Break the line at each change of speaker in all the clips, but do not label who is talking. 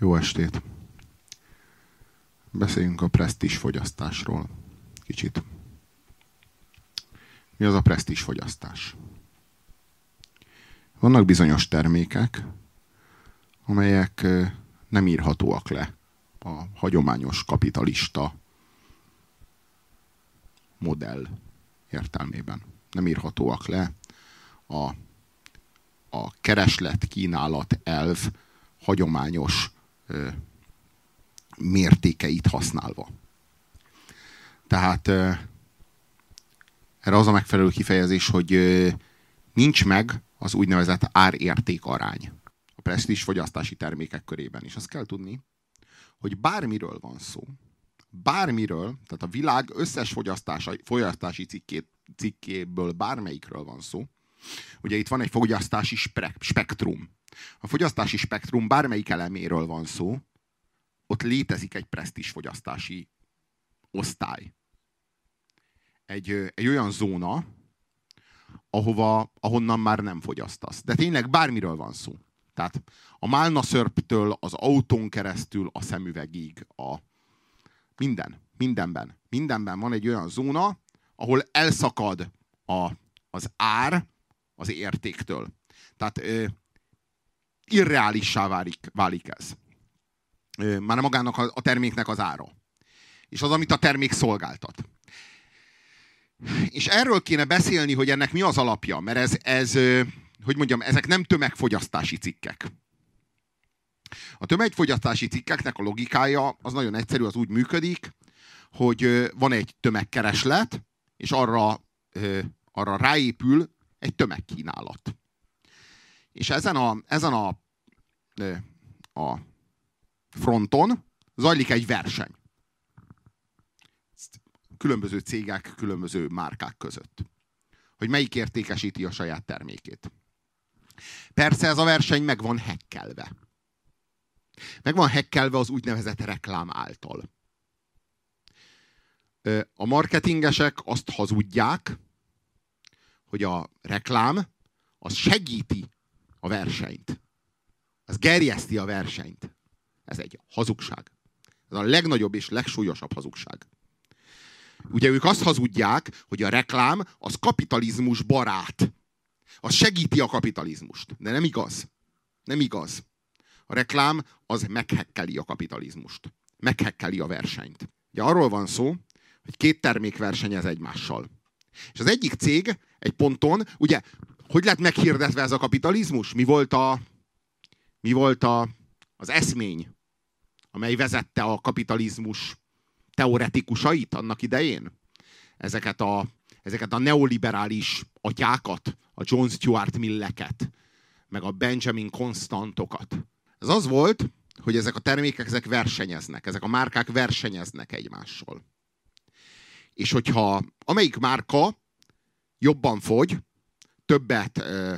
Jó estét! Beszéljünk a presztis fogyasztásról. Kicsit. Mi az a presztis fogyasztás? Vannak bizonyos termékek, amelyek nem írhatóak le a hagyományos kapitalista modell értelmében. Nem írhatóak le a, a kereslet-kínálat elv hagyományos mértékeit használva. Tehát erre az a megfelelő kifejezés, hogy nincs meg az úgynevezett árérték arány a presztis fogyasztási termékek körében. És azt kell tudni, hogy bármiről van szó, bármiről, tehát a világ összes fogyasztási cikkét, cikkéből bármelyikről van szó, ugye itt van egy fogyasztási spektrum. A fogyasztási spektrum bármelyik eleméről van szó, ott létezik egy presztis fogyasztási osztály. Egy, egy olyan zóna, ahova, ahonnan már nem fogyasztasz. De tényleg bármiről van szó. Tehát a málna szörptől az autón keresztül a szemüvegig, a minden, mindenben. Mindenben van egy olyan zóna, ahol elszakad a, az ár az értéktől. Tehát irreálissá válik, válik ez. Már magának a terméknek az ára. És az, amit a termék szolgáltat. És erről kéne beszélni, hogy ennek mi az alapja, mert ez, ez hogy mondjam, ezek nem tömegfogyasztási cikkek. A tömegfogyasztási cikkeknek a logikája az nagyon egyszerű, az úgy működik, hogy van egy tömegkereslet, és arra, arra ráépül egy tömegkínálat. És ezen a, ezen a, a fronton zajlik egy verseny. Különböző cégek, különböző márkák között. Hogy melyik értékesíti a saját termékét. Persze ez a verseny meg van hekkelve. Meg van hekkelve az úgynevezett reklám által. A marketingesek azt hazudják, hogy a reklám az segíti a versenyt. Az gerjeszti a versenyt. Ez egy hazugság. Ez a legnagyobb és legsúlyosabb hazugság. Ugye ők azt hazudják, hogy a reklám az kapitalizmus barát. Az segíti a kapitalizmust. De nem igaz. Nem igaz. A reklám az meghekkeli a kapitalizmust. Meghekkeli a versenyt. Ugye arról van szó, hogy két termék versenyez egymással. És az egyik cég egy ponton, ugye, hogy lett meghirdetve ez a kapitalizmus? Mi volt a, mi volt a, az eszmény, amely vezette a kapitalizmus teoretikusait annak idején? Ezeket a, ezeket a neoliberális atyákat, a John Stuart Milleket, meg a Benjamin Constantokat. Ez az volt, hogy ezek a termékek ezek versenyeznek, ezek a márkák versenyeznek egymással. És hogyha amelyik márka jobban fogy, többet ö,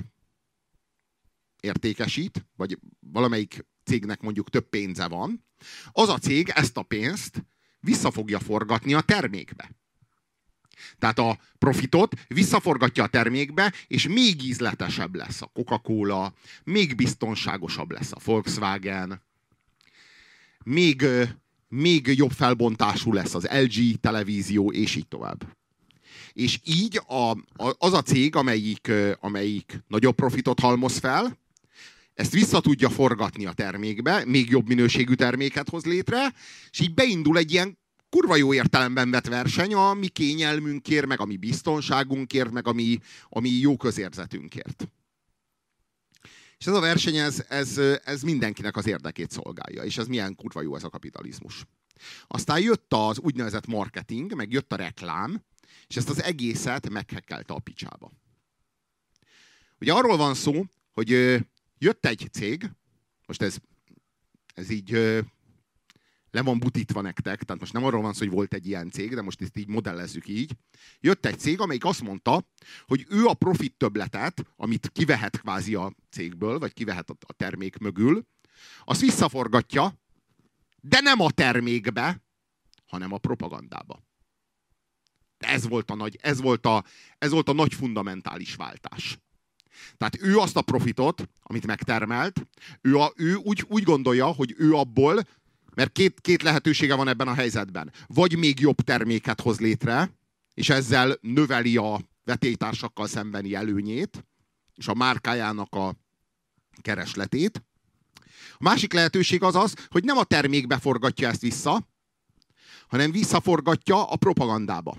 értékesít, vagy valamelyik cégnek mondjuk több pénze van, az a cég ezt a pénzt vissza fogja forgatni a termékbe. Tehát a profitot visszaforgatja a termékbe, és még ízletesebb lesz a Coca-Cola, még biztonságosabb lesz a Volkswagen, még, még jobb felbontású lesz az LG televízió, és így tovább. És így a, a, az a cég, amelyik, amelyik nagyobb profitot halmoz fel, ezt vissza tudja forgatni a termékbe, még jobb minőségű terméket hoz létre, és így beindul egy ilyen kurva jó értelemben vett verseny a mi kényelmünkért, meg a mi biztonságunkért, meg a mi, a mi jó közérzetünkért. És ez a verseny, ez, ez, ez mindenkinek az érdekét szolgálja. És ez milyen kurva jó ez a kapitalizmus. Aztán jött az úgynevezett marketing, meg jött a reklám, és ezt az egészet meghekkelte a picsába. Ugye arról van szó, hogy jött egy cég, most ez, ez így le van butítva nektek, tehát most nem arról van szó, hogy volt egy ilyen cég, de most ezt így modellezzük így. Jött egy cég, amelyik azt mondta, hogy ő a profit töbletet, amit kivehet kvázi a cégből, vagy kivehet a termék mögül, azt visszaforgatja, de nem a termékbe, hanem a propagandába. Ez volt a nagy, ez volt a, ez volt a nagy fundamentális váltás. Tehát ő azt a profitot, amit megtermelt, ő, a, ő úgy, úgy gondolja, hogy ő abból, mert két, két lehetősége van ebben a helyzetben. Vagy még jobb terméket hoz létre, és ezzel növeli a vetélytársakkal szembeni előnyét, és a márkájának a keresletét. A másik lehetőség az az, hogy nem a termékbe forgatja ezt vissza, hanem visszaforgatja a propagandába.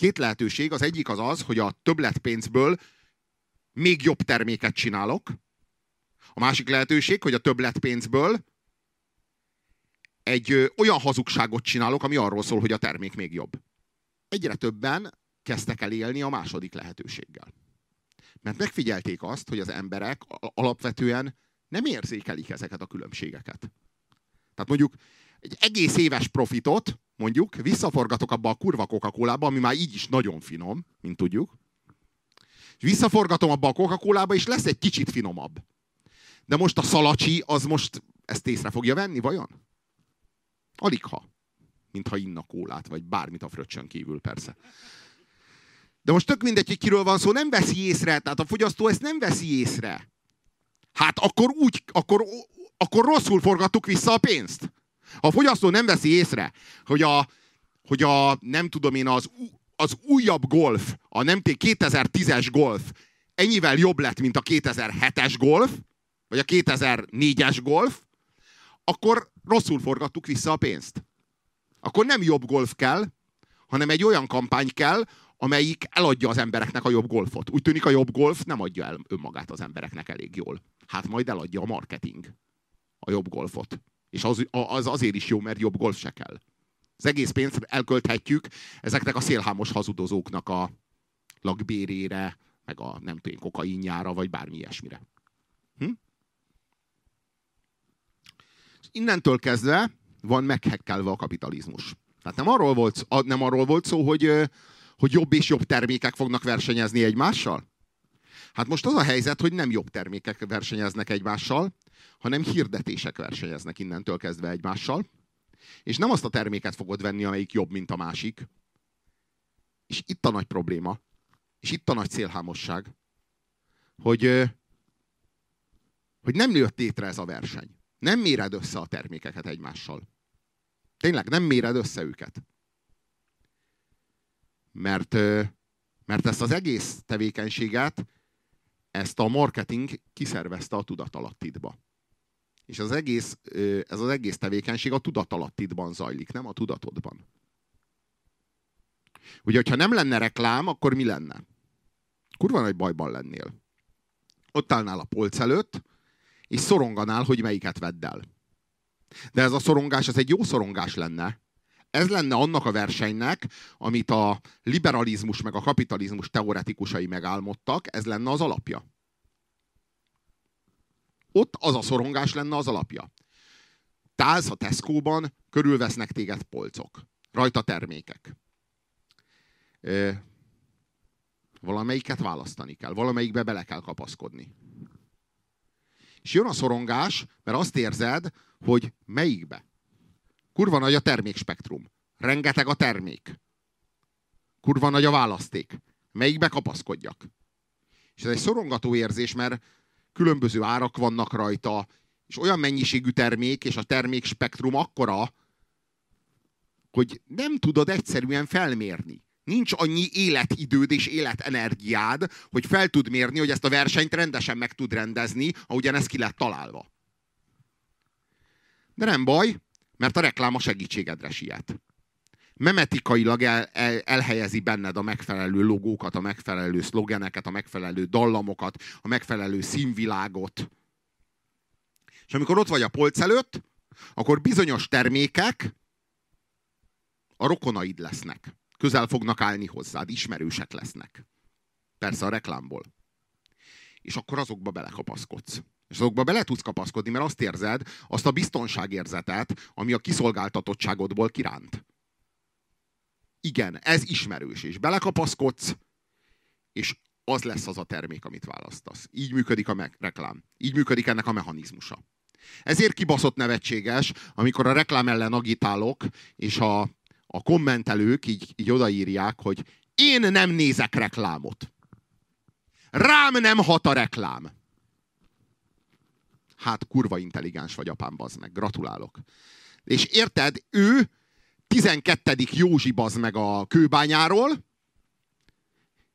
Két lehetőség. Az egyik az az, hogy a többletpénzből még jobb terméket csinálok. A másik lehetőség, hogy a többletpénzből egy olyan hazugságot csinálok, ami arról szól, hogy a termék még jobb. Egyre többen kezdtek el élni a második lehetőséggel. Mert megfigyelték azt, hogy az emberek alapvetően nem érzékelik ezeket a különbségeket. Tehát mondjuk egy egész éves profitot, mondjuk, visszaforgatok abba a kurva coca ami már így is nagyon finom, mint tudjuk. Visszaforgatom abba a coca és lesz egy kicsit finomabb. De most a szalacsi, az most ezt észre fogja venni, vajon? Alig ha. Mintha inna kólát, vagy bármit a fröccsön kívül, persze. De most tök mindegy, hogy kiről van szó, nem veszi észre, tehát a fogyasztó ezt nem veszi észre. Hát akkor úgy, akkor, akkor rosszul forgattuk vissza a pénzt. Ha a fogyasztó nem veszi észre, hogy a, hogy a nem tudom én, az, az újabb golf, a nem 2010-es golf ennyivel jobb lett, mint a 2007-es golf, vagy a 2004-es golf, akkor rosszul forgattuk vissza a pénzt. Akkor nem jobb golf kell, hanem egy olyan kampány kell, amelyik eladja az embereknek a jobb golfot. Úgy tűnik a jobb golf nem adja el önmagát az embereknek elég jól. Hát majd eladja a marketing a jobb golfot. És az, az azért is jó, mert jobb golf se kell. Az egész pénzt elkölthetjük ezeknek a szélhámos hazudozóknak a lakbérére, meg a nem tudom, kokainjára, vagy bármi ilyesmire. Hm? Innentől kezdve van meghekkelve a kapitalizmus. Tehát nem arról volt, nem arról volt szó, hogy, hogy jobb és jobb termékek fognak versenyezni egymással? Hát most az a helyzet, hogy nem jobb termékek versenyeznek egymással, hanem hirdetések versenyeznek innentől kezdve egymással. És nem azt a terméket fogod venni, amelyik jobb, mint a másik. És itt a nagy probléma, és itt a nagy célhámosság, hogy, hogy nem jött létre ez a verseny. Nem méred össze a termékeket egymással. Tényleg, nem méred össze őket. Mert, mert ezt az egész tevékenységet, ezt a marketing kiszervezte a tudatalattidba. És az egész, ez az egész tevékenység a tudatalattidban zajlik, nem a tudatodban. Ugye, hogyha nem lenne reklám, akkor mi lenne? Kurva nagy bajban lennél. Ott állnál a polc előtt, és szoronganál, hogy melyiket vedd el. De ez a szorongás, ez egy jó szorongás lenne. Ez lenne annak a versenynek, amit a liberalizmus meg a kapitalizmus teoretikusai megálmodtak, ez lenne az alapja. Ott az a szorongás lenne az alapja. Tálsz a Tesco-ban, körülvesznek téged polcok. Rajta termékek. Ö, valamelyiket választani kell. Valamelyikbe bele kell kapaszkodni. És jön a szorongás, mert azt érzed, hogy melyikbe. Kurva nagy a termékspektrum. Rengeteg a termék. Kurva nagy a választék. Melyikbe kapaszkodjak? És ez egy szorongató érzés, mert különböző árak vannak rajta, és olyan mennyiségű termék, és a termék spektrum akkora, hogy nem tudod egyszerűen felmérni. Nincs annyi életidőd és életenergiád, hogy fel tud mérni, hogy ezt a versenyt rendesen meg tud rendezni, ahogyan ez ki lett találva. De nem baj, mert a reklám a segítségedre siet memetikailag el, el, elhelyezi benned a megfelelő logókat, a megfelelő szlogeneket, a megfelelő dallamokat, a megfelelő színvilágot. És amikor ott vagy a polc előtt, akkor bizonyos termékek a rokonaid lesznek. Közel fognak állni hozzád, ismerősek lesznek. Persze a reklámból. És akkor azokba belekapaszkodsz. És azokba bele tudsz kapaszkodni, mert azt érzed, azt a biztonságérzetet, ami a kiszolgáltatottságodból kiránt igen, ez ismerős, és belekapaszkodsz, és az lesz az a termék, amit választasz. Így működik a reklám. Így működik ennek a mechanizmusa. Ezért kibaszott nevetséges, amikor a reklám ellen agitálok, és a, a kommentelők így, így odaírják, hogy én nem nézek reklámot. Rám nem hat a reklám. Hát kurva intelligens vagy, apám, bazd meg. Gratulálok. És érted, ő 12. Józsi bazd meg a kőbányáról,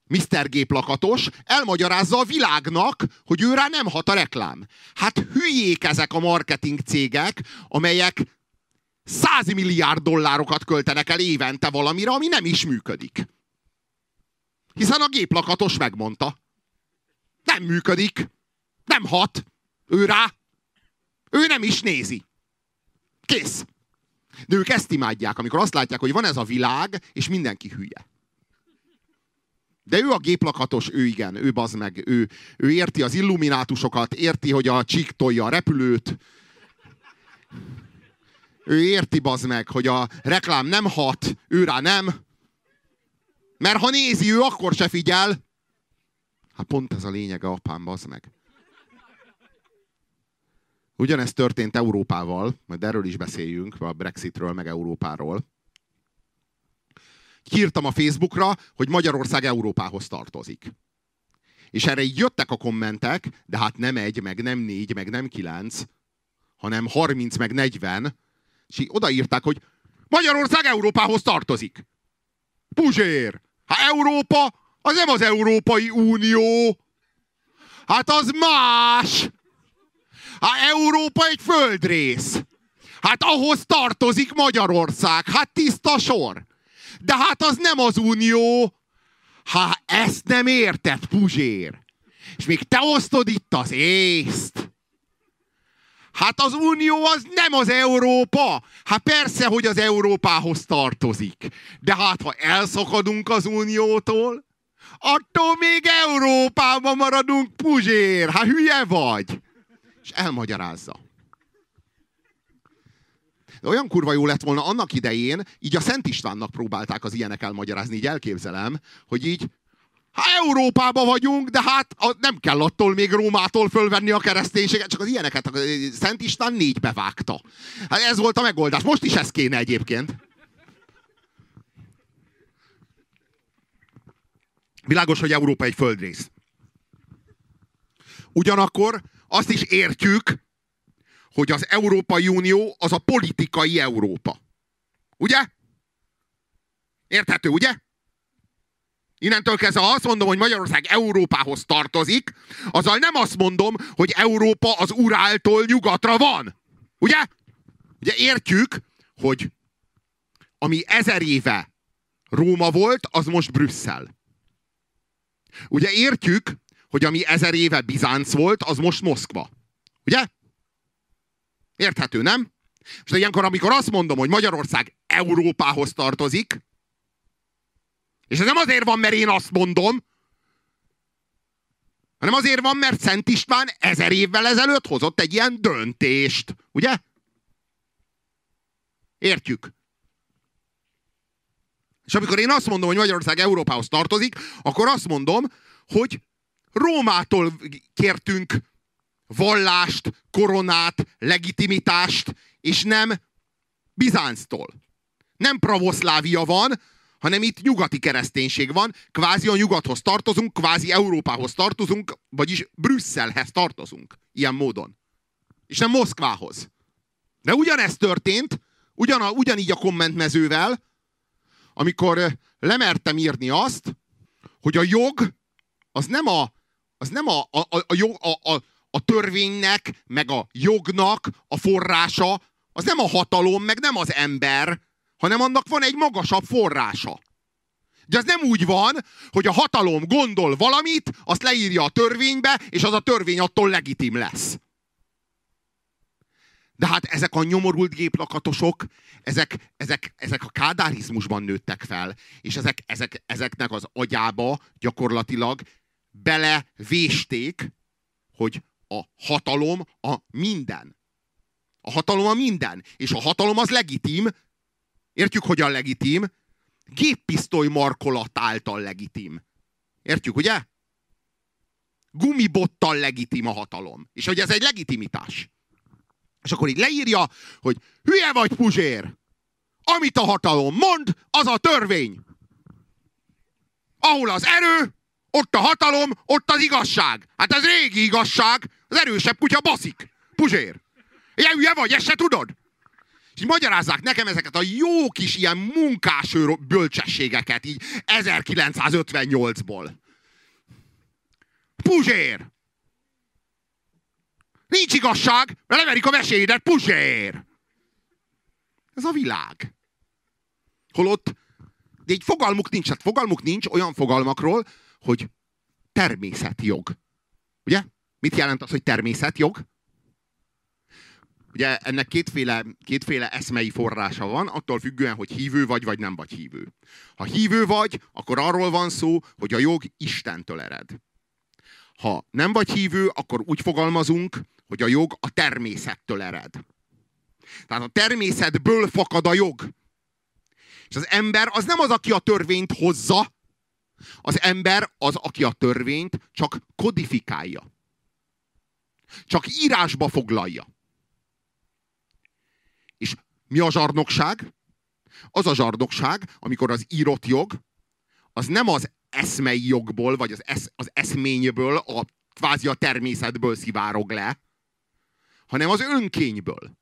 Mr. Géplakatos elmagyarázza a világnak, hogy őrá nem hat a reklám. Hát hülyék ezek a marketing cégek, amelyek 100 milliárd dollárokat költenek el évente valamire, ami nem is működik. Hiszen a géplakatos megmondta. Nem működik. Nem hat. Ő rá. Ő nem is nézi. Kész. De ők ezt imádják, amikor azt látják, hogy van ez a világ, és mindenki hülye. De ő a géplakatos, ő igen, ő bazd meg, ő, ő érti az illuminátusokat, érti, hogy a csík tolja a repülőt. Ő érti, bazd meg, hogy a reklám nem hat, ő rá nem. Mert ha nézi, ő akkor se figyel. Hát pont ez a lényege, apám, bazd meg. Ugyanezt történt Európával, majd erről is beszéljünk, a Brexitről, meg Európáról írtam a Facebookra, hogy Magyarország Európához tartozik. És erre így jöttek a kommentek, de hát nem egy, meg nem négy, meg nem kilenc, hanem 30, meg 40, és így odaírták, hogy Magyarország Európához tartozik. Puzsér! Hát Európa, az nem az Európai Unió. Hát az más. Hát Európa egy földrész. Hát ahhoz tartozik Magyarország. Hát tiszta sor. De hát az nem az unió. Ha ezt nem érted, Puzsér, és még te osztod itt az észt. Hát az unió az nem az Európa. Hát persze, hogy az Európához tartozik. De hát, ha elszakadunk az uniótól, attól még Európában maradunk, Puzsér. Hát hülye vagy. És elmagyarázza. De olyan kurva jó lett volna annak idején, így a Szent Istvánnak próbálták az ilyenek elmagyarázni, így elképzelem, hogy így, hát Európába vagyunk, de hát a, nem kell attól még Rómától fölvenni a kereszténységet, csak az ilyeneket a Szent István négybe vágta. Hát ez volt a megoldás. Most is ez kéne egyébként. Világos, hogy Európa egy földrész. Ugyanakkor azt is értjük, hogy az Európai Unió az a politikai Európa. Ugye? Érthető, ugye? Innentől kezdve azt mondom, hogy Magyarország Európához tartozik, azzal nem azt mondom, hogy Európa az Uráltól nyugatra van. Ugye? Ugye értjük, hogy ami ezer éve Róma volt, az most Brüsszel. Ugye értjük, hogy ami ezer éve Bizánc volt, az most Moszkva. Ugye? Érthető, nem? És ilyenkor, amikor azt mondom, hogy Magyarország Európához tartozik, és ez nem azért van, mert én azt mondom, hanem azért van, mert Szent István ezer évvel ezelőtt hozott egy ilyen döntést. Ugye? Értjük. És amikor én azt mondom, hogy Magyarország Európához tartozik, akkor azt mondom, hogy Rómától kértünk vallást, koronát, legitimitást, és nem Bizánctól. Nem pravoszlávia van, hanem itt nyugati kereszténység van, kvázi a nyugathoz tartozunk, kvázi Európához tartozunk, vagyis Brüsszelhez tartozunk. Ilyen módon. És nem Moszkvához. De ugyanezt történt, ugyan a, ugyanígy a kommentmezővel, amikor lemertem írni azt, hogy a jog az nem a, az nem a, a, a, a, a, a törvénynek, meg a jognak a forrása az nem a hatalom, meg nem az ember, hanem annak van egy magasabb forrása. De az nem úgy van, hogy a hatalom gondol valamit, azt leírja a törvénybe, és az a törvény attól legitim lesz. De hát ezek a nyomorult géplakatosok, ezek, ezek, ezek a kádárizmusban nőttek fel, és ezek, ezek, ezeknek az agyába gyakorlatilag belevésték, hogy a hatalom a minden. A hatalom a minden. És a hatalom az legitim. Értjük, hogy a legitim? Géppisztoly markolat által legitim. Értjük, ugye? Gumibottal legitim a hatalom. És hogy ez egy legitimitás. És akkor így leírja, hogy hülye vagy Puzsér! Amit a hatalom mond, az a törvény. Ahol az erő, ott a hatalom, ott az igazság. Hát ez régi igazság, az erősebb kutya baszik. Puzsér. Ilyen hülye vagy, ezt se tudod? És magyarázzák nekem ezeket a jó kis ilyen munkáső bölcsességeket így 1958-ból. Puzsér! Nincs igazság, mert leverik a meséidet, puzsér! Ez a világ. Holott, de egy fogalmuk nincs, hát fogalmuk nincs olyan fogalmakról, hogy természetjog. Ugye? Mit jelent az, hogy természetjog? Ugye ennek kétféle, kétféle eszmei forrása van, attól függően, hogy hívő vagy, vagy nem vagy hívő. Ha hívő vagy, akkor arról van szó, hogy a jog Istentől ered. Ha nem vagy hívő, akkor úgy fogalmazunk, hogy a jog a természettől ered. Tehát a természetből fakad a jog. És az ember az nem az, aki a törvényt hozza, az ember az, aki a törvényt csak kodifikálja. Csak írásba foglalja. És mi a zsarnokság? Az a zsarnokság, amikor az írott jog, az nem az eszmei jogból, vagy az, esz, az eszményből, a kvázi a természetből szivárog le, hanem az önkényből.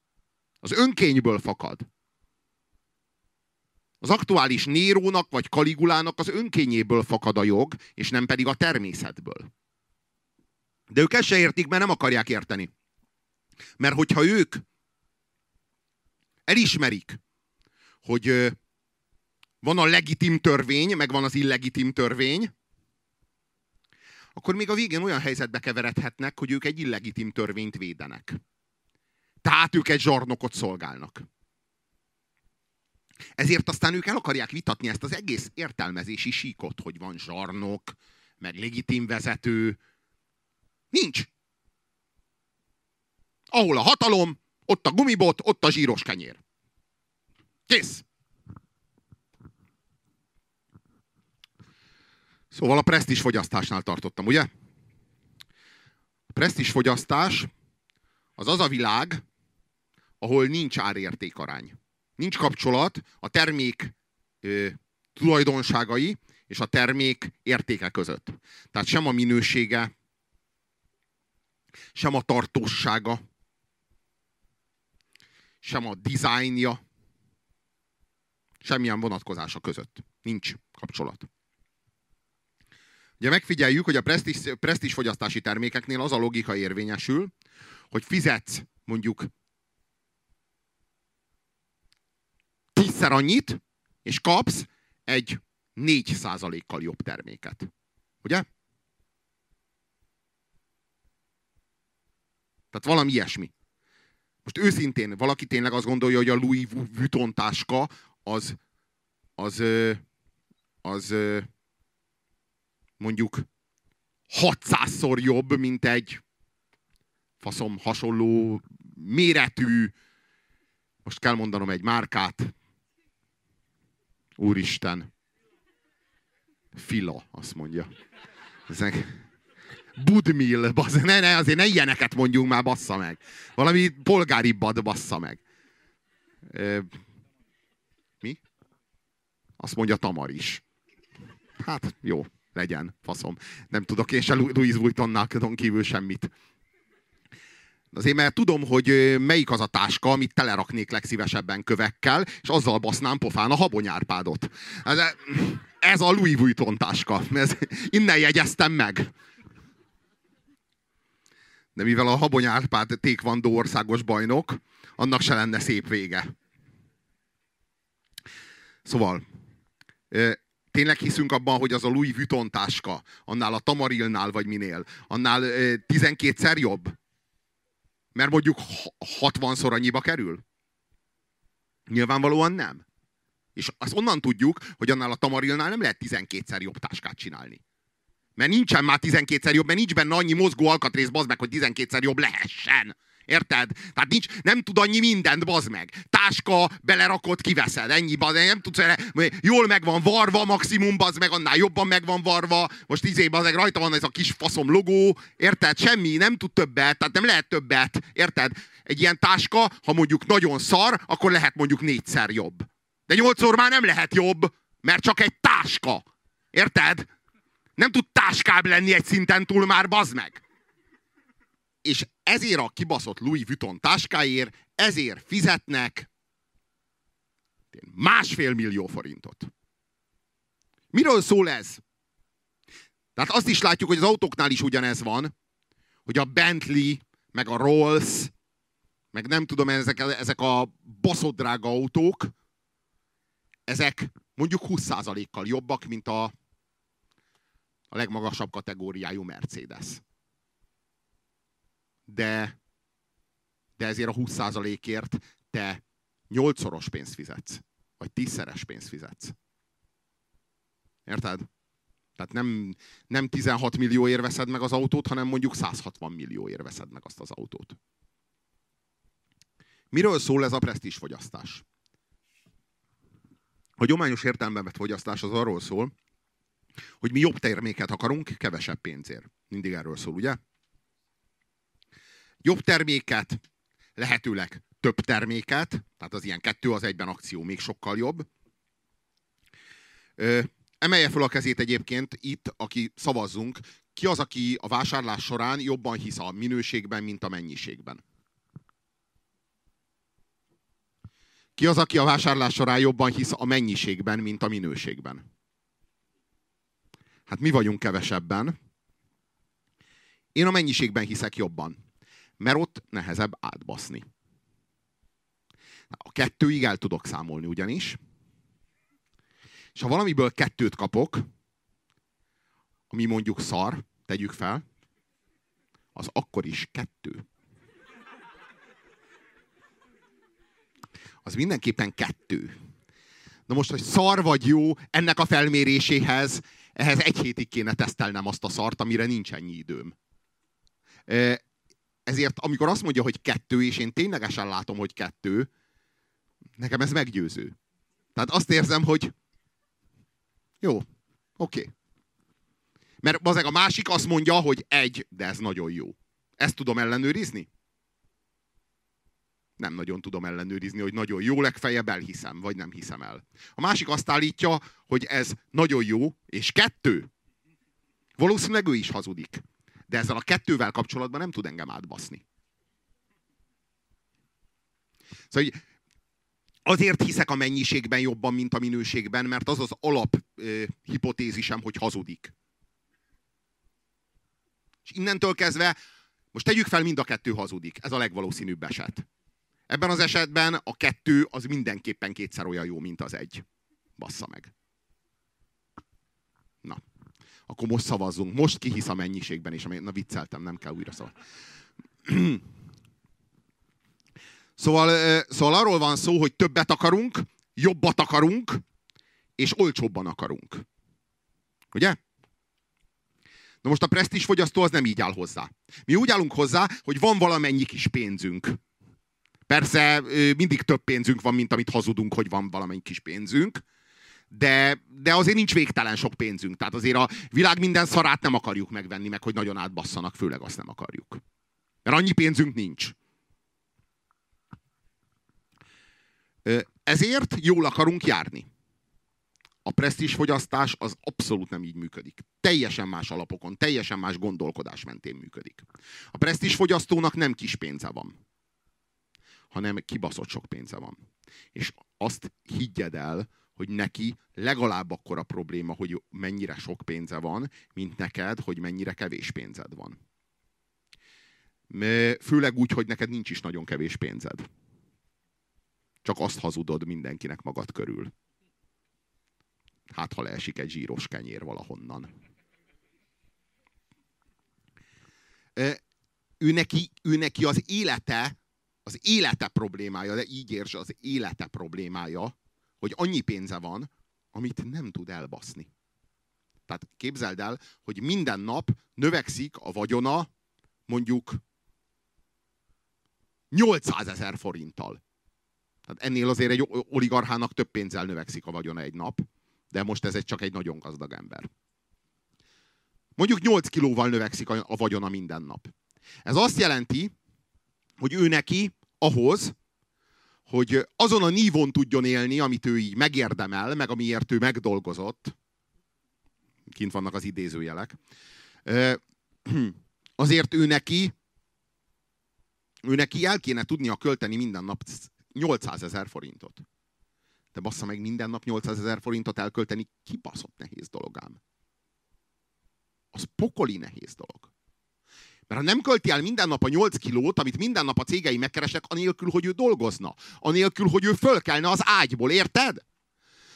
Az önkényből fakad. Az aktuális Nérónak vagy Kaligulának az önkényéből fakad a jog, és nem pedig a természetből. De ők ezt se értik, mert nem akarják érteni. Mert hogyha ők elismerik, hogy van a legitim törvény, meg van az illegitim törvény, akkor még a végén olyan helyzetbe keveredhetnek, hogy ők egy illegitim törvényt védenek. Tehát ők egy zsarnokot szolgálnak. Ezért aztán ők el akarják vitatni ezt az egész értelmezési síkot, hogy van zsarnok, meg legitim vezető. Nincs. Ahol a hatalom, ott a gumibot, ott a zsíros kenyér. Kész. Szóval a presztis fogyasztásnál tartottam, ugye? A presztis fogyasztás az az a világ, ahol nincs árértékarány. Nincs kapcsolat a termék ö, tulajdonságai és a termék értéke között. Tehát sem a minősége, sem a tartósága, sem a dizájnja, semmilyen vonatkozása között. Nincs kapcsolat. Ugye megfigyeljük, hogy a presztis, presztis fogyasztási termékeknél az a logika érvényesül, hogy fizetsz mondjuk tízszer annyit, és kapsz egy 4%-kal jobb terméket. Ugye? Tehát valami ilyesmi. Most őszintén, valaki tényleg azt gondolja, hogy a Louis Vuitton táska az, az, az, mondjuk 600-szor jobb, mint egy faszom hasonló méretű, most kell mondanom egy márkát, Úristen. Fila, azt mondja. Ezek... Budmil, bassz, ne, ne, azért ne ilyeneket mondjunk már, bassza meg. Valami polgáribbat bassza meg. E, mi? Azt mondja Tamar is. Hát jó, legyen, faszom. Nem tudok én se Louis Vuittonnál kívül semmit. Azért, mert tudom, hogy melyik az a táska, amit teleraknék legszívesebben kövekkel, és azzal basznám pofán a habonyárpádot. Ez, ez a Louis Vuitton táska. Ez, innen jegyeztem meg. De mivel a habonyárpád tékvandó országos bajnok, annak se lenne szép vége. Szóval, tényleg hiszünk abban, hogy az a Louis Vuitton táska, annál a Tamarilnál vagy minél, annál 12-szer jobb? Mert mondjuk 60-szor annyiba kerül? Nyilvánvalóan nem. És azt onnan tudjuk, hogy annál a Tamarilnál nem lehet 12-szer jobb táskát csinálni. Mert nincsen már 12-szer jobb, mert nincs benne annyi mozgó alkatrész, bazd meg, hogy 12-szer jobb lehessen. Érted? Tehát nincs, nem tud annyi mindent, bazd meg. Táska, belerakod, kiveszed. Ennyi, bazd meg. Nem tudsz jól meg van varva, maximum, bazd meg, annál jobban meg van varva. Most izé, bazd meg, rajta van ez a kis faszom logó. Érted? Semmi, nem tud többet, tehát nem lehet többet. Érted? Egy ilyen táska, ha mondjuk nagyon szar, akkor lehet mondjuk négyszer jobb. De nyolcszor már nem lehet jobb, mert csak egy táska. Érted? Nem tud táskább lenni egy szinten túl már, bazd meg! És ezért a kibaszott Louis Vuitton táskáért, ezért fizetnek másfél millió forintot. Miről szól ez? Tehát azt is látjuk, hogy az autóknál is ugyanez van, hogy a Bentley, meg a Rolls, meg nem tudom, ezek, ezek a baszott drága autók, ezek mondjuk 20%-kal jobbak, mint a, a legmagasabb kategóriájú Mercedes. De, de ezért a 20%-ért te 8-szoros pénzt fizetsz. Vagy 10-szeres pénzt fizetsz. Érted? Tehát nem, nem 16 millióért veszed meg az autót, hanem mondjuk 160 millióért veszed meg azt az autót. Miről szól ez a presztízs fogyasztás? A gyományos értelemben vett fogyasztás az arról szól, hogy mi jobb terméket akarunk kevesebb pénzért. Mindig erről szól, ugye? Jobb terméket, lehetőleg több terméket, tehát az ilyen kettő az egyben akció még sokkal jobb. Ö, emelje fel a kezét egyébként itt, aki szavazzunk, ki az, aki a vásárlás során jobban hisz a minőségben, mint a mennyiségben? Ki az, aki a vásárlás során jobban hisz a mennyiségben, mint a minőségben? Hát mi vagyunk kevesebben. Én a mennyiségben hiszek jobban, mert ott nehezebb átbaszni. A kettőig el tudok számolni ugyanis. És ha valamiből kettőt kapok, ami mondjuk szar, tegyük fel, az akkor is kettő. Az mindenképpen kettő. Na most, hogy szar vagy jó, ennek a felméréséhez, ehhez egy hétig kéne tesztelnem azt a szart, amire nincs ennyi időm. Ezért, amikor azt mondja, hogy kettő, és én ténylegesen látom, hogy kettő, nekem ez meggyőző. Tehát azt érzem, hogy jó, oké. Okay. Mert bazeg a másik azt mondja, hogy egy, de ez nagyon jó. Ezt tudom ellenőrizni? Nem nagyon tudom ellenőrizni, hogy nagyon jó, legfeljebb elhiszem, vagy nem hiszem el. A másik azt állítja, hogy ez nagyon jó, és kettő. Valószínűleg ő is hazudik. De ezzel a kettővel kapcsolatban nem tud engem átbaszni. Szóval, hogy Azért hiszek a mennyiségben jobban, mint a minőségben, mert az az alap ö, hipotézisem, hogy hazudik. És innentől kezdve, most tegyük fel, mind a kettő hazudik. Ez a legvalószínűbb eset. Ebben az esetben a kettő az mindenképpen kétszer olyan jó, mint az egy. Bassza meg. Akkor most szavazzunk. Most ki hisz a mennyiségben, és na vicceltem, nem kell újra szavazni. Szóval, szóval arról van szó, hogy többet akarunk, jobbat akarunk, és olcsóbban akarunk. Ugye? Na most a presztis fogyasztó az nem így áll hozzá. Mi úgy állunk hozzá, hogy van valamennyi kis pénzünk. Persze mindig több pénzünk van, mint amit hazudunk, hogy van valamennyi kis pénzünk. De, de azért nincs végtelen sok pénzünk. Tehát azért a világ minden szarát nem akarjuk megvenni, meg hogy nagyon átbasszanak, főleg azt nem akarjuk. Mert annyi pénzünk nincs. Ezért jól akarunk járni. A presztízs fogyasztás az abszolút nem így működik. Teljesen más alapokon, teljesen más gondolkodás mentén működik. A presztízs fogyasztónak nem kis pénze van, hanem kibaszott sok pénze van. És azt higgyed el, hogy neki legalább akkor a probléma, hogy mennyire sok pénze van, mint neked, hogy mennyire kevés pénzed van. Főleg úgy, hogy neked nincs is nagyon kevés pénzed. Csak azt hazudod mindenkinek magad körül. Hát, ha leesik egy zsíros kenyér valahonnan. Ő neki, ő neki az élete, az élete problémája, de így érts, az élete problémája, hogy annyi pénze van, amit nem tud elbaszni. Tehát képzeld el, hogy minden nap növekszik a vagyona mondjuk 800 ezer forinttal. Tehát ennél azért egy oligarchának több pénzzel növekszik a vagyona egy nap, de most ez egy csak egy nagyon gazdag ember. Mondjuk 8 kilóval növekszik a, a vagyona minden nap. Ez azt jelenti, hogy ő neki ahhoz, hogy azon a nívon tudjon élni, amit ő így megérdemel, meg amiért ő megdolgozott, kint vannak az idézőjelek. Azért ő neki, ő neki el kéne tudnia költeni minden nap 800 ezer forintot. De bassza meg minden nap 800 ezer forintot elkölteni, kibaszott nehéz dolog ám. Az pokoli nehéz dolog. Mert ha nem költi el minden nap a 8 kilót, amit minden nap a cégei megkeresek, anélkül, hogy ő dolgozna. Anélkül, hogy ő fölkelne az ágyból, érted?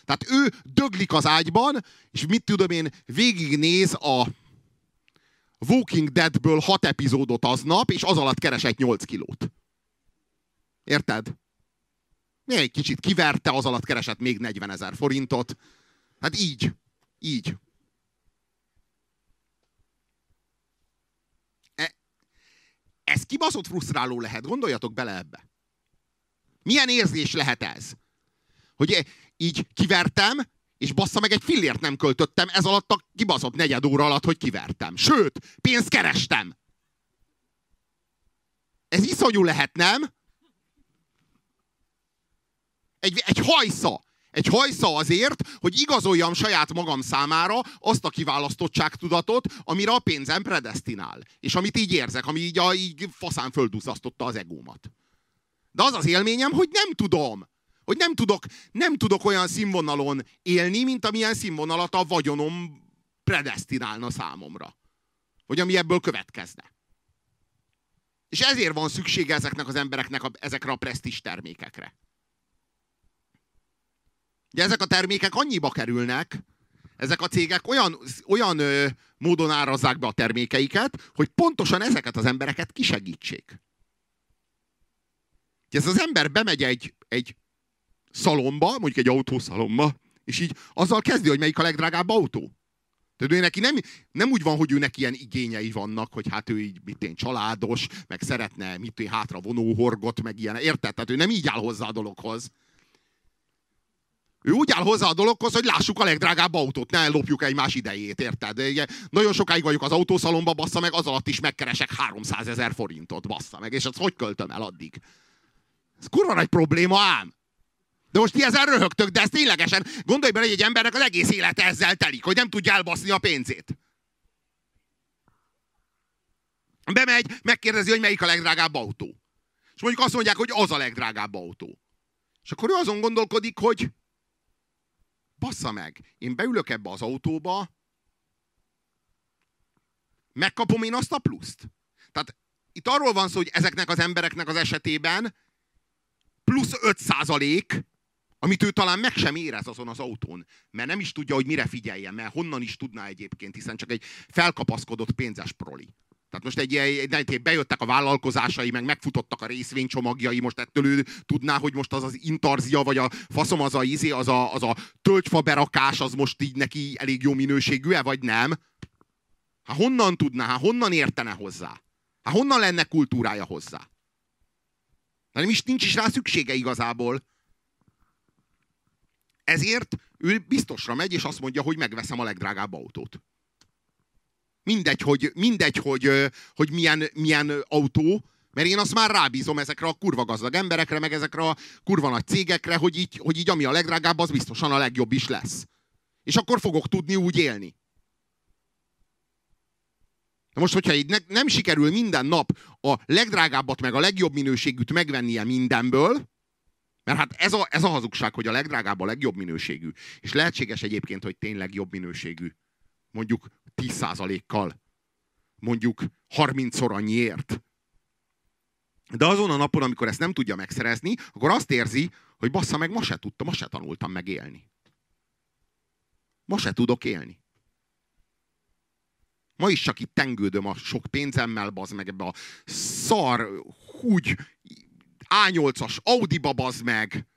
Tehát ő döglik az ágyban, és mit tudom én, végignéz a Walking Deadből hat epizódot aznap, és az alatt keresett 8 kilót. Érted? Még egy kicsit kiverte, az alatt keresett még 40 ezer forintot. Hát így. Így. Ez kibaszott frusztráló lehet, gondoljatok bele ebbe. Milyen érzés lehet ez? Hogy így kivertem, és bassza meg egy fillért nem költöttem ez alatt a kibaszott negyed óra alatt, hogy kivertem. Sőt, pénzt kerestem. Ez iszonyú lehet, nem? Egy, egy hajsza. Egy hajsza azért, hogy igazoljam saját magam számára azt a kiválasztottságtudatot, amire a pénzem predestinál. És amit így érzek, ami így, a, így faszán földúzasztotta az egómat. De az az élményem, hogy nem tudom. Hogy nem tudok, nem tudok olyan színvonalon élni, mint amilyen színvonalat a vagyonom predestinálna számomra. Hogy ami ebből következne. És ezért van szüksége ezeknek az embereknek a, ezekre a presztis termékekre. Ugye ezek a termékek annyiba kerülnek, ezek a cégek olyan, olyan ö, módon árazzák be a termékeiket, hogy pontosan ezeket az embereket kisegítsék. Ez az ember bemegy egy, egy szalomba, mondjuk egy autószalomba, és így azzal kezdi, hogy melyik a legdrágább autó. Tehát ő neki nem, nem úgy van, hogy ő neki ilyen igényei vannak, hogy hát ő így mit én, családos, meg szeretne mit én, hátra vonóhorgot, meg ilyen. Érted? Tehát ő nem így áll hozzá a dologhoz. Ő úgy áll hozzá a dologhoz, hogy lássuk a legdrágább autót, ne lopjuk egymás idejét, érted? Nagyon sokáig vagyok az autószalomba, bassza meg, az alatt is megkeresek 300 ezer forintot, bassza meg, és ezt hogy költöm el addig? Ez kurva nagy probléma ám. De most ti ezzel röhögtök, de ez ténylegesen, gondolj bele, hogy egy embernek az egész élete ezzel telik, hogy nem tudja elbaszni a pénzét. Bemegy, megkérdezi, hogy melyik a legdrágább autó. És mondjuk azt mondják, hogy az a legdrágább autó. És akkor ő azon gondolkodik, hogy bassza meg, én beülök ebbe az autóba, megkapom én azt a pluszt. Tehát itt arról van szó, hogy ezeknek az embereknek az esetében plusz 5 százalék, amit ő talán meg sem érez azon az autón, mert nem is tudja, hogy mire figyeljen, mert honnan is tudná egyébként, hiszen csak egy felkapaszkodott pénzes proli. Tehát most egy, egy, bejöttek a vállalkozásai, meg megfutottak a részvénycsomagjai, most ettől ő tudná, hogy most az az intarzia, vagy a faszom az a izé, az a, az a tölgyfa berakás, az most így neki elég jó minőségű-e, vagy nem? Hát honnan tudná, hát honnan értene hozzá? Hát honnan lenne kultúrája hozzá? De nem is, nincs is rá szüksége igazából. Ezért ő biztosra megy, és azt mondja, hogy megveszem a legdrágább autót. Mindegy, hogy, mindegy, hogy, hogy milyen, milyen autó, mert én azt már rábízom ezekre a kurva gazdag emberekre, meg ezekre a kurva nagy cégekre, hogy így, hogy így ami a legdrágább, az biztosan a legjobb is lesz. És akkor fogok tudni úgy élni. Na most, hogyha így ne, nem sikerül minden nap a legdrágábbat, meg a legjobb minőségűt megvennie mindenből, mert hát ez a, ez a hazugság, hogy a legdrágább a legjobb minőségű. És lehetséges egyébként, hogy tényleg jobb minőségű. Mondjuk 10%-kal. Mondjuk 30-szor annyiért. De azon a napon, amikor ezt nem tudja megszerezni, akkor azt érzi, hogy bassza meg, ma se tudtam, ma se tanultam meg élni. Ma se tudok élni. Ma is csak itt tengődöm a sok pénzemmel, bazd meg ebbe a szar, húgy, A8-as Audi-ba, bazd meg.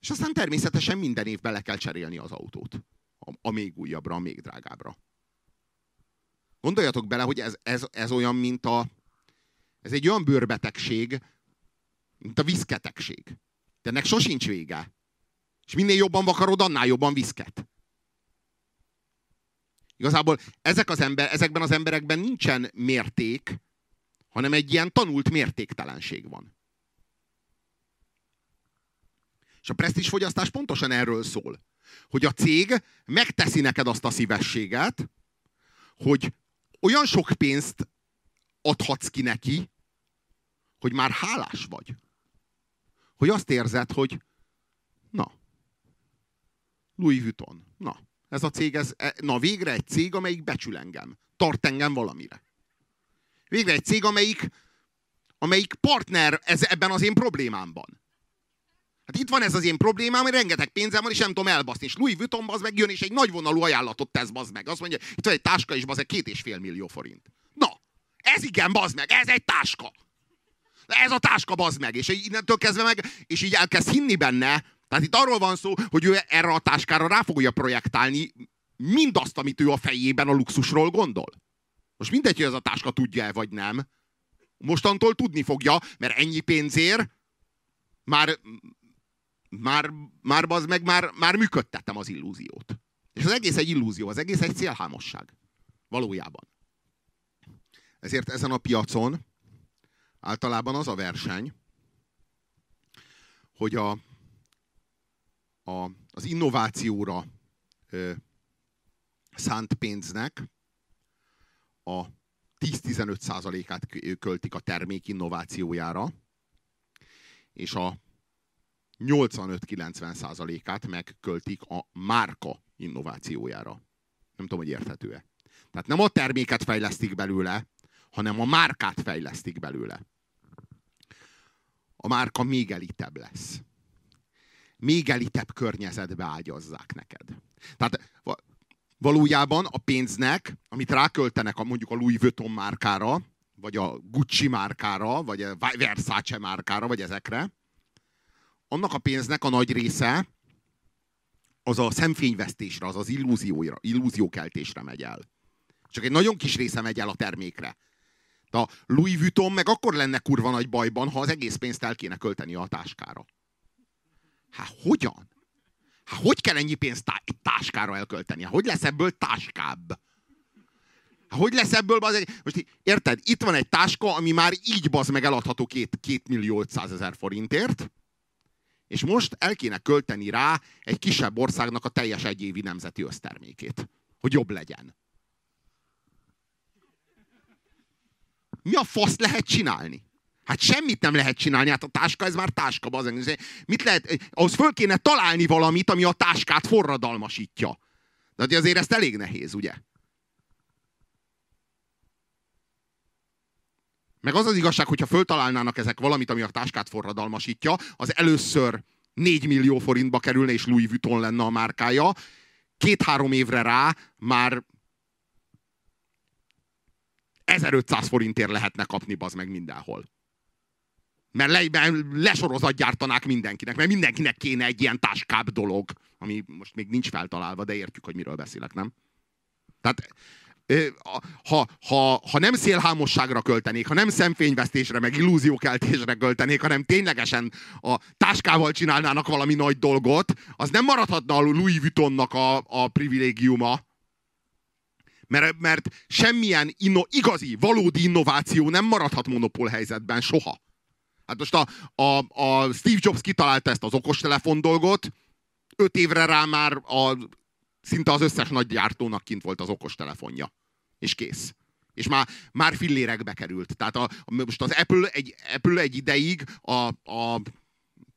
És aztán természetesen minden évben le kell cserélni az autót. A, még újabbra, a még drágábbra. Gondoljatok bele, hogy ez, ez, ez olyan, mint a... Ez egy olyan bőrbetegség, mint a viszketegség. De ennek sosincs vége. És minél jobban vakarod, annál jobban viszket. Igazából ezek az ember, ezekben az emberekben nincsen mérték, hanem egy ilyen tanult mértéktelenség van. És a presztis fogyasztás pontosan erről szól. Hogy a cég megteszi neked azt a szívességet, hogy olyan sok pénzt adhatsz ki neki, hogy már hálás vagy. Hogy azt érzed, hogy na, Louis Vuitton, na, ez a cég, ez, e, na végre egy cég, amelyik becsül engem, tart engem valamire. Végre egy cég, amelyik, amelyik partner ez, ebben az én problémámban. Hát itt van ez az én problémám, hogy rengeteg pénzem van, és nem tudom elbaszni. És Louis Vuitton az meg és egy nagyvonalú ajánlatot tesz, bazd meg. Azt mondja, itt van egy táska, és bazd két és fél millió forint. Na, ez igen, bazd meg, ez egy táska. Ez a táska, bazd meg. És innentől kezdve meg, és így elkezd hinni benne. Tehát itt arról van szó, hogy ő erre a táskára rá fogja projektálni mindazt, amit ő a fejében a luxusról gondol. Most mindegy, hogy ez a táska tudja-e, vagy nem. Mostantól tudni fogja, mert ennyi pénzért már, már, már, az meg, már, már működtettem az illúziót. És az egész egy illúzió, az egész egy célhámosság. Valójában. Ezért ezen a piacon általában az a verseny, hogy a, a, az innovációra ö, szánt pénznek a 10-15 százalékát költik a termék innovációjára, és a 85-90 százalékát megköltik a márka innovációjára. Nem tudom, hogy érthető-e. Tehát nem a terméket fejlesztik belőle, hanem a márkát fejlesztik belőle. A márka még elitebb lesz. Még elitebb környezetbe ágyazzák neked. Tehát valójában a pénznek, amit ráköltenek a, mondjuk a Louis Vuitton márkára, vagy a Gucci márkára, vagy a Versace márkára, vagy ezekre, annak a pénznek a nagy része az a szemfényvesztésre, az az illúzióra, illúziókeltésre megy el. Csak egy nagyon kis része megy el a termékre. De a Louis Vuitton meg akkor lenne kurva nagy bajban, ha az egész pénzt el kéne költeni a táskára. Hát hogyan? Hát hogy kell ennyi pénzt tá- táskára elkölteni? Hát hogy lesz ebből táskább? Hát hogy lesz ebből az egy... Most érted? Itt van egy táska, ami már így baz meg eladható két, két millió ezer forintért, és most el kéne költeni rá egy kisebb országnak a teljes egyévi nemzeti össztermékét, hogy jobb legyen. Mi a fasz lehet csinálni? Hát semmit nem lehet csinálni, hát a táska, ez már táska, bazen. Mit lehet, ahhoz föl kéne találni valamit, ami a táskát forradalmasítja. De azért ezt elég nehéz, ugye? Meg az az igazság, hogyha föltalálnának ezek valamit, ami a táskát forradalmasítja, az először 4 millió forintba kerülne, és Louis Vuitton lenne a márkája. Két-három évre rá már 1500 forintért lehetne kapni bazd meg mindenhol. Mert le, lesorozat gyártanák mindenkinek, mert mindenkinek kéne egy ilyen táskább dolog, ami most még nincs feltalálva, de értjük, hogy miről beszélek, nem? Tehát ha, ha, ha nem szélhámosságra költenék, ha nem szemfényvesztésre, meg illúziókeltésre költenék, hanem ténylegesen a táskával csinálnának valami nagy dolgot, az nem maradhatna a Louis Vuittonnak a, a privilégiuma, mert, mert semmilyen inno, igazi, valódi innováció nem maradhat monopól helyzetben soha. Hát most a, a, a Steve Jobs kitalálta ezt az okostelefon dolgot, öt évre rá már a, szinte az összes nagy gyártónak kint volt az okostelefonja. És kész. És már, már fillérekbe került. Tehát a, most az Apple egy, Apple egy ideig a, a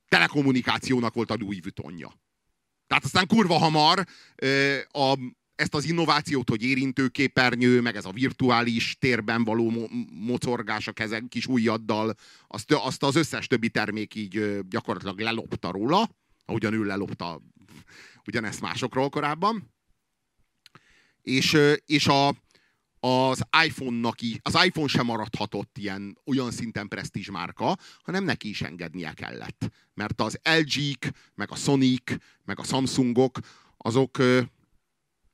telekommunikációnak volt a Louis Vuittonja. Tehát aztán kurva hamar a, ezt az innovációt, hogy érintőképernyő, meg ez a virtuális térben való mo- mocorgás a kezek kis ujjaddal, azt, azt az összes többi termék így gyakorlatilag lelopta róla, ahogyan ő lelopta ugyanezt másokról korábban. És, és a, az iPhone-nak az iPhone sem maradhatott ilyen olyan szinten presztízs márka, hanem neki is engednie kellett. Mert az LG-k, meg a Sonic, meg a Samsungok, azok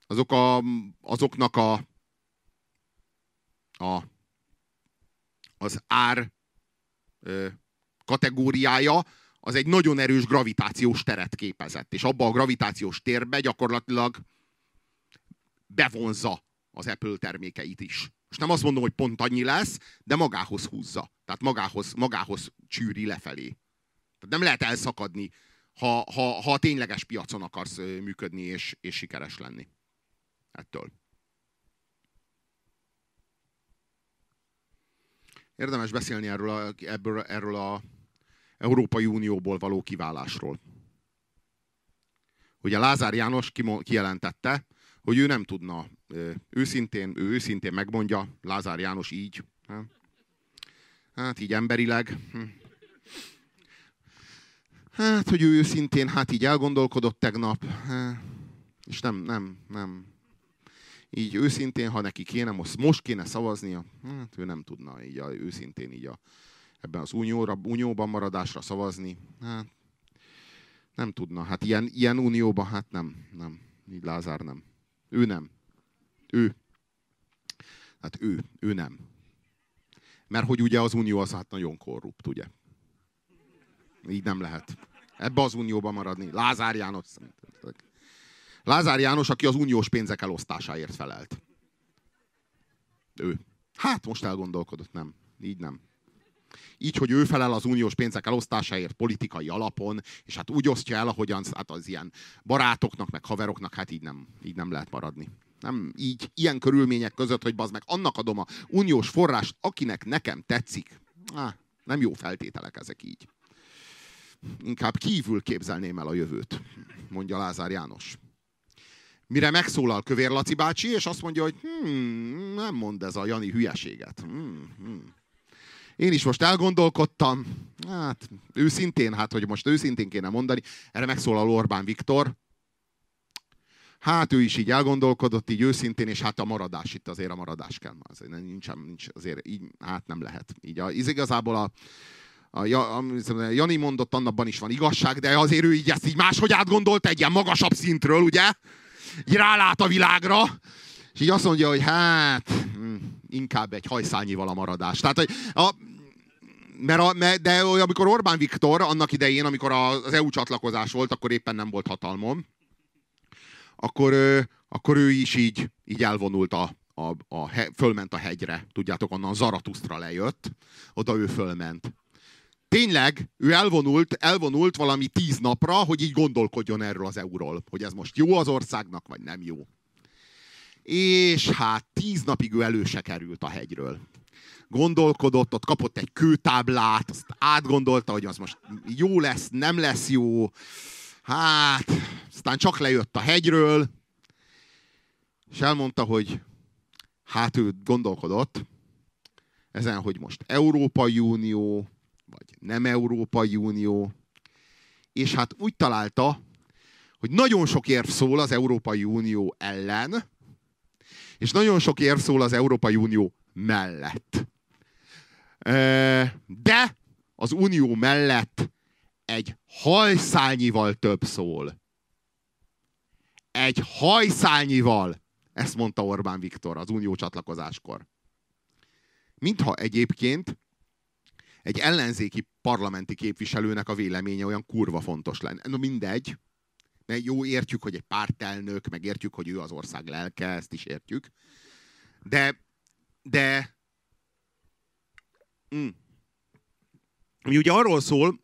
azok a, azoknak a, a az ár ö, kategóriája az egy nagyon erős gravitációs teret képezett, és abba a gravitációs térbe gyakorlatilag bevonza az Apple termékeit is. Most nem azt mondom, hogy pont annyi lesz, de magához húzza. Tehát magához, magához csűri lefelé. Tehát nem lehet elszakadni ha, ha, ha a tényleges piacon akarsz működni és, és sikeres lenni. Ettől. Érdemes beszélni erről a, ebből, erről a Európai Unióból való kiválásról. Ugye Lázár János kijelentette, hogy ő nem tudna őszintén, ő őszintén megmondja, Lázár János így, hát így emberileg, hm. hát, hogy ő őszintén, hát így elgondolkodott tegnap, és nem, nem, nem, így őszintén, ha neki kéne, most, most kéne szavaznia, hát ő nem tudna így a, őszintén így a, ebben az unióra, unióban maradásra szavazni. Hát nem tudna. Hát ilyen, ilyen unióban, hát nem, nem. Így Lázár nem. Ő nem. Ő. Hát ő, ő nem. Mert hogy ugye az unió az hát nagyon korrupt, ugye? Így nem lehet. Ebbe az unióban maradni. Lázár János Lázár János, aki az uniós pénzek elosztásáért felelt. Ő. Hát most elgondolkodott, nem. Így nem. Így, hogy ő felel az uniós pénzek elosztásáért politikai alapon, és hát úgy osztja el, ahogyan hát az ilyen barátoknak, meg haveroknak, hát így nem, így nem lehet maradni. Nem így, ilyen körülmények között, hogy bazd meg, annak adom a uniós forrást, akinek nekem tetszik. Á, nem jó feltételek ezek így. Inkább kívül képzelném el a jövőt, mondja Lázár János. Mire megszólal Kövér Laci bácsi, és azt mondja, hogy hmm, nem mond ez a Jani hülyeséget. Hmm, hmm. Én is most elgondolkodtam, hát őszintén, hát hogy most őszintén kéne mondani, erre megszólal Orbán Viktor, Hát ő is így elgondolkodott, így őszintén, és hát a maradás itt azért a maradás kell. Azért nincs, nincs, azért így, hát nem lehet. Így a, ez igazából a, a, a, a Jani mondott, annabban is van igazság, de azért ő így ezt így máshogy átgondolt egy ilyen magasabb szintről, ugye? Így rálát a világra, és így azt mondja, hogy hát hm, inkább egy hajszányival a maradás. Tehát, hogy a, mert a, de amikor Orbán Viktor annak idején, amikor az EU csatlakozás volt, akkor éppen nem volt hatalmon, akkor, akkor ő is így, így elvonult a, a, a, fölment a hegyre. Tudjátok, onnan Zaratusztra lejött, oda ő fölment. Tényleg, ő elvonult, elvonult valami tíz napra, hogy így gondolkodjon erről az euról, hogy ez most jó az országnak, vagy nem jó. És hát tíz napig ő elő se került a hegyről gondolkodott, ott kapott egy kőtáblát, azt átgondolta, hogy az most jó lesz, nem lesz jó. Hát, aztán csak lejött a hegyről, és elmondta, hogy hát ő gondolkodott ezen, hogy most Európai Unió, vagy nem Európai Unió, és hát úgy találta, hogy nagyon sok érv szól az Európai Unió ellen, és nagyon sok érv szól az Európai Unió mellett. De az unió mellett egy hajszálnyival több szól. Egy hajszálnyival. Ezt mondta Orbán Viktor az unió csatlakozáskor. Mintha egyébként egy ellenzéki parlamenti képviselőnek a véleménye olyan kurva fontos lenne. No mindegy, mert jó, értjük, hogy egy pártelnök, meg értjük, hogy ő az ország lelke, ezt is értjük. De, de Mm. Ami ugye arról szól,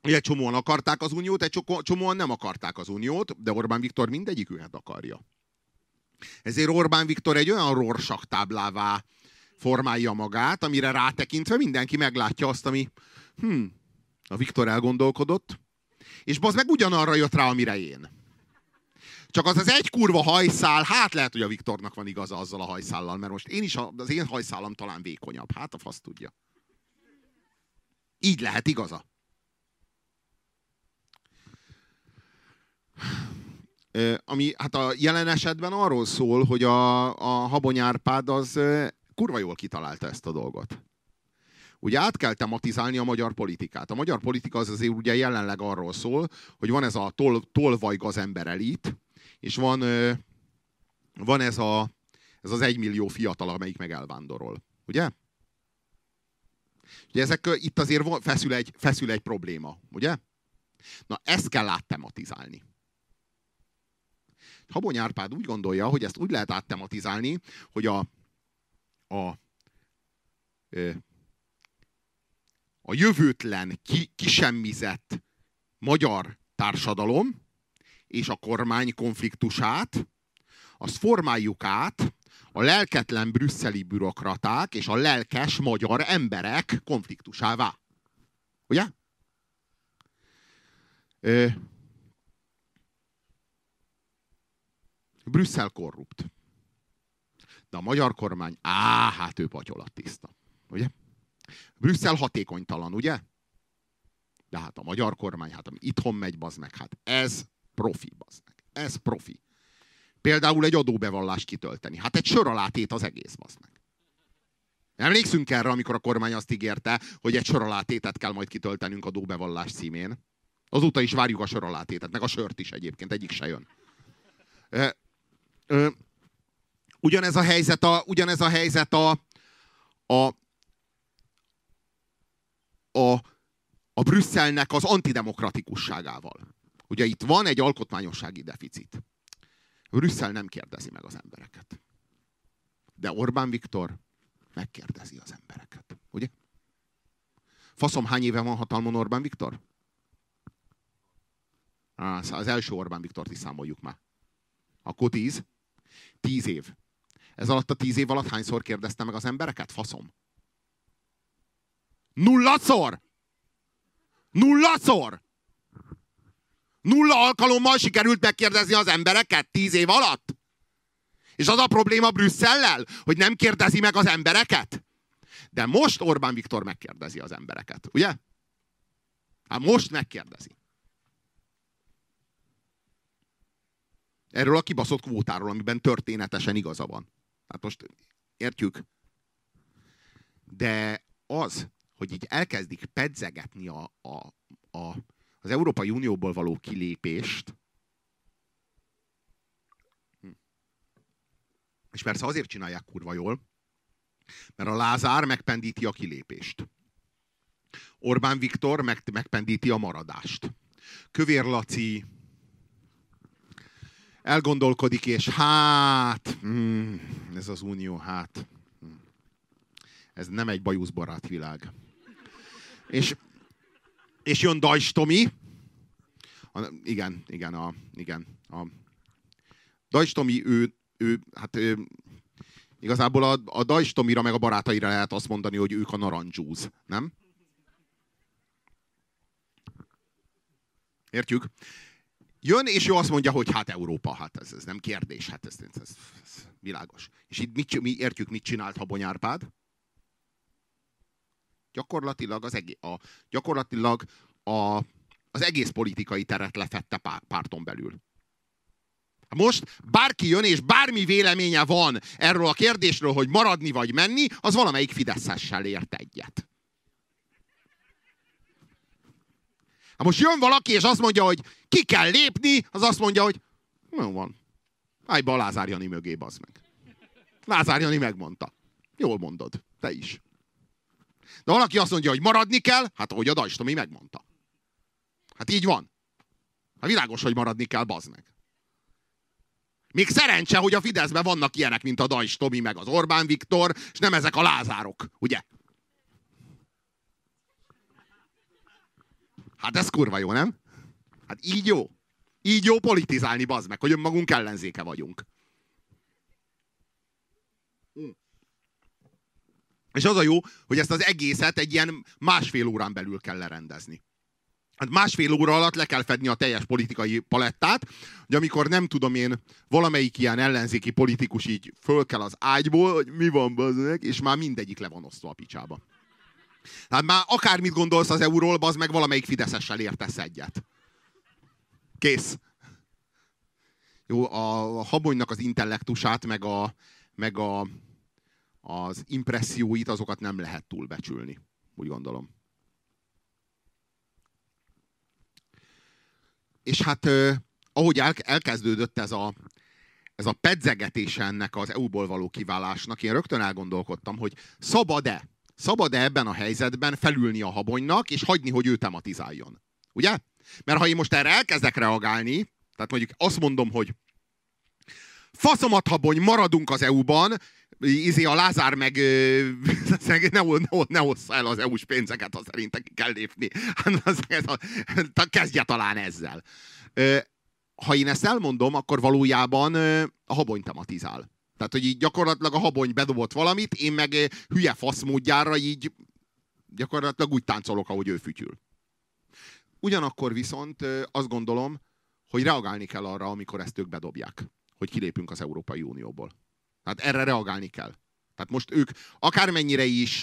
hogy egy csomóan akarták az uniót, egy csomóan nem akarták az uniót, de Orbán Viktor mindegyiküket akarja. Ezért Orbán Viktor egy olyan rorsak táblává formálja magát, amire rátekintve mindenki meglátja azt, ami hm, a Viktor elgondolkodott, és az meg ugyanarra jött rá, amire én. Csak az az egy kurva hajszál, hát lehet, hogy a Viktornak van igaza azzal a hajszállal, mert most én is, az én hajszálam talán vékonyabb. Hát a fasz tudja. Így lehet igaza. Ami hát a jelen esetben arról szól, hogy a, a Habony Árpád az kurva jól kitalálta ezt a dolgot. Ugye át kell tematizálni a magyar politikát. A magyar politika az azért ugye jelenleg arról szól, hogy van ez a tol, tolvaj ember elit, és van, van ez, a, ez az egymillió fiatal, amelyik meg elvándorol. Ugye? Ugye ezek itt azért feszül egy, feszül egy probléma, ugye? Na, ezt kell áttematizálni. Habony Árpád úgy gondolja, hogy ezt úgy lehet áttematizálni, hogy a, a, a jövőtlen, ki, kisemmizett magyar társadalom és a kormány konfliktusát, azt formáljuk át a lelketlen brüsszeli bürokraták és a lelkes magyar emberek konfliktusává. Ugye? Ö, Brüsszel korrupt. De a magyar kormány, á, hát ő patyolat tiszta. Ugye? Brüsszel hatékonytalan, ugye? De hát a magyar kormány, hát ami itthon megy, bazd meg, hát ez profi, bazd meg. Ez profi. Például egy adóbevallást kitölteni. Hát egy sor alá az egész, bazd meg. Emlékszünk erre, amikor a kormány azt ígérte, hogy egy soralátétet kell majd kitöltenünk adóbevallás címén. Azóta is várjuk a soralátétet, meg a sört is egyébként, egyik se jön. Ö, ö, ugyanez a helyzet a, ugyanez a, helyzet a, a, a, a Brüsszelnek az antidemokratikusságával. Ugye itt van egy alkotmányossági deficit. Brüsszel nem kérdezi meg az embereket. De Orbán Viktor megkérdezi az embereket. Ugye? Faszom, hány éve van hatalmon Orbán Viktor? Az első Orbán Viktort is számoljuk már. Akkor tíz? Tíz év. Ez alatt a tíz év alatt hányszor kérdezte meg az embereket? Faszom. Nullaszor! Nullaszor! Nulla alkalommal sikerült megkérdezni az embereket tíz év alatt? És az a probléma Brüsszellel, hogy nem kérdezi meg az embereket? De most Orbán Viktor megkérdezi az embereket, ugye? Hát most megkérdezi. Erről a kibaszott kvótáról, amiben történetesen igaza van. Hát most értjük. De az, hogy így elkezdik pedzegetni a, a, a, az Európai Unióból való kilépést, És persze azért csinálják kurva jól, mert a Lázár megpendíti a kilépést. Orbán Viktor meg, megpendíti a maradást. Kövér Laci elgondolkodik, és hát, mm, ez az unió, hát, mm, ez nem egy bajuszbarát világ. És, és jön Dajs Tomi, a, igen, igen, a, igen, a Dajs Tomi, ő ő, hát ő, igazából a, a Dajs Tomira meg a barátaira lehet azt mondani, hogy ők a narancsúz, nem? Értjük? Jön, és ő azt mondja, hogy hát Európa, hát ez, ez nem kérdés, hát ez, ez, ez, világos. És itt mit, mi értjük, mit csinált Habony Árpád? Gyakorlatilag az, egész, a, gyakorlatilag a, az egész politikai teret lefette párton belül. Most bárki jön, és bármi véleménye van erről a kérdésről, hogy maradni vagy menni, az valamelyik Fideszessel ért egyet. Ha most jön valaki, és azt mondja, hogy ki kell lépni, az azt mondja, hogy jó van. Állj be a Lázár Jani mögé, bazd meg. Lázár Jani megmondta. Jól mondod. Te is. De valaki azt mondja, hogy maradni kell, hát ahogy a Dajstomi megmondta. Hát így van. Hát világos, hogy maradni kell, bazd meg. Még szerencse, hogy a Fideszben vannak ilyenek, mint a Dajs Tomi, meg az Orbán Viktor, és nem ezek a lázárok, ugye? Hát ez kurva jó, nem? Hát így jó. Így jó politizálni, bazd meg, hogy önmagunk ellenzéke vagyunk. Hm. És az a jó, hogy ezt az egészet egy ilyen másfél órán belül kell lerendezni. Hát másfél óra alatt le kell fedni a teljes politikai palettát, hogy amikor nem tudom én, valamelyik ilyen ellenzéki politikus így föl kell az ágyból, hogy mi van bazdmeg, és már mindegyik le van osztva a picsába. Hát már akármit gondolsz az euról, az meg valamelyik fideszessel értesz egyet. Kész. Jó, a Habonynak az intellektusát, meg, a, meg a, az impresszióit, azokat nem lehet túlbecsülni. Úgy gondolom. és hát ahogy el, elkezdődött ez a, ez a pedzegetés ennek az EU-ból való kiválásnak, én rögtön elgondolkodtam, hogy szabad-e, szabad-e ebben a helyzetben felülni a habonynak, és hagyni, hogy ő tematizáljon. Ugye? Mert ha én most erre elkezdek reagálni, tehát mondjuk azt mondom, hogy faszomat habony, maradunk az EU-ban, izé a Lázár meg ne, ne, ne hossza el az EU-s pénzeket, ha szerintem ki kell lépni. Az, ez kezdje talán ezzel. Ha én ezt elmondom, akkor valójában a habony tematizál. Tehát, hogy így gyakorlatilag a habony bedobott valamit, én meg hülye faszmódjára így gyakorlatilag úgy táncolok, ahogy ő fütyül. Ugyanakkor viszont azt gondolom, hogy reagálni kell arra, amikor ezt ők bedobják, hogy kilépünk az Európai Unióból. Tehát erre reagálni kell. Tehát most ők akármennyire is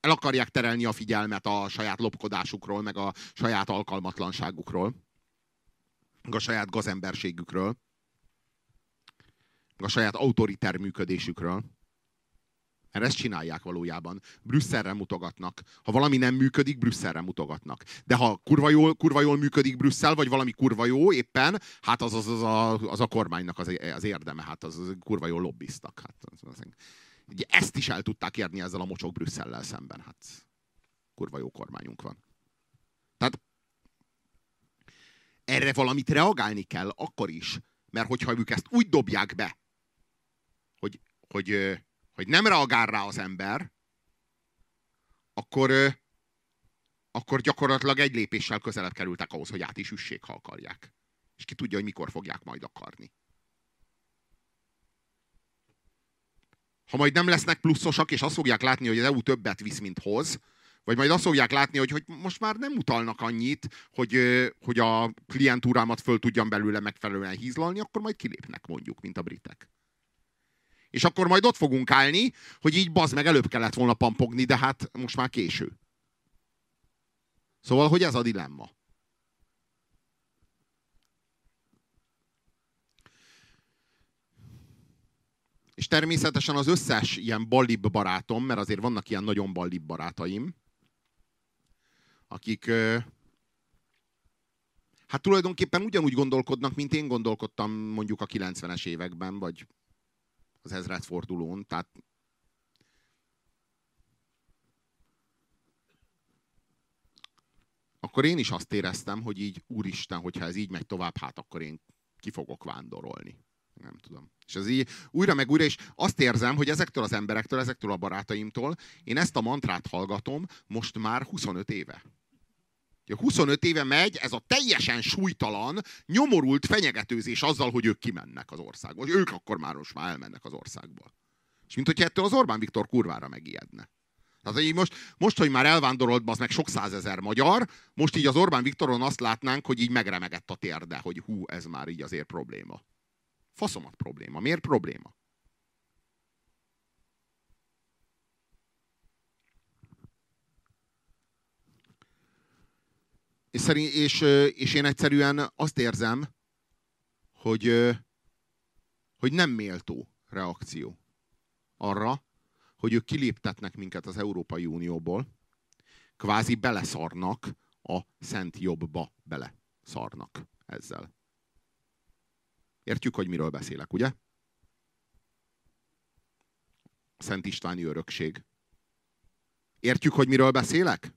el akarják terelni a figyelmet a saját lopkodásukról, meg a saját alkalmatlanságukról, meg a saját gazemberségükről, meg a saját autoriter működésükről. Mert ezt csinálják valójában. Brüsszelre mutogatnak. Ha valami nem működik, Brüsszelre mutogatnak. De ha kurva jól, kurva jól működik Brüsszel, vagy valami kurva jó éppen, hát az az, az, a, az a kormánynak az, az érdeme. Hát az, az kurva jól lobbiztak. Hát az, az, az, ezt is el tudták érni ezzel a mocsok Brüsszellel szemben. Hát kurva jó kormányunk van. Tehát erre valamit reagálni kell akkor is, mert hogyha ők ezt úgy dobják be, hogy, hogy hogy nem reagál rá az ember, akkor, akkor gyakorlatilag egy lépéssel közelebb kerültek ahhoz, hogy át is üssék, ha akarják. És ki tudja, hogy mikor fogják majd akarni. Ha majd nem lesznek pluszosak, és azt fogják látni, hogy az EU többet visz, mint hoz, vagy majd azt fogják látni, hogy, hogy most már nem utalnak annyit, hogy, hogy a klientúrámat föl tudjam belőle megfelelően hízlalni, akkor majd kilépnek mondjuk, mint a britek. És akkor majd ott fogunk állni, hogy így bazd meg, előbb kellett volna pampogni, de hát most már késő. Szóval, hogy ez a dilemma. És természetesen az összes ilyen ballib barátom, mert azért vannak ilyen nagyon ballib barátaim, akik hát tulajdonképpen ugyanúgy gondolkodnak, mint én gondolkodtam mondjuk a 90-es években, vagy az ezredfordulón, tehát akkor én is azt éreztem, hogy így, úristen, hogyha ez így megy tovább, hát akkor én ki fogok vándorolni. Nem tudom. És ez így újra meg újra, és azt érzem, hogy ezektől az emberektől, ezektől a barátaimtól én ezt a mantrát hallgatom most már 25 éve. 25 éve megy ez a teljesen súlytalan, nyomorult fenyegetőzés azzal, hogy ők kimennek az országból. Ők akkor már most már elmennek az országból. És mint hogyha ettől az Orbán Viktor kurvára megijedne. Tehát így most, most, hogy már elvándorolt az meg sok százezer magyar, most így az Orbán Viktoron azt látnánk, hogy így megremegett a térde, hogy hú, ez már így azért probléma. Faszomat probléma. Miért probléma? És, szerint, és, és én egyszerűen azt érzem, hogy, hogy nem méltó reakció arra, hogy ők kiléptetnek minket az Európai Unióból, kvázi beleszarnak a szent jobbba beleszarnak ezzel. Értjük, hogy miről beszélek, ugye? Szent Istváni örökség. Értjük, hogy miről beszélek?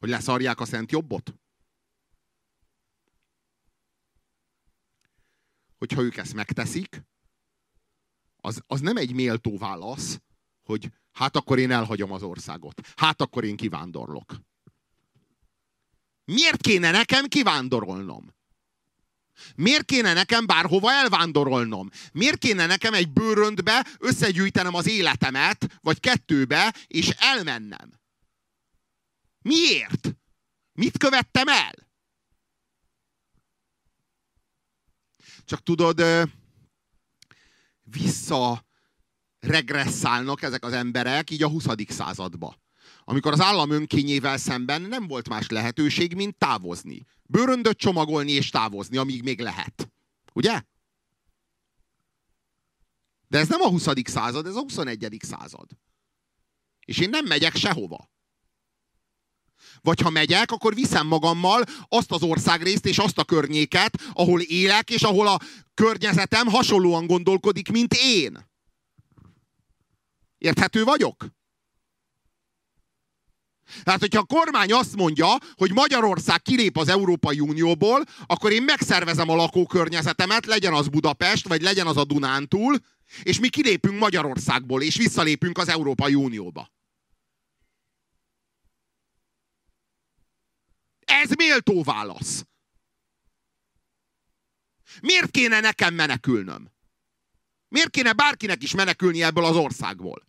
Hogy leszarják a szent jobbot? Hogyha ők ezt megteszik, az, az nem egy méltó válasz, hogy hát akkor én elhagyom az országot. Hát akkor én kivándorlok. Miért kéne nekem kivándorolnom? Miért kéne nekem bárhova elvándorolnom? Miért kéne nekem egy bőröntbe összegyűjtenem az életemet, vagy kettőbe, és elmennem? Miért? Mit követtem el? Csak tudod, vissza regresszálnak ezek az emberek így a 20. századba. Amikor az állam önkényével szemben nem volt más lehetőség, mint távozni. Bőröndöt csomagolni és távozni, amíg még lehet. Ugye? De ez nem a 20. század, ez a 21. század. És én nem megyek sehova. Vagy ha megyek, akkor viszem magammal azt az országrészt és azt a környéket, ahol élek, és ahol a környezetem hasonlóan gondolkodik, mint én. Érthető vagyok? Tehát, hogyha a kormány azt mondja, hogy Magyarország kilép az Európai Unióból, akkor én megszervezem a lakókörnyezetemet, legyen az Budapest, vagy legyen az a Dunántúl, és mi kilépünk Magyarországból, és visszalépünk az Európai Unióba. Ez méltó válasz. Miért kéne nekem menekülnöm? Miért kéne bárkinek is menekülni ebből az országból?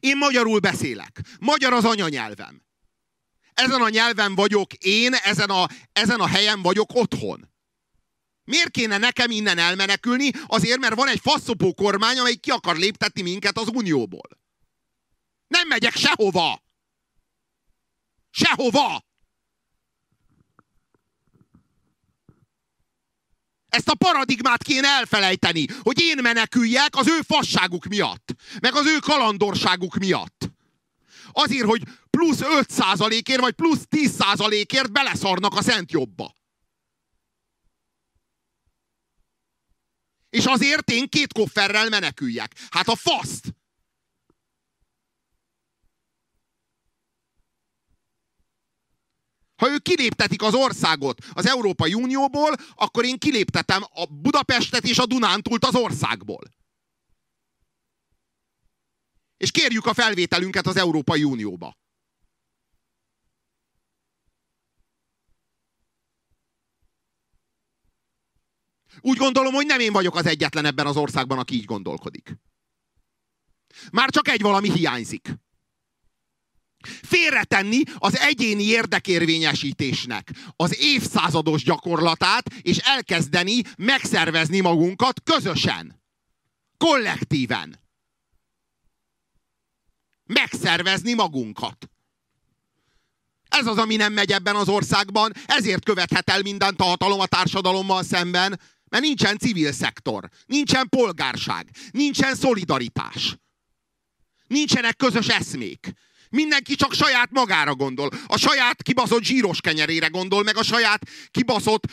Én magyarul beszélek. Magyar az anyanyelvem. Ezen a nyelven vagyok én, ezen a, ezen a helyen vagyok otthon. Miért kéne nekem innen elmenekülni? Azért, mert van egy faszopó kormány, amely ki akar léptetni minket az Unióból. Nem megyek sehova! Sehova! Ezt a paradigmát kéne elfelejteni, hogy én meneküljek az ő fasságuk miatt, meg az ő kalandorságuk miatt. Azért, hogy plusz 5%-ért, vagy plusz 10%-ért beleszarnak a szent jobba. És azért én két kofferrel meneküljek. Hát a faszt! Ha ők kiléptetik az országot az Európai Unióból, akkor én kiléptetem a Budapestet és a Dunántúlt az országból. És kérjük a felvételünket az Európai Unióba. Úgy gondolom, hogy nem én vagyok az egyetlen ebben az országban, aki így gondolkodik. Már csak egy valami hiányzik. Félretenni az egyéni érdekérvényesítésnek az évszázados gyakorlatát, és elkezdeni megszervezni magunkat közösen. Kollektíven. Megszervezni magunkat. Ez az, ami nem megy ebben az országban, ezért követhet el mindent a hatalom a társadalommal szemben, mert nincsen civil szektor, nincsen polgárság, nincsen szolidaritás. Nincsenek közös eszmék. Mindenki csak saját magára gondol. A saját kibaszott zsíros kenyerére gondol, meg a saját kibaszott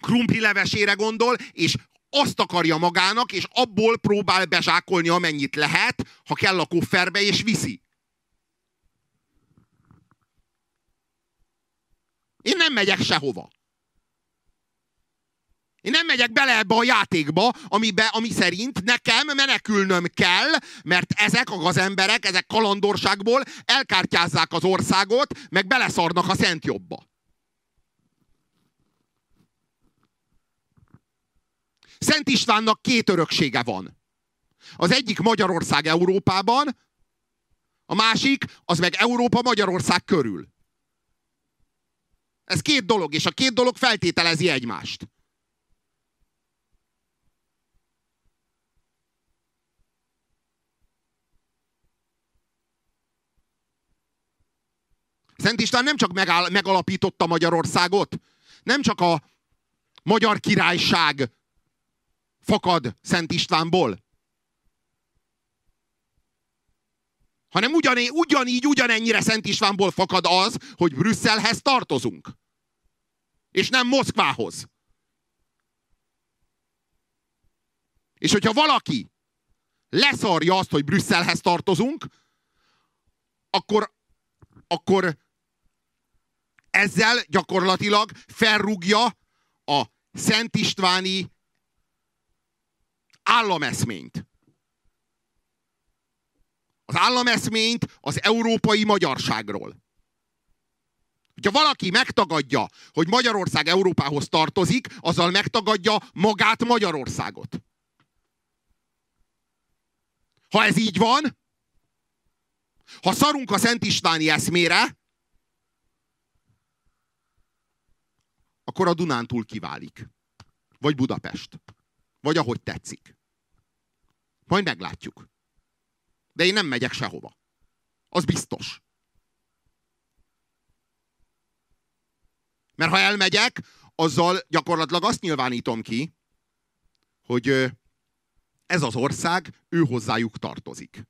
krumpli levesére gondol, és azt akarja magának, és abból próbál bezsákolni amennyit lehet, ha kell a kofferbe, és viszi. Én nem megyek sehova. Én nem megyek bele ebbe a játékba, amibe, ami szerint nekem menekülnöm kell, mert ezek a gazemberek, ezek kalandorságból elkártyázzák az országot, meg beleszarnak a szent jobba. Szent Istvánnak két öröksége van. Az egyik Magyarország Európában, a másik az meg Európa Magyarország körül. Ez két dolog, és a két dolog feltételezi egymást. Szent István nem csak megáll, megalapította Magyarországot, nem csak a magyar királyság fakad Szent Istvánból, hanem ugyané, ugyanígy, ugyanennyire Szent Istvánból fakad az, hogy Brüsszelhez tartozunk. És nem Moszkvához. És hogyha valaki leszarja azt, hogy Brüsszelhez tartozunk, akkor, akkor ezzel gyakorlatilag felrúgja a Szent Istváni állameszményt. Az állameszményt az európai magyarságról. Ha valaki megtagadja, hogy Magyarország Európához tartozik, azzal megtagadja magát Magyarországot. Ha ez így van, ha szarunk a Szent Istváni eszmére, akkor a Dunántúl kiválik. Vagy Budapest. Vagy ahogy tetszik. Majd meglátjuk. De én nem megyek sehova. Az biztos. Mert ha elmegyek, azzal gyakorlatilag azt nyilvánítom ki, hogy ez az ország, ő hozzájuk tartozik.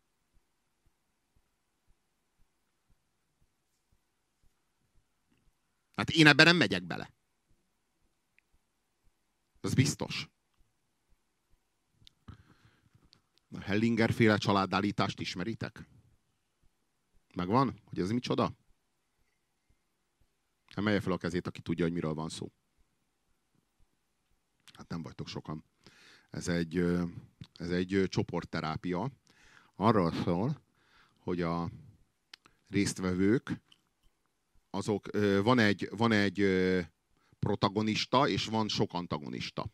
Hát én ebben nem megyek bele. Az biztos. A Hellinger féle családállítást ismeritek? Megvan? Hogy ez micsoda? Emelje fel a kezét, aki tudja, hogy miről van szó. Hát nem vagytok sokan. Ez egy, ez egy csoportterápia. Arról szól, hogy a résztvevők, azok, van egy, van egy protagonista, és van sok antagonista.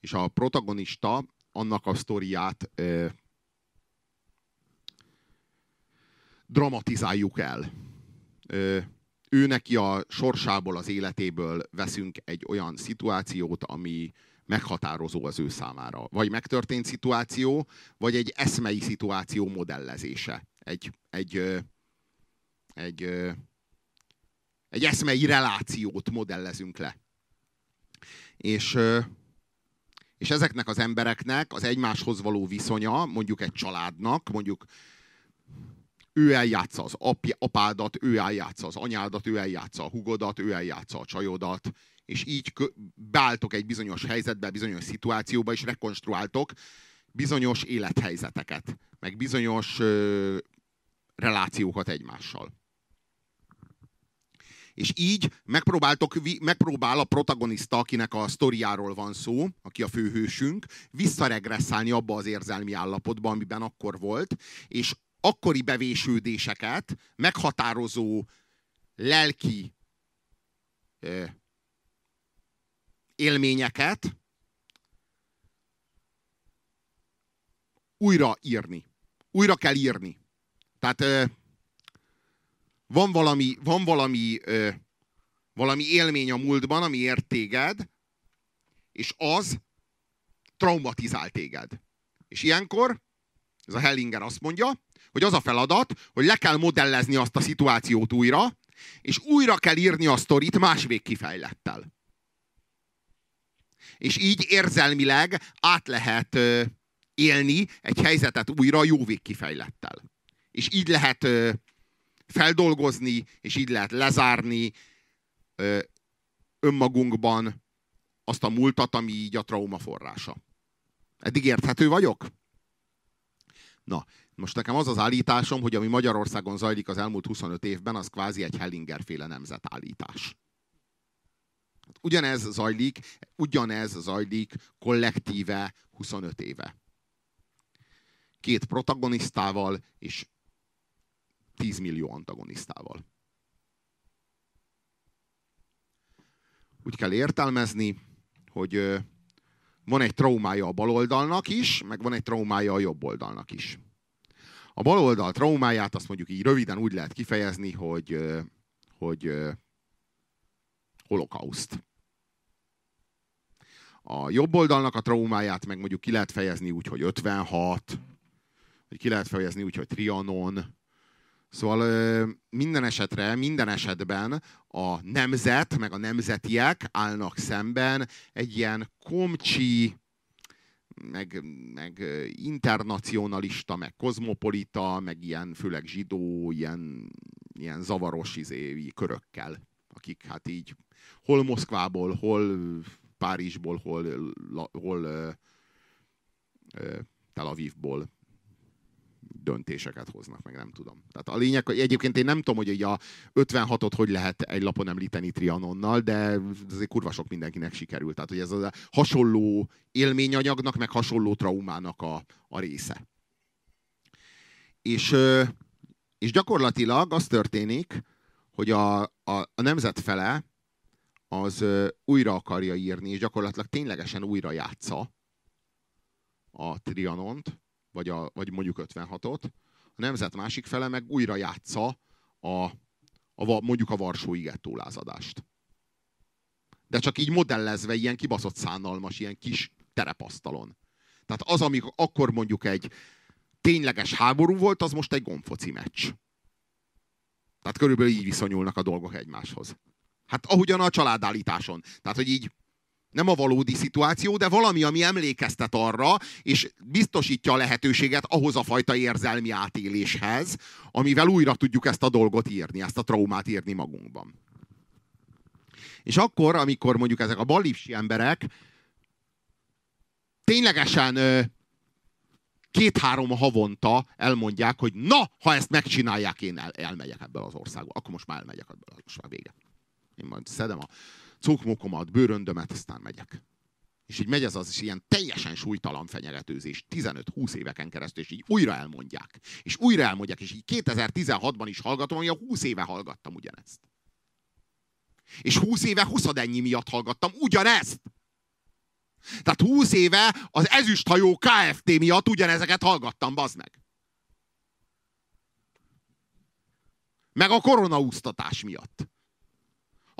És a protagonista annak a sztoriát dramatizáljuk el. Ő neki a sorsából, az életéből veszünk egy olyan szituációt, ami meghatározó az ő számára. Vagy megtörtént szituáció, vagy egy eszmei szituáció modellezése. Egy, egy, egy, egy eszmei relációt modellezünk le. És, és ezeknek az embereknek az egymáshoz való viszonya, mondjuk egy családnak, mondjuk ő eljátsza az apja, apádat, ő eljátsza az anyádat, ő eljátsza a hugodat, ő eljátsza a csajodat, és így beálltok egy bizonyos helyzetbe, bizonyos szituációba, és rekonstruáltok bizonyos élethelyzeteket, meg bizonyos ö, relációkat egymással. És így megpróbáltok, megpróbál a protagonista, akinek a sztoriáról van szó, aki a főhősünk, visszaregresszálni abba az érzelmi állapotba, amiben akkor volt, és akkori bevésődéseket, meghatározó lelki eh, élményeket újra írni. Újra kell írni. Tehát eh, van valami, van valami, eh, valami élmény a múltban, ami ért téged, és az traumatizál téged. És ilyenkor, ez a Hellinger azt mondja, hogy az a feladat, hogy le kell modellezni azt a szituációt újra, és újra kell írni a sztorit más végkifejlettel. És így érzelmileg át lehet ö, élni egy helyzetet újra jó végkifejlettel. És így lehet ö, feldolgozni, és így lehet lezárni önmagunkban azt a múltat, ami így a trauma forrása. Eddig érthető vagyok? Na, most nekem az az állításom, hogy ami Magyarországon zajlik az elmúlt 25 évben, az kvázi egy Hellinger féle nemzetállítás. Ugyanez zajlik, ugyanez zajlik kollektíve 25 éve. Két protagonisztával és 10 millió antagonisztával. Úgy kell értelmezni, hogy van egy traumája a baloldalnak is, meg van egy traumája a jobb oldalnak is. A baloldal traumáját azt mondjuk így röviden úgy lehet kifejezni, hogy, hogy holokauszt. A jobb oldalnak a traumáját meg mondjuk ki lehet fejezni úgy, hogy 56, vagy ki lehet fejezni úgy, hogy Trianon. Szóval minden esetre, minden esetben a nemzet, meg a nemzetiek állnak szemben egy ilyen komcsi, meg, meg internacionalista, meg kozmopolita, meg ilyen főleg zsidó, ilyen, ilyen zavaros izé, körökkel, akik hát így hol Moszkvából, hol Párizsból, hol, hol uh, Tel Avivból döntéseket hoznak, meg nem tudom. Tehát a lényeg, egyébként én nem tudom, hogy a 56-ot hogy lehet egy lapon említeni Trianonnal, de azért kurva sok mindenkinek sikerült. Tehát, hogy ez a hasonló élményanyagnak, meg hasonló traumának a, a része. És, és gyakorlatilag az történik, hogy a, a, a nemzet fele az újra akarja írni, és gyakorlatilag ténylegesen újra játsza a Trianont, vagy, a, vagy mondjuk 56-ot, a nemzet másik fele meg újra játsza a, a, mondjuk a Varsói gettólázadást. De csak így modellezve ilyen kibaszott szánalmas, ilyen kis terepasztalon. Tehát az, amik akkor mondjuk egy tényleges háború volt, az most egy gombfoci meccs. Tehát körülbelül így viszonyulnak a dolgok egymáshoz. Hát ahogyan a családállításon. Tehát, hogy így nem a valódi szituáció, de valami, ami emlékeztet arra, és biztosítja a lehetőséget ahhoz a fajta érzelmi átéléshez, amivel újra tudjuk ezt a dolgot írni, ezt a traumát írni magunkban. És akkor, amikor mondjuk ezek a balipsi emberek ténylegesen két-három havonta elmondják, hogy na, ha ezt megcsinálják, én el, elmegyek ebből az országból. Akkor most már elmegyek ebből, most már vége. Én majd szedem a cókmokomat, bőröndömet, aztán megyek. És így megy ez az is ilyen teljesen súlytalan fenyegetőzés 15-20 éveken keresztül, és így újra elmondják. És újra elmondják, és így 2016-ban is hallgatom, hogy a 20 éve hallgattam ugyanezt. És 20 éve 20 ennyi miatt hallgattam ugyanezt. Tehát 20 éve az ezüsthajó KFT miatt ugyanezeket hallgattam, bazd meg. Meg a koronaúztatás miatt.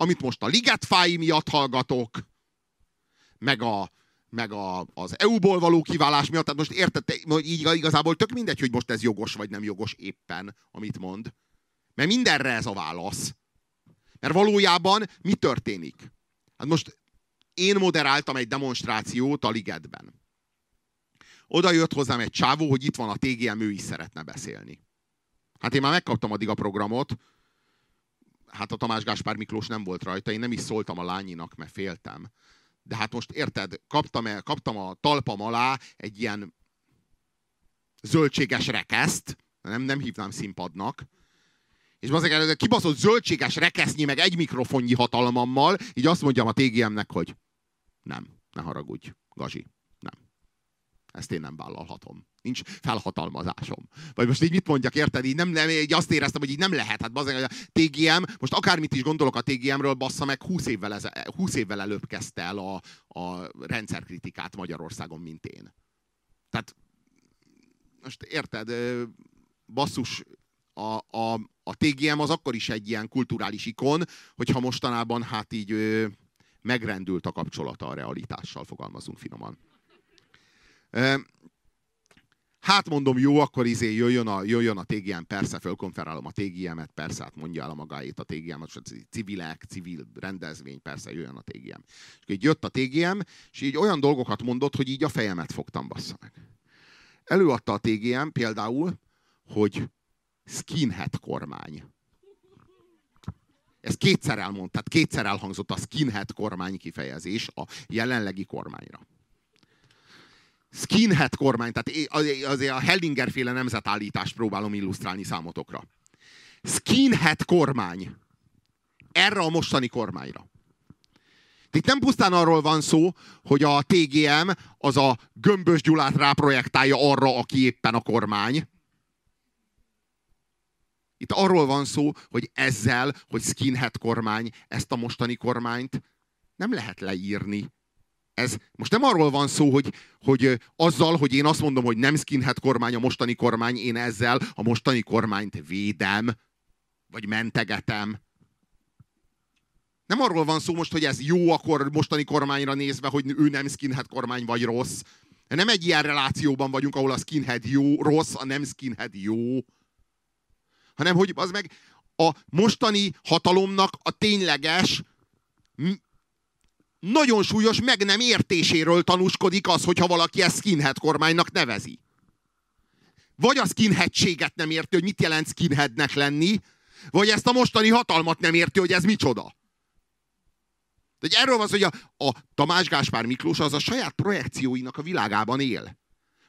Amit most a ligetfái miatt hallgatok, meg, a, meg a, az EU-ból való kiválás miatt. Tehát most érted, így igazából tök mindegy, hogy most ez jogos vagy nem jogos éppen, amit mond. Mert mindenre ez a válasz. Mert valójában mi történik? Hát most én moderáltam egy demonstrációt a Ligetben. Oda jött hozzám egy csávó, hogy itt van a TGM, ő is szeretne beszélni. Hát én már megkaptam addig a programot, hát a Tamás Gáspár Miklós nem volt rajta, én nem is szóltam a lányinak, mert féltem. De hát most érted, kaptam, -e, kaptam a talpam alá egy ilyen zöldséges rekeszt, nem, nem hívnám színpadnak, és azért kibaszott zöldséges rekesznyi, meg egy mikrofonnyi hatalmammal, így azt mondjam a TGM-nek, hogy nem, ne haragudj, Gazi. Ezt én nem vállalhatom. Nincs felhatalmazásom. Vagy most így mit mondjak, érted? Így, nem, nem, így azt éreztem, hogy így nem lehet. Hát bazen, a TGM, most akármit is gondolok a TGM-ről, bassza meg, 20 évvel, ez, 20 évvel előbb kezdte el a, a rendszerkritikát Magyarországon, mint én. Tehát most érted, basszus, a, a, a TGM az akkor is egy ilyen kulturális ikon, hogyha mostanában hát így megrendült a kapcsolata a realitással, fogalmazunk finoman. Hát mondom, jó, akkor izé jöjjön a, jöjjön a TGM, persze, fölkonferálom a TGM-et, persze, hát mondja el a magáét a TGM, és civilek, civil rendezvény, persze, jöjjön a TGM. És így jött a TGM, és így olyan dolgokat mondott, hogy így a fejemet fogtam, bassza meg. Előadta a TGM például, hogy skinhead kormány. Ez kétszer elmondta, tehát kétszer elhangzott a skinhead kormány kifejezés a jelenlegi kormányra. Skinhead kormány, tehát azért a Hellinger féle nemzetállítást próbálom illusztrálni számotokra. Skinhead kormány. Erre a mostani kormányra. Itt nem pusztán arról van szó, hogy a TGM az a gömbös Gyulát ráprojektálja arra, aki éppen a kormány, itt arról van szó, hogy ezzel, hogy skinhead kormány, ezt a mostani kormányt nem lehet leírni. Ez most nem arról van szó, hogy, hogy azzal, hogy én azt mondom, hogy nem skinhead kormány a mostani kormány, én ezzel a mostani kormányt védem, vagy mentegetem. Nem arról van szó most, hogy ez jó a mostani kormányra nézve, hogy ő nem skinhead kormány vagy rossz. Nem egy ilyen relációban vagyunk, ahol a skinhead jó, rossz, a nem skinhead jó hanem hogy az meg a mostani hatalomnak a tényleges, nagyon súlyos meg nem értéséről tanúskodik az, hogyha valaki ezt skinhead kormánynak nevezi. Vagy a skinheadséget nem érti, hogy mit jelent skinheadnek lenni, vagy ezt a mostani hatalmat nem érti, hogy ez micsoda. De erről van hogy a, a Tamás Gáspár Miklós az a saját projekcióinak a világában él.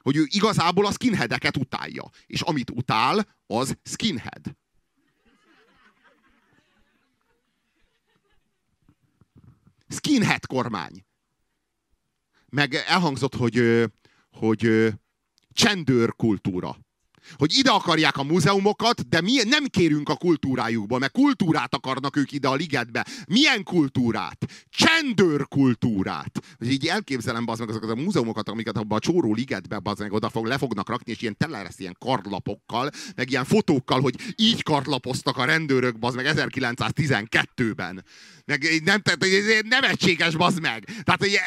Hogy ő igazából a skinheadeket utálja. És amit utál, az skinhead. Skinhead kormány. Meg elhangzott, hogy, hogy csendőr kultúra hogy ide akarják a múzeumokat, de mi nem kérünk a kultúrájukba, mert kultúrát akarnak ők ide a ligetbe. Milyen kultúrát? Csendőr kultúrát. Hogy így elképzelem az meg azokat a múzeumokat, amiket abban a csóró ligetbe az meg oda fog, le fognak rakni, és ilyen tele lesz ilyen kardlapokkal, meg ilyen fotókkal, hogy így kardlapoztak a rendőrök, az meg 1912-ben. Meg nem, tehát nevetséges, bazd meg. Tehát, hogy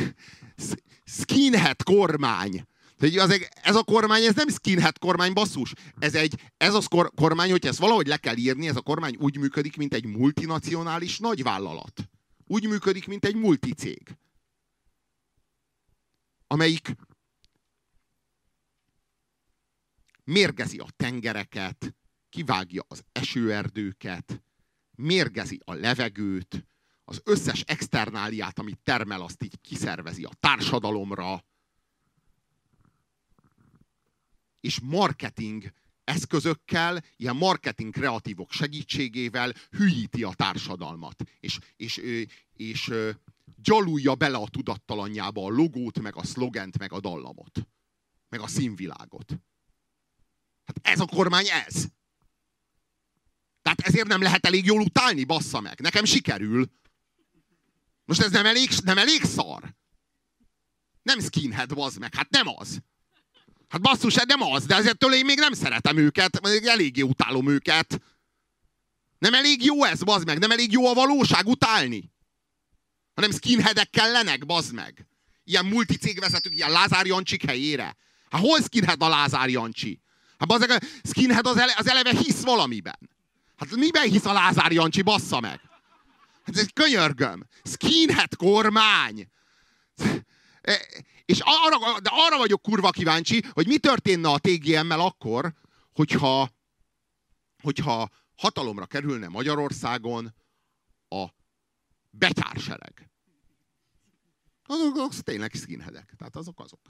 skinhead kormány de az, ez a kormány, ez nem skinhead kormány, basszus. Ez, egy, ez az kor, kormány, hogy ezt valahogy le kell írni, ez a kormány úgy működik, mint egy multinacionális nagyvállalat. Úgy működik, mint egy multicég. Amelyik mérgezi a tengereket, kivágja az esőerdőket, mérgezi a levegőt, az összes externáliát, amit termel, azt így kiszervezi a társadalomra, és marketing eszközökkel, ilyen marketing kreatívok segítségével hülyíti a társadalmat. És, és, és, és gyalulja bele a tudattalanjába a logót, meg a szlogent, meg a dallamot. Meg a színvilágot. Hát ez a kormány ez. Tehát ezért nem lehet elég jól utálni, bassza meg. Nekem sikerül. Most ez nem elég, nem elég szar? Nem skinhead, bazd meg. Hát nem az. Hát basszus, hát nem az, de ezért tőle én még nem szeretem őket, még eléggé utálom őket. Nem elég jó ez, bazd meg, nem elég jó a valóság utálni. Hanem skinheadek kellenek, bazd meg. Ilyen multicégvezetők, ilyen Lázár Jancsik helyére. Hát hol skinhead a Lázár Jancsi? Hát bazd meg, a skinhead az, ele, az eleve hisz valamiben. Hát miben hisz a Lázár Jancsi, bassza meg? Hát ez könyörgöm. Skinhead kormány. És arra, de arra vagyok kurva kíváncsi, hogy mi történne a TGM-mel akkor, hogyha, hogyha hatalomra kerülne Magyarországon a betyársereg. Azok, azok tényleg skinheadek. Tehát azok azok.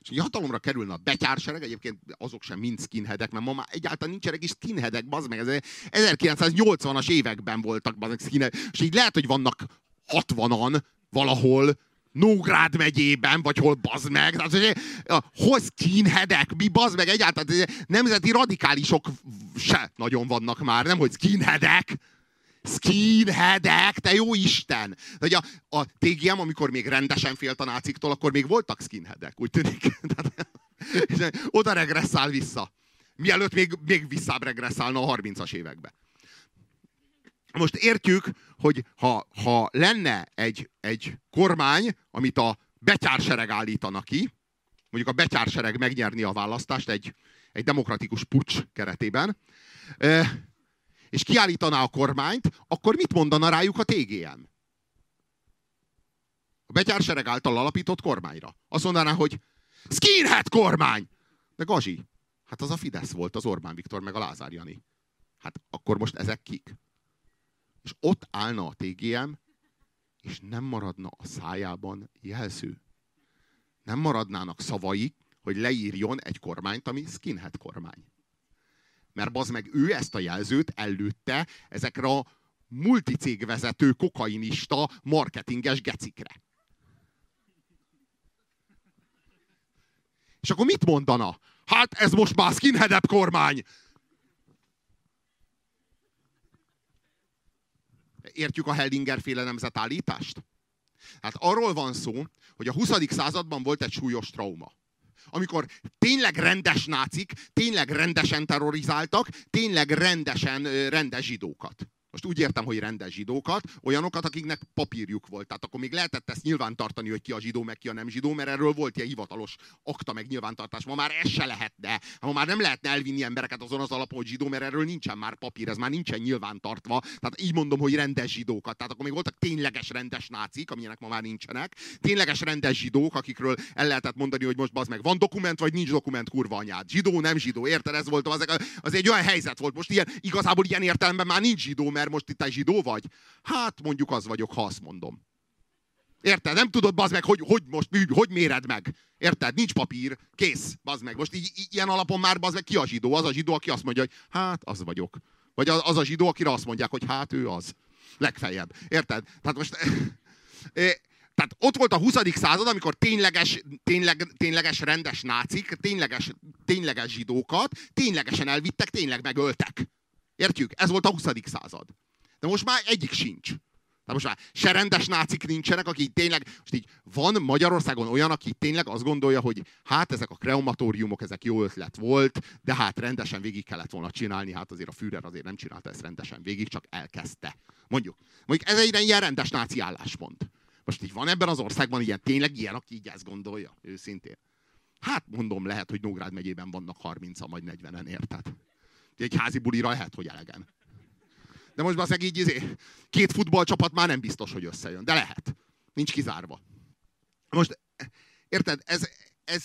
És hogy hatalomra kerülne a betyársereg, egyébként azok sem mind skinheadek, mert ma már egyáltalán nincsenek is skinheadek, bazd meg, ez 1980-as években voltak bazd meg skinheadek, és így lehet, hogy vannak 60-an valahol, Nógrád megyében, vagy hol bazd meg. Tehát, hogy, hol skinheadek, mi bazd meg egyáltalán nemzeti radikálisok se nagyon vannak már, nem hogy skinheadek. Skinheadek, te jó Isten! De a, a TGM, amikor még rendesen félt a náciktól, akkor még voltak skinheadek, úgy tűnik. oda regresszál vissza. Mielőtt még, még visszább regresszálna a 30-as évekbe. Most értjük, hogy ha, ha lenne egy, egy kormány, amit a betyársereg állítana ki, mondjuk a betyársereg megnyerni a választást egy, egy demokratikus pucs keretében, és kiállítaná a kormányt, akkor mit mondana rájuk a TGM? A betyársereg által alapított kormányra. Azt mondaná, hogy skinhead kormány! De Gazi, hát az a Fidesz volt, az Orbán Viktor, meg a Lázár Jani. Hát akkor most ezek kik? És ott állna a TGM, és nem maradna a szájában jelző. Nem maradnának szavai, hogy leírjon egy kormányt, ami skinhead kormány. Mert az meg ő ezt a jelzőt előtte ezekre a multicégvezető, kokainista, marketinges gecikre. És akkor mit mondana? Hát ez most már skinheadebb kormány. Értjük a Hellinger féle nemzetállítást? Hát arról van szó, hogy a 20. században volt egy súlyos trauma. Amikor tényleg rendes nácik, tényleg rendesen terrorizáltak, tényleg rendesen rendes zsidókat. Most úgy értem, hogy rendes zsidókat, olyanokat, akiknek papírjuk volt. Tehát akkor még lehetett ezt nyilvántartani, hogy ki a zsidó, meg ki a nem zsidó, mert erről volt ilyen hivatalos akta, meg nyilvántartás. Ma már ez se lehetne. Ma már nem lehetne elvinni embereket azon az alapon, hogy zsidó, mert erről nincsen már papír, ez már nincsen nyilvántartva. Tehát így mondom, hogy rendes zsidókat. Tehát akkor még voltak tényleges rendes nácik, amilyenek ma már nincsenek. Tényleges rendes zsidók, akikről el lehetett mondani, hogy most az meg van dokument, vagy nincs dokument, kurva anyád. Zsidó, nem zsidó, érted? Ez volt az, az egy olyan helyzet volt. Most ilyen, igazából ilyen értelemben már nincs zsidó, mert most itt egy zsidó vagy? Hát mondjuk az vagyok, ha azt mondom. Érted? Nem tudod, bazd meg, hogy, hogy most hogy méred meg. Érted? Nincs papír, kész, bazd meg. Most így ilyen alapon már bazd meg ki a zsidó? Az a zsidó, aki azt mondja, hogy hát az vagyok. Vagy az, az a zsidó, akire azt mondják, hogy hát ő az. Legfeljebb. Érted? Tehát most... Tehát ott volt a 20. század, amikor tényleges, tényleg, tényleges rendes nácik, tényleges, tényleges zsidókat ténylegesen elvittek, tényleg megöltek. Értjük? Ez volt a 20. század. De most már egyik sincs. De most már se rendes nácik nincsenek, akik tényleg, most így van Magyarországon olyan, aki tényleg azt gondolja, hogy hát ezek a krematóriumok, ezek jó ötlet volt, de hát rendesen végig kellett volna csinálni, hát azért a Führer azért nem csinálta ezt rendesen végig, csak elkezdte. Mondjuk. Mondjuk ez egy ilyen rendes náci álláspont. Most így van ebben az országban ilyen, tényleg ilyen, aki így ezt gondolja, őszintén. Hát mondom, lehet, hogy Nógrád megyében vannak 30 vagy 40-en, érted? Egy házi bulira lehet, hogy elegen. De most az így izé, két futballcsapat már nem biztos, hogy összejön. De lehet. Nincs kizárva. Most, érted, ez, ez,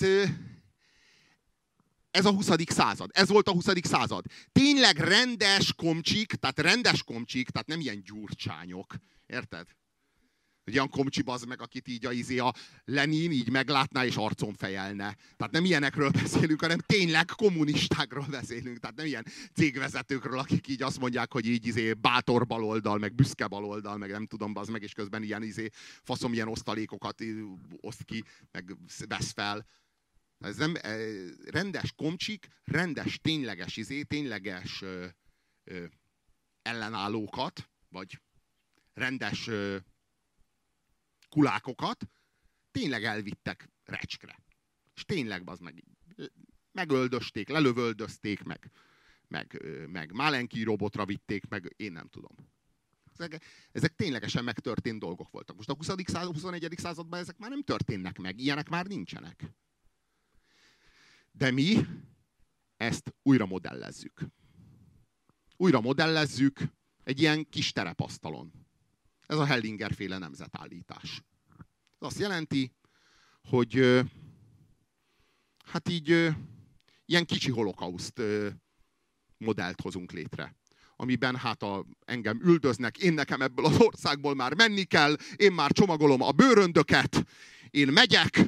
ez a 20. század. Ez volt a 20. század. Tényleg rendes komcsik, tehát rendes komcsik, tehát nem ilyen gyurcsányok. Érted? Egy olyan komcsi bazd meg, akit így a, izé a Lenin így meglátná és arcon fejelne. Tehát nem ilyenekről beszélünk, hanem tényleg kommunistákról beszélünk. Tehát nem ilyen cégvezetőkről, akik így azt mondják, hogy így izé bátor baloldal, meg büszke baloldal, meg nem tudom, az meg, és közben ilyen izé faszom ilyen osztalékokat oszt ki, meg vesz fel. Ez nem rendes komcsik, rendes, tényleges izé, tényleges ö, ö, ellenállókat, vagy rendes ö, kulákokat tényleg elvittek recskre. És tényleg az meg megöldözték, lelövöldözték, meg, meg, meg Málenki robotra vitték, meg én nem tudom. Ezek, ezek ténylegesen megtörtént dolgok voltak. Most a 20. század, 21. században ezek már nem történnek meg, ilyenek már nincsenek. De mi ezt újra modellezzük. Újra modellezzük egy ilyen kis terepasztalon. Ez a Hellinger féle nemzetállítás. Ez azt jelenti, hogy hát így ilyen kicsi holokauszt modellt hozunk létre amiben hát a, engem üldöznek, én nekem ebből az országból már menni kell, én már csomagolom a bőröndöket, én megyek,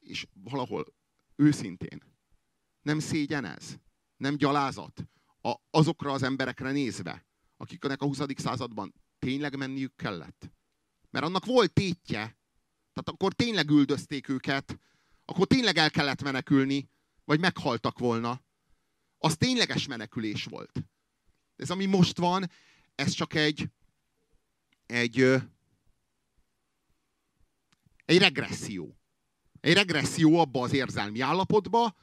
és valahol őszintén nem szégyen ez, nem gyalázat? A, azokra az emberekre nézve, akiknek a 20. században tényleg menniük kellett. Mert annak volt tétje. Tehát akkor tényleg üldözték őket, akkor tényleg el kellett menekülni, vagy meghaltak volna. Az tényleges menekülés volt. Ez, ami most van, ez csak egy, egy, egy regresszió. Egy regresszió abba az érzelmi állapotba,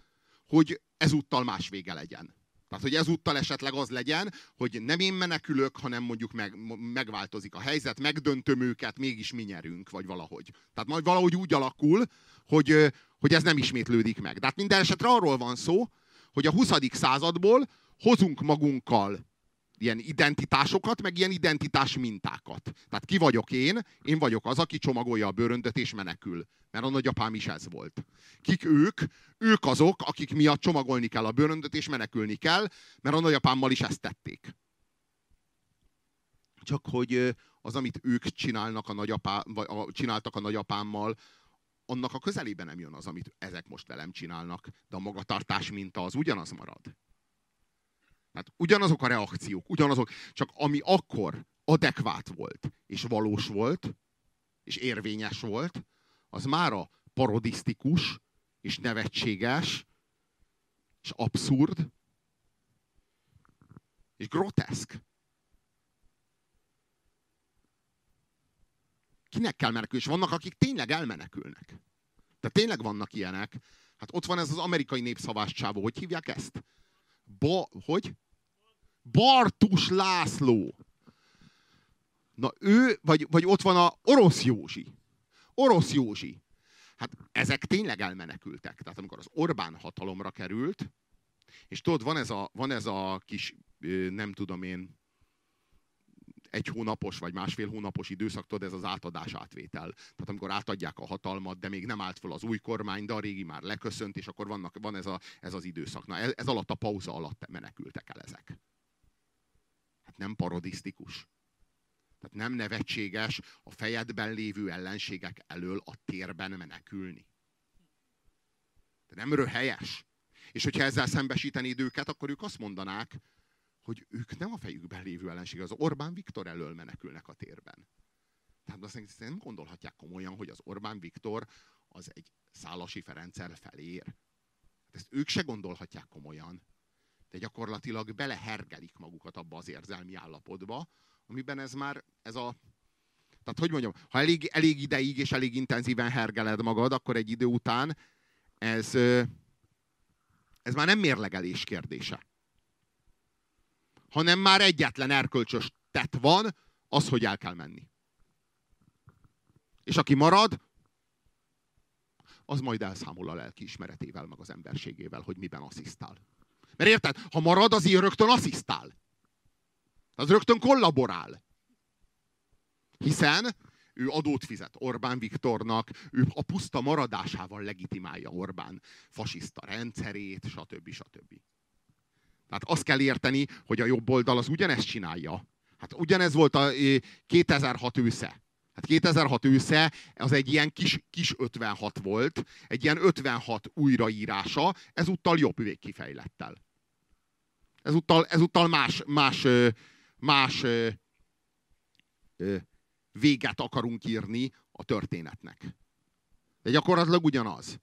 hogy ezúttal más vége legyen. Tehát, hogy ezúttal esetleg az legyen, hogy nem én menekülök, hanem mondjuk meg, megváltozik a helyzet, megdöntöm őket, mégis mi nyerünk, vagy valahogy. Tehát majd valahogy úgy alakul, hogy, hogy ez nem ismétlődik meg. De hát minden esetre arról van szó, hogy a 20. századból hozunk magunkkal ilyen identitásokat, meg ilyen identitás mintákat. Tehát ki vagyok én? Én vagyok az, aki csomagolja a bőröndöt és menekül. Mert a nagyapám is ez volt. Kik ők? Ők azok, akik miatt csomagolni kell a bőröndöt és menekülni kell, mert a nagyapámmal is ezt tették. Csak hogy az, amit ők csinálnak a nagyapá, vagy csináltak a nagyapámmal, annak a közelében nem jön az, amit ezek most velem csinálnak, de a magatartás minta az ugyanaz marad. Tehát ugyanazok a reakciók, ugyanazok, csak ami akkor adekvát volt, és valós volt, és érvényes volt, az már a parodisztikus, és nevetséges, és abszurd, és groteszk. Kinek kell menekülni? És vannak, akik tényleg elmenekülnek. Tehát tényleg vannak ilyenek. Hát ott van ez az amerikai népszavás csávó. Hogy hívják ezt? Ba, hogy? Bartus László. Na ő, vagy, vagy ott van a Orosz Józsi. Orosz Józsi. Hát ezek tényleg elmenekültek. Tehát amikor az Orbán hatalomra került, és tudod, van ez a, van ez a kis, nem tudom én, egy hónapos vagy másfél hónapos időszak, tudod, ez az átadás átvétel. Tehát amikor átadják a hatalmat, de még nem állt fel az új kormány, de a régi már leköszönt, és akkor vannak, van ez, a, ez az időszak. Na ez, ez alatt a pauza alatt menekültek el ezek nem parodisztikus. Tehát nem nevetséges a fejedben lévő ellenségek elől a térben menekülni. De nem röhelyes. És hogyha ezzel szembesítenéd őket, akkor ők azt mondanák, hogy ők nem a fejükben lévő ellenség, az Orbán Viktor elől menekülnek a térben. Tehát azt nem gondolhatják komolyan, hogy az Orbán Viktor az egy Szálasi Ferenccel felér. Hát ezt ők se gondolhatják komolyan de gyakorlatilag belehergelik magukat abba az érzelmi állapotba, amiben ez már, ez a, tehát hogy mondjam, ha elég, elég ideig és elég intenzíven hergeled magad, akkor egy idő után ez, ez már nem mérlegelés kérdése. Hanem már egyetlen erkölcsös tett van, az, hogy el kell menni. És aki marad, az majd elszámol a lelki ismeretével, meg az emberségével, hogy miben asszisztál. Mert érted? Ha marad, az ilyen rögtön asszisztál. Az rögtön kollaborál. Hiszen ő adót fizet Orbán Viktornak, ő a puszta maradásával legitimálja Orbán fasiszta rendszerét, stb. stb. Tehát azt kell érteni, hogy a jobb oldal az ugyanezt csinálja. Hát ugyanez volt a 2006 ősze. Hát 2006 ősze az egy ilyen kis, kis 56 volt, egy ilyen 56 újraírása, ezúttal jobb végkifejlettel. Ezúttal, ezúttal más, más, más véget akarunk írni a történetnek. De gyakorlatilag ugyanaz.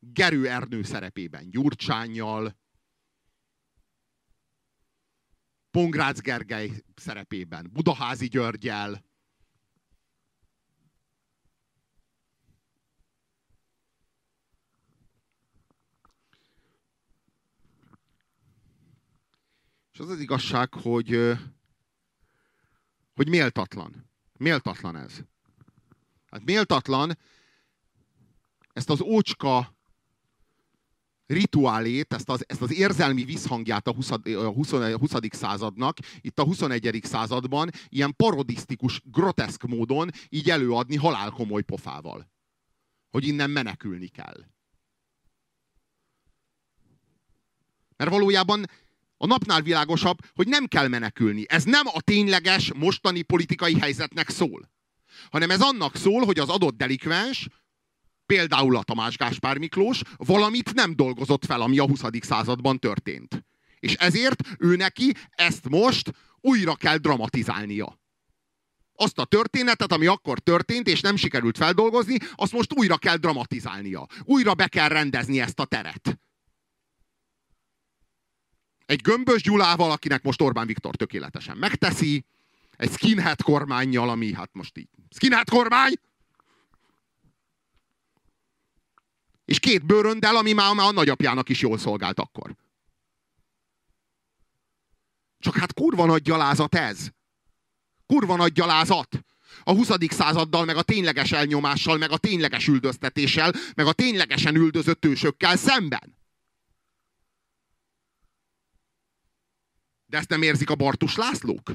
Gerő Ernő szerepében Gyurcsányjal, Pongrácz Gergely szerepében Budaházi Györgyel, És az az igazság, hogy, hogy méltatlan. Méltatlan ez. Hát méltatlan ezt az ócska rituálét, ezt az, ezt az érzelmi visszhangját a 20, a 20, 20. századnak, itt a 21. században ilyen parodisztikus, groteszk módon így előadni halálkomoly pofával. Hogy innen menekülni kell. Mert valójában a napnál világosabb, hogy nem kell menekülni. Ez nem a tényleges mostani politikai helyzetnek szól. Hanem ez annak szól, hogy az adott delikvens, például a Tamás Gáspár Miklós, valamit nem dolgozott fel, ami a 20. században történt. És ezért ő neki ezt most újra kell dramatizálnia. Azt a történetet, ami akkor történt, és nem sikerült feldolgozni, azt most újra kell dramatizálnia. Újra be kell rendezni ezt a teret. Egy gömbös Gyulával, akinek most Orbán Viktor tökéletesen megteszi, egy skinhead kormányjal, ami hát most így skinhead kormány, és két bőröndel, ami már, már a nagyapjának is jól szolgált akkor. Csak hát kurva nagy gyalázat ez. Kurva nagy gyalázat. A 20. századdal, meg a tényleges elnyomással, meg a tényleges üldöztetéssel, meg a ténylegesen üldözött ősökkel szemben. De ezt nem érzik a Bartus Lászlók?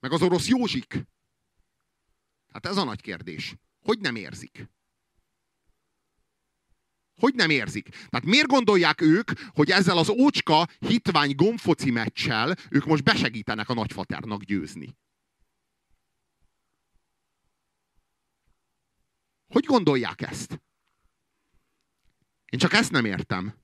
Meg az orosz Józsik? Hát ez a nagy kérdés. Hogy nem érzik? Hogy nem érzik? Tehát miért gondolják ők, hogy ezzel az ócska hitvány gomfoci meccsel ők most besegítenek a nagyfaternak győzni? Hogy gondolják ezt? Én csak ezt nem értem.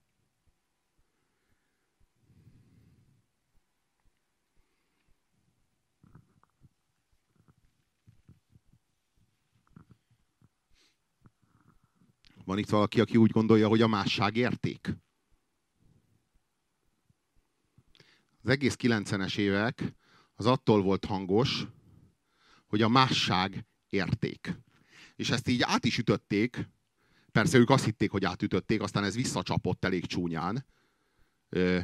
Van itt valaki, aki úgy gondolja, hogy a másság érték? Az egész 90-es évek az attól volt hangos, hogy a másság érték. És ezt így át is ütötték, persze ők azt hitték, hogy átütötték, aztán ez visszacsapott elég csúnyán. Ö,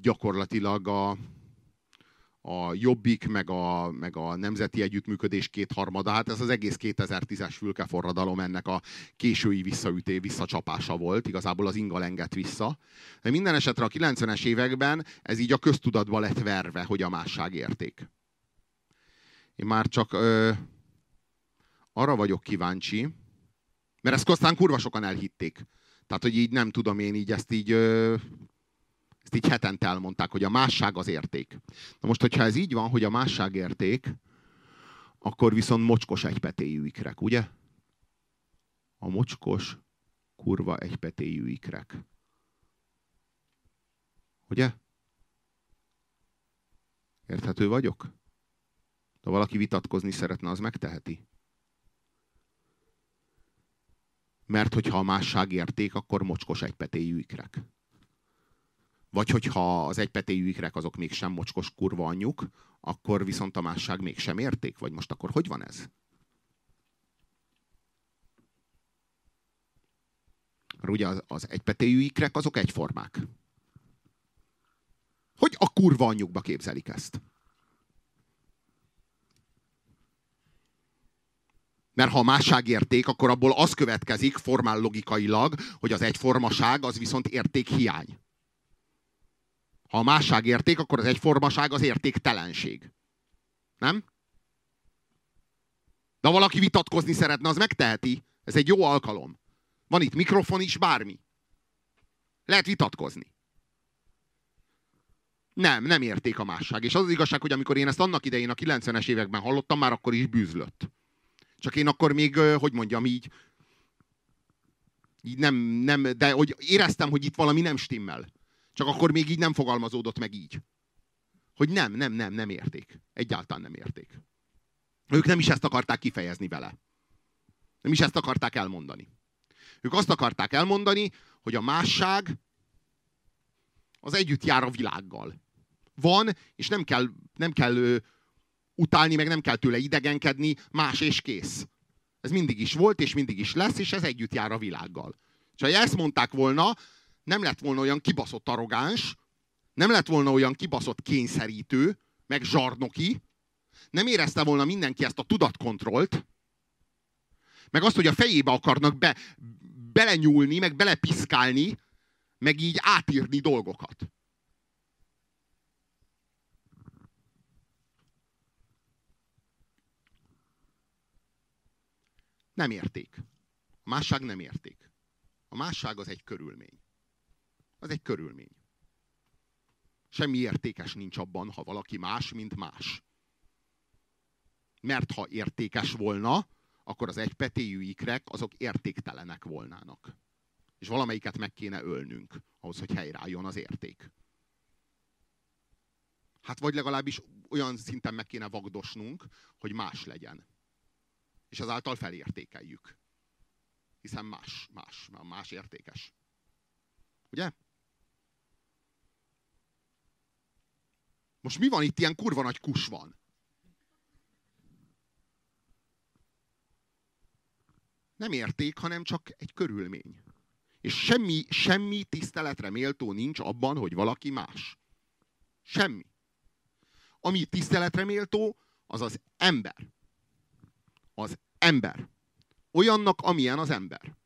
gyakorlatilag a, a Jobbik, meg a, meg a Nemzeti Együttműködés kétharmada, hát ez az egész 2010-es fülkeforradalom ennek a késői visszaüté, visszacsapása volt, igazából az inga lengett vissza. De minden esetre a 90-es években ez így a köztudatba lett verve, hogy a másság érték. Én már csak ö, arra vagyok kíváncsi, mert ezt aztán kurva sokan elhitték. Tehát, hogy így nem tudom én így ezt így ö, ezt így hetente elmondták, hogy a másság az érték. Na most, hogyha ez így van, hogy a másság érték, akkor viszont mocskos egypetéjű ikrek, ugye? A mocskos, kurva egypetéjű ikrek. Ugye? Érthető vagyok? Ha valaki vitatkozni szeretne, az megteheti. Mert hogyha a másság érték, akkor mocskos egypetéjű ikrek. Vagy hogyha az egypetéjű ikrek azok mégsem mocskos kurva anyjuk, akkor viszont a másság mégsem érték? Vagy most akkor hogy van ez? Mert ugye az, az egypetéjű ikrek azok egyformák. Hogy a kurva anyjukba képzelik ezt? Mert ha a másság érték, akkor abból az következik formál logikailag, hogy az egyformaság az viszont érték hiány. Ha a másság érték, akkor az egyformaság az értéktelenség. Nem? De ha valaki vitatkozni szeretne, az megteheti. Ez egy jó alkalom. Van itt mikrofon is, bármi. Lehet vitatkozni. Nem, nem érték a másság. És az az igazság, hogy amikor én ezt annak idején a 90-es években hallottam, már akkor is bűzlött. Csak én akkor még, hogy mondjam így, így nem, nem, de hogy éreztem, hogy itt valami nem stimmel. Csak akkor még így nem fogalmazódott meg így. Hogy nem, nem, nem, nem érték. Egyáltalán nem érték. Ők nem is ezt akarták kifejezni vele. Nem is ezt akarták elmondani. Ők azt akarták elmondani, hogy a másság az együtt jár a világgal. Van, és nem kell, nem kell ö, utálni, meg nem kell tőle idegenkedni, más és kész. Ez mindig is volt, és mindig is lesz, és ez együtt jár a világgal. És ha ezt mondták volna, nem lett volna olyan kibaszott arrogáns, nem lett volna olyan kibaszott kényszerítő, meg zsarnoki, nem érezte volna mindenki ezt a tudatkontrollt, meg azt, hogy a fejébe akarnak be, belenyúlni, meg belepiszkálni, meg így átírni dolgokat. Nem érték. A másság nem érték. A másság az egy körülmény. Az egy körülmény. Semmi értékes nincs abban, ha valaki más, mint más. Mert ha értékes volna, akkor az egypetéjű ikrek azok értéktelenek volnának. És valamelyiket meg kéne ölnünk, ahhoz, hogy helyreálljon az érték. Hát vagy legalábbis olyan szinten meg kéne vagdosnunk, hogy más legyen. És azáltal felértékeljük. Hiszen más, más, más értékes. Ugye? Most mi van itt? Ilyen kurva nagy kus van. Nem érték, hanem csak egy körülmény. És semmi, semmi tiszteletre méltó nincs abban, hogy valaki más. Semmi. Ami tiszteletre méltó, az az ember. Az ember. Olyannak, amilyen az ember.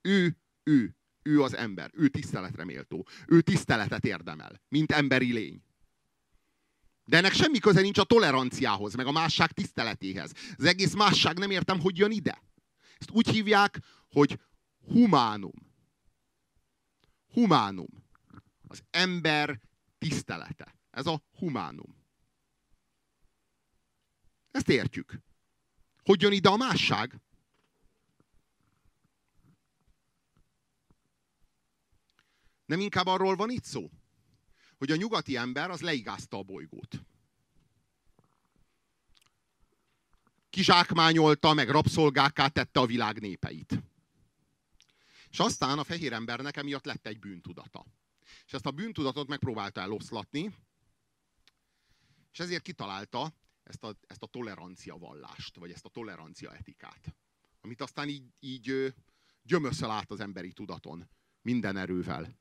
Ő, ő, ő az ember. Ő tiszteletre méltó. Ő tiszteletet érdemel, mint emberi lény. De ennek semmi köze nincs a toleranciához, meg a másság tiszteletéhez. Az egész másság nem értem, hogy jön ide. Ezt úgy hívják, hogy humánum. Humánum. Az ember tisztelete. Ez a humánum. Ezt értjük. Hogy jön ide a másság? Nem inkább arról van itt szó, hogy a nyugati ember az leigázta a bolygót. Kizsákmányolta, meg rabszolgáká tette a világ népeit. És aztán a fehér embernek emiatt lett egy bűntudata. És ezt a bűntudatot megpróbálta eloszlatni, és ezért kitalálta ezt a, ezt a tolerancia vallást, vagy ezt a tolerancia etikát. Amit aztán így, így gyömöszöl át az emberi tudaton, minden erővel.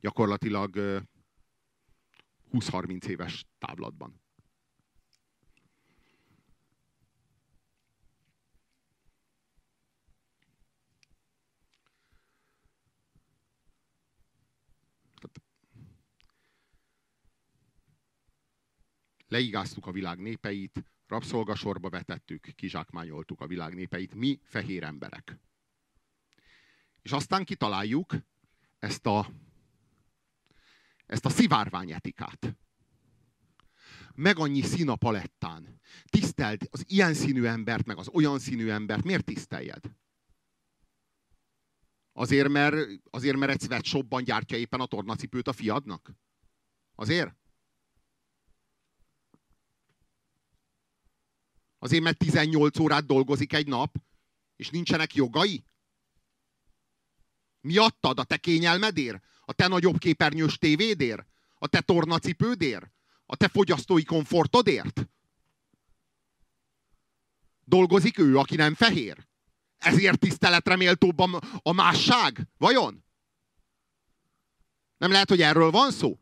Gyakorlatilag 20-30 éves távlatban. leigáztuk a világ népeit, rabszolgasorba vetettük, kizsákmányoltuk a világ népeit, mi fehér emberek. És aztán kitaláljuk ezt a, ezt a szivárványetikát. Meg annyi szín a palettán. Tiszteld az ilyen színű embert, meg az olyan színű embert. Miért tiszteljed? Azért, mert, azért, mert egy sweatshopban gyártja éppen a tornacipőt a fiadnak? Azért? Azért, mert 18 órát dolgozik egy nap, és nincsenek jogai? Miattad a te kényelmedér? A te nagyobb képernyős tévédér? A te tornacipődér? A te fogyasztói komfortodért? Dolgozik ő, aki nem fehér? Ezért tiszteletre méltóbb a, a másság? Vajon? Nem lehet, hogy erről van szó?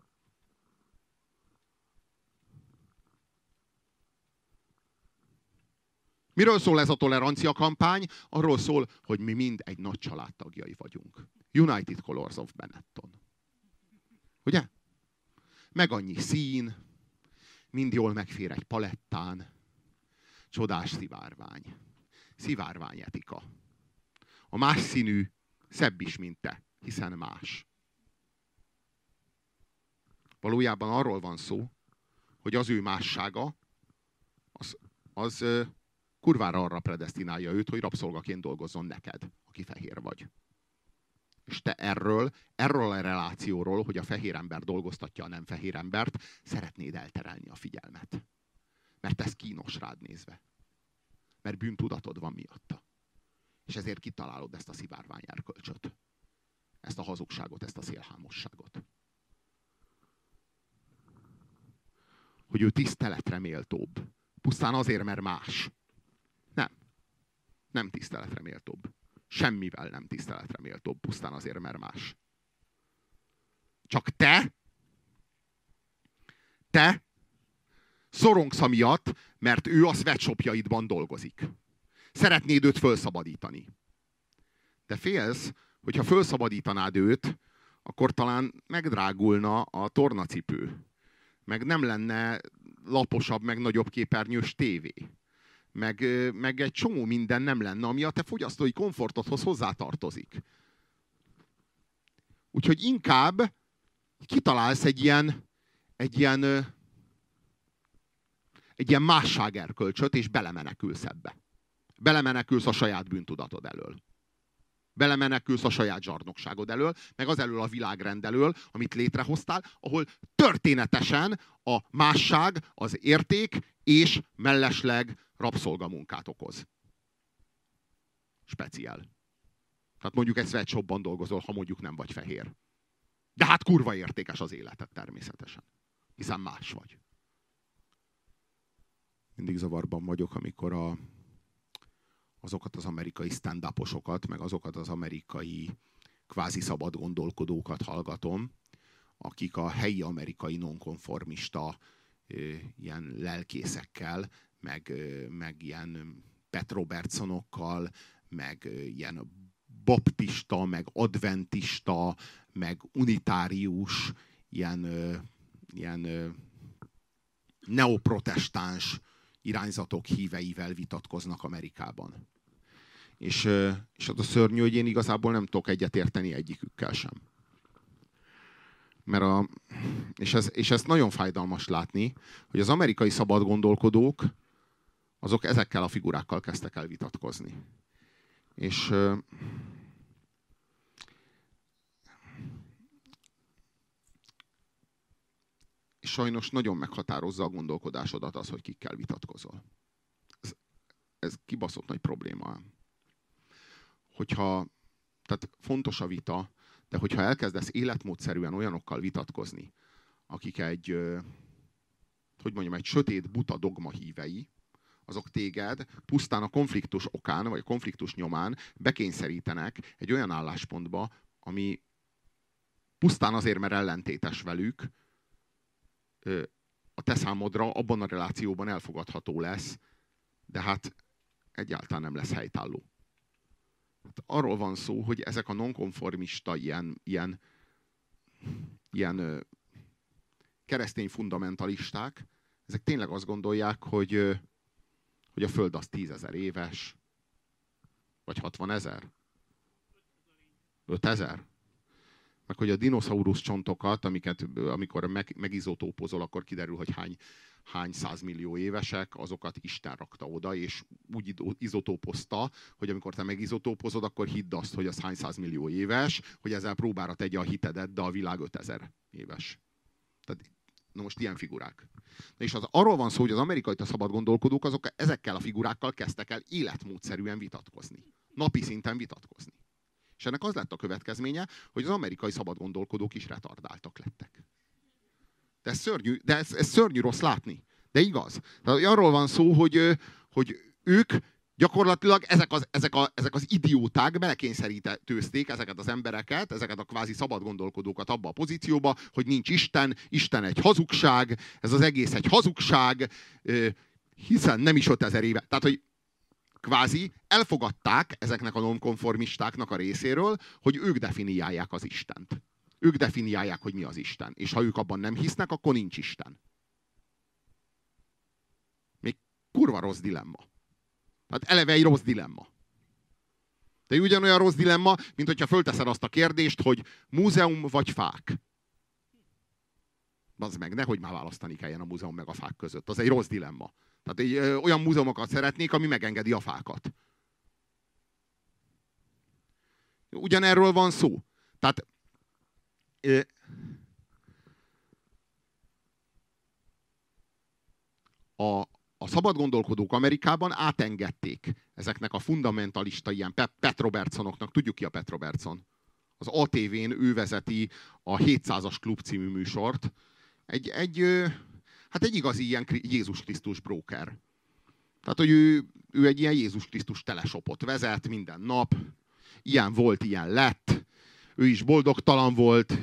Miről szól ez a tolerancia kampány? Arról szól, hogy mi mind egy nagy családtagjai vagyunk. United Colors of Benetton. Ugye? Meg annyi szín, mind jól megfér egy palettán. Csodás szivárvány. Szivárvány etika. A más színű szebb is, mint te, hiszen más. Valójában arról van szó, hogy az ő mássága, az, az kurvára arra predestinálja őt, hogy rabszolgaként dolgozzon neked, aki fehér vagy. És te erről, erről a relációról, hogy a fehér ember dolgoztatja a nem fehér embert, szeretnéd elterelni a figyelmet. Mert ez kínos rád nézve. Mert bűntudatod van miatta. És ezért kitalálod ezt a szivárvány. Ezt a hazugságot, ezt a szélhámosságot. Hogy ő tiszteletre méltóbb. Pusztán azért, mert más. Nem. Tiszteletre méltóbb. Semmivel nem tiszteletre méltóbb. Pusztán azért, mert más. Csak te, te szorongsz amiatt, mert ő a sweatshopjaidban dolgozik. Szeretnéd őt felszabadítani. De félsz, hogyha felszabadítanád őt, akkor talán megdrágulna a tornacipő. Meg nem lenne laposabb, meg nagyobb képernyős tévé. Meg, meg egy csomó minden nem lenne, ami a te fogyasztói komfortodhoz hozzátartozik. Úgyhogy inkább kitalálsz egy ilyen, egy ilyen, egy ilyen másságerkölcsöt, és belemenekülsz ebbe. Belemenekülsz a saját bűntudatod elől belemenekülsz a saját zsarnokságod elől, meg az elől a világrend elől, amit létrehoztál, ahol történetesen a másság, az érték és mellesleg rabszolgamunkát okoz. Speciál. Tehát mondjuk egy sweatshopban dolgozol, ha mondjuk nem vagy fehér. De hát kurva értékes az életed természetesen. Hiszen más vagy. Mindig zavarban vagyok, amikor a azokat az amerikai stand meg azokat az amerikai kvázi szabad gondolkodókat hallgatom, akik a helyi amerikai nonkonformista ilyen lelkészekkel, meg, meg ilyen Pet Robertsonokkal, meg ilyen baptista, meg adventista, meg unitárius, ilyen, ilyen neoprotestáns irányzatok híveivel vitatkoznak Amerikában. És, és az a szörnyű, hogy én igazából nem tudok egyetérteni egyikükkel sem. Mert a, és, ez, és ezt nagyon fájdalmas látni, hogy az amerikai szabad gondolkodók azok ezekkel a figurákkal kezdtek el vitatkozni. És és sajnos nagyon meghatározza a gondolkodásodat az, hogy kikkel vitatkozol. Ez, ez kibaszott nagy probléma hogyha, tehát fontos a vita, de hogyha elkezdesz életmódszerűen olyanokkal vitatkozni, akik egy, hogy mondjam, egy sötét, buta dogma hívei, azok téged pusztán a konfliktus okán, vagy a konfliktus nyomán bekényszerítenek egy olyan álláspontba, ami pusztán azért, mert ellentétes velük, a te számodra abban a relációban elfogadható lesz, de hát egyáltalán nem lesz helytálló. Hát arról van szó, hogy ezek a nonkonformista ilyen, ilyen, ilyen keresztény fundamentalisták, ezek tényleg azt gondolják, hogy, hogy a Föld az tízezer éves, vagy 60 ezer? 5000? Meg hogy a dinoszaurusz csontokat, amiket, amikor meg, megizotópozol, akkor kiderül, hogy hány, hány százmillió évesek, azokat Isten rakta oda, és úgy izotópozta, hogy amikor te megizotópozod, akkor hidd azt, hogy az hány százmillió éves, hogy ezzel próbára tegye a hitedet, de a világ 5000 éves. Tehát Na most ilyen figurák. Na és az, arról van szó, hogy az amerikai szabad gondolkodók azok ezekkel a figurákkal kezdtek el életmódszerűen vitatkozni. Napi szinten vitatkozni. És ennek az lett a következménye, hogy az amerikai szabad gondolkodók is retardáltak lettek. De ez szörnyű, de ez, ez szörnyű rossz látni. De igaz. Tehát arról van szó, hogy, hogy ők gyakorlatilag ezek az, ezek, a, ezek az idióták belekényszerítőzték ezeket az embereket, ezeket a kvázi szabad gondolkodókat abba a pozícióba, hogy nincs Isten, Isten egy hazugság, ez az egész egy hazugság, hiszen nem is 5000 éve. Tehát, hogy kvázi elfogadták ezeknek a nonkonformistáknak a részéről, hogy ők definiálják az Istent. Ők definiálják, hogy mi az Isten. És ha ők abban nem hisznek, akkor nincs Isten. Még kurva rossz dilemma. Tehát eleve egy rossz dilemma. De ugyanolyan rossz dilemma, mint hogyha fölteszed azt a kérdést, hogy múzeum vagy fák. Az meg, nehogy már választani kelljen a múzeum meg a fák között. Az egy rossz dilemma. Tehát egy, ö, olyan múzeumokat szeretnék, ami megengedi a fákat. Ugyanerről van szó. Tehát a, a szabad gondolkodók Amerikában átengedték ezeknek a fundamentalista ilyen Pet Robertsonoknak. Tudjuk ki a Pet Robertson? Az ATV-n ő vezeti a 700-as klub című műsort. Egy, egy, hát egy igazi ilyen Jézus Krisztus broker. Tehát, hogy ő, ő egy ilyen Jézus Krisztus telesopot vezet minden nap. Ilyen volt, ilyen lett ő is boldogtalan volt,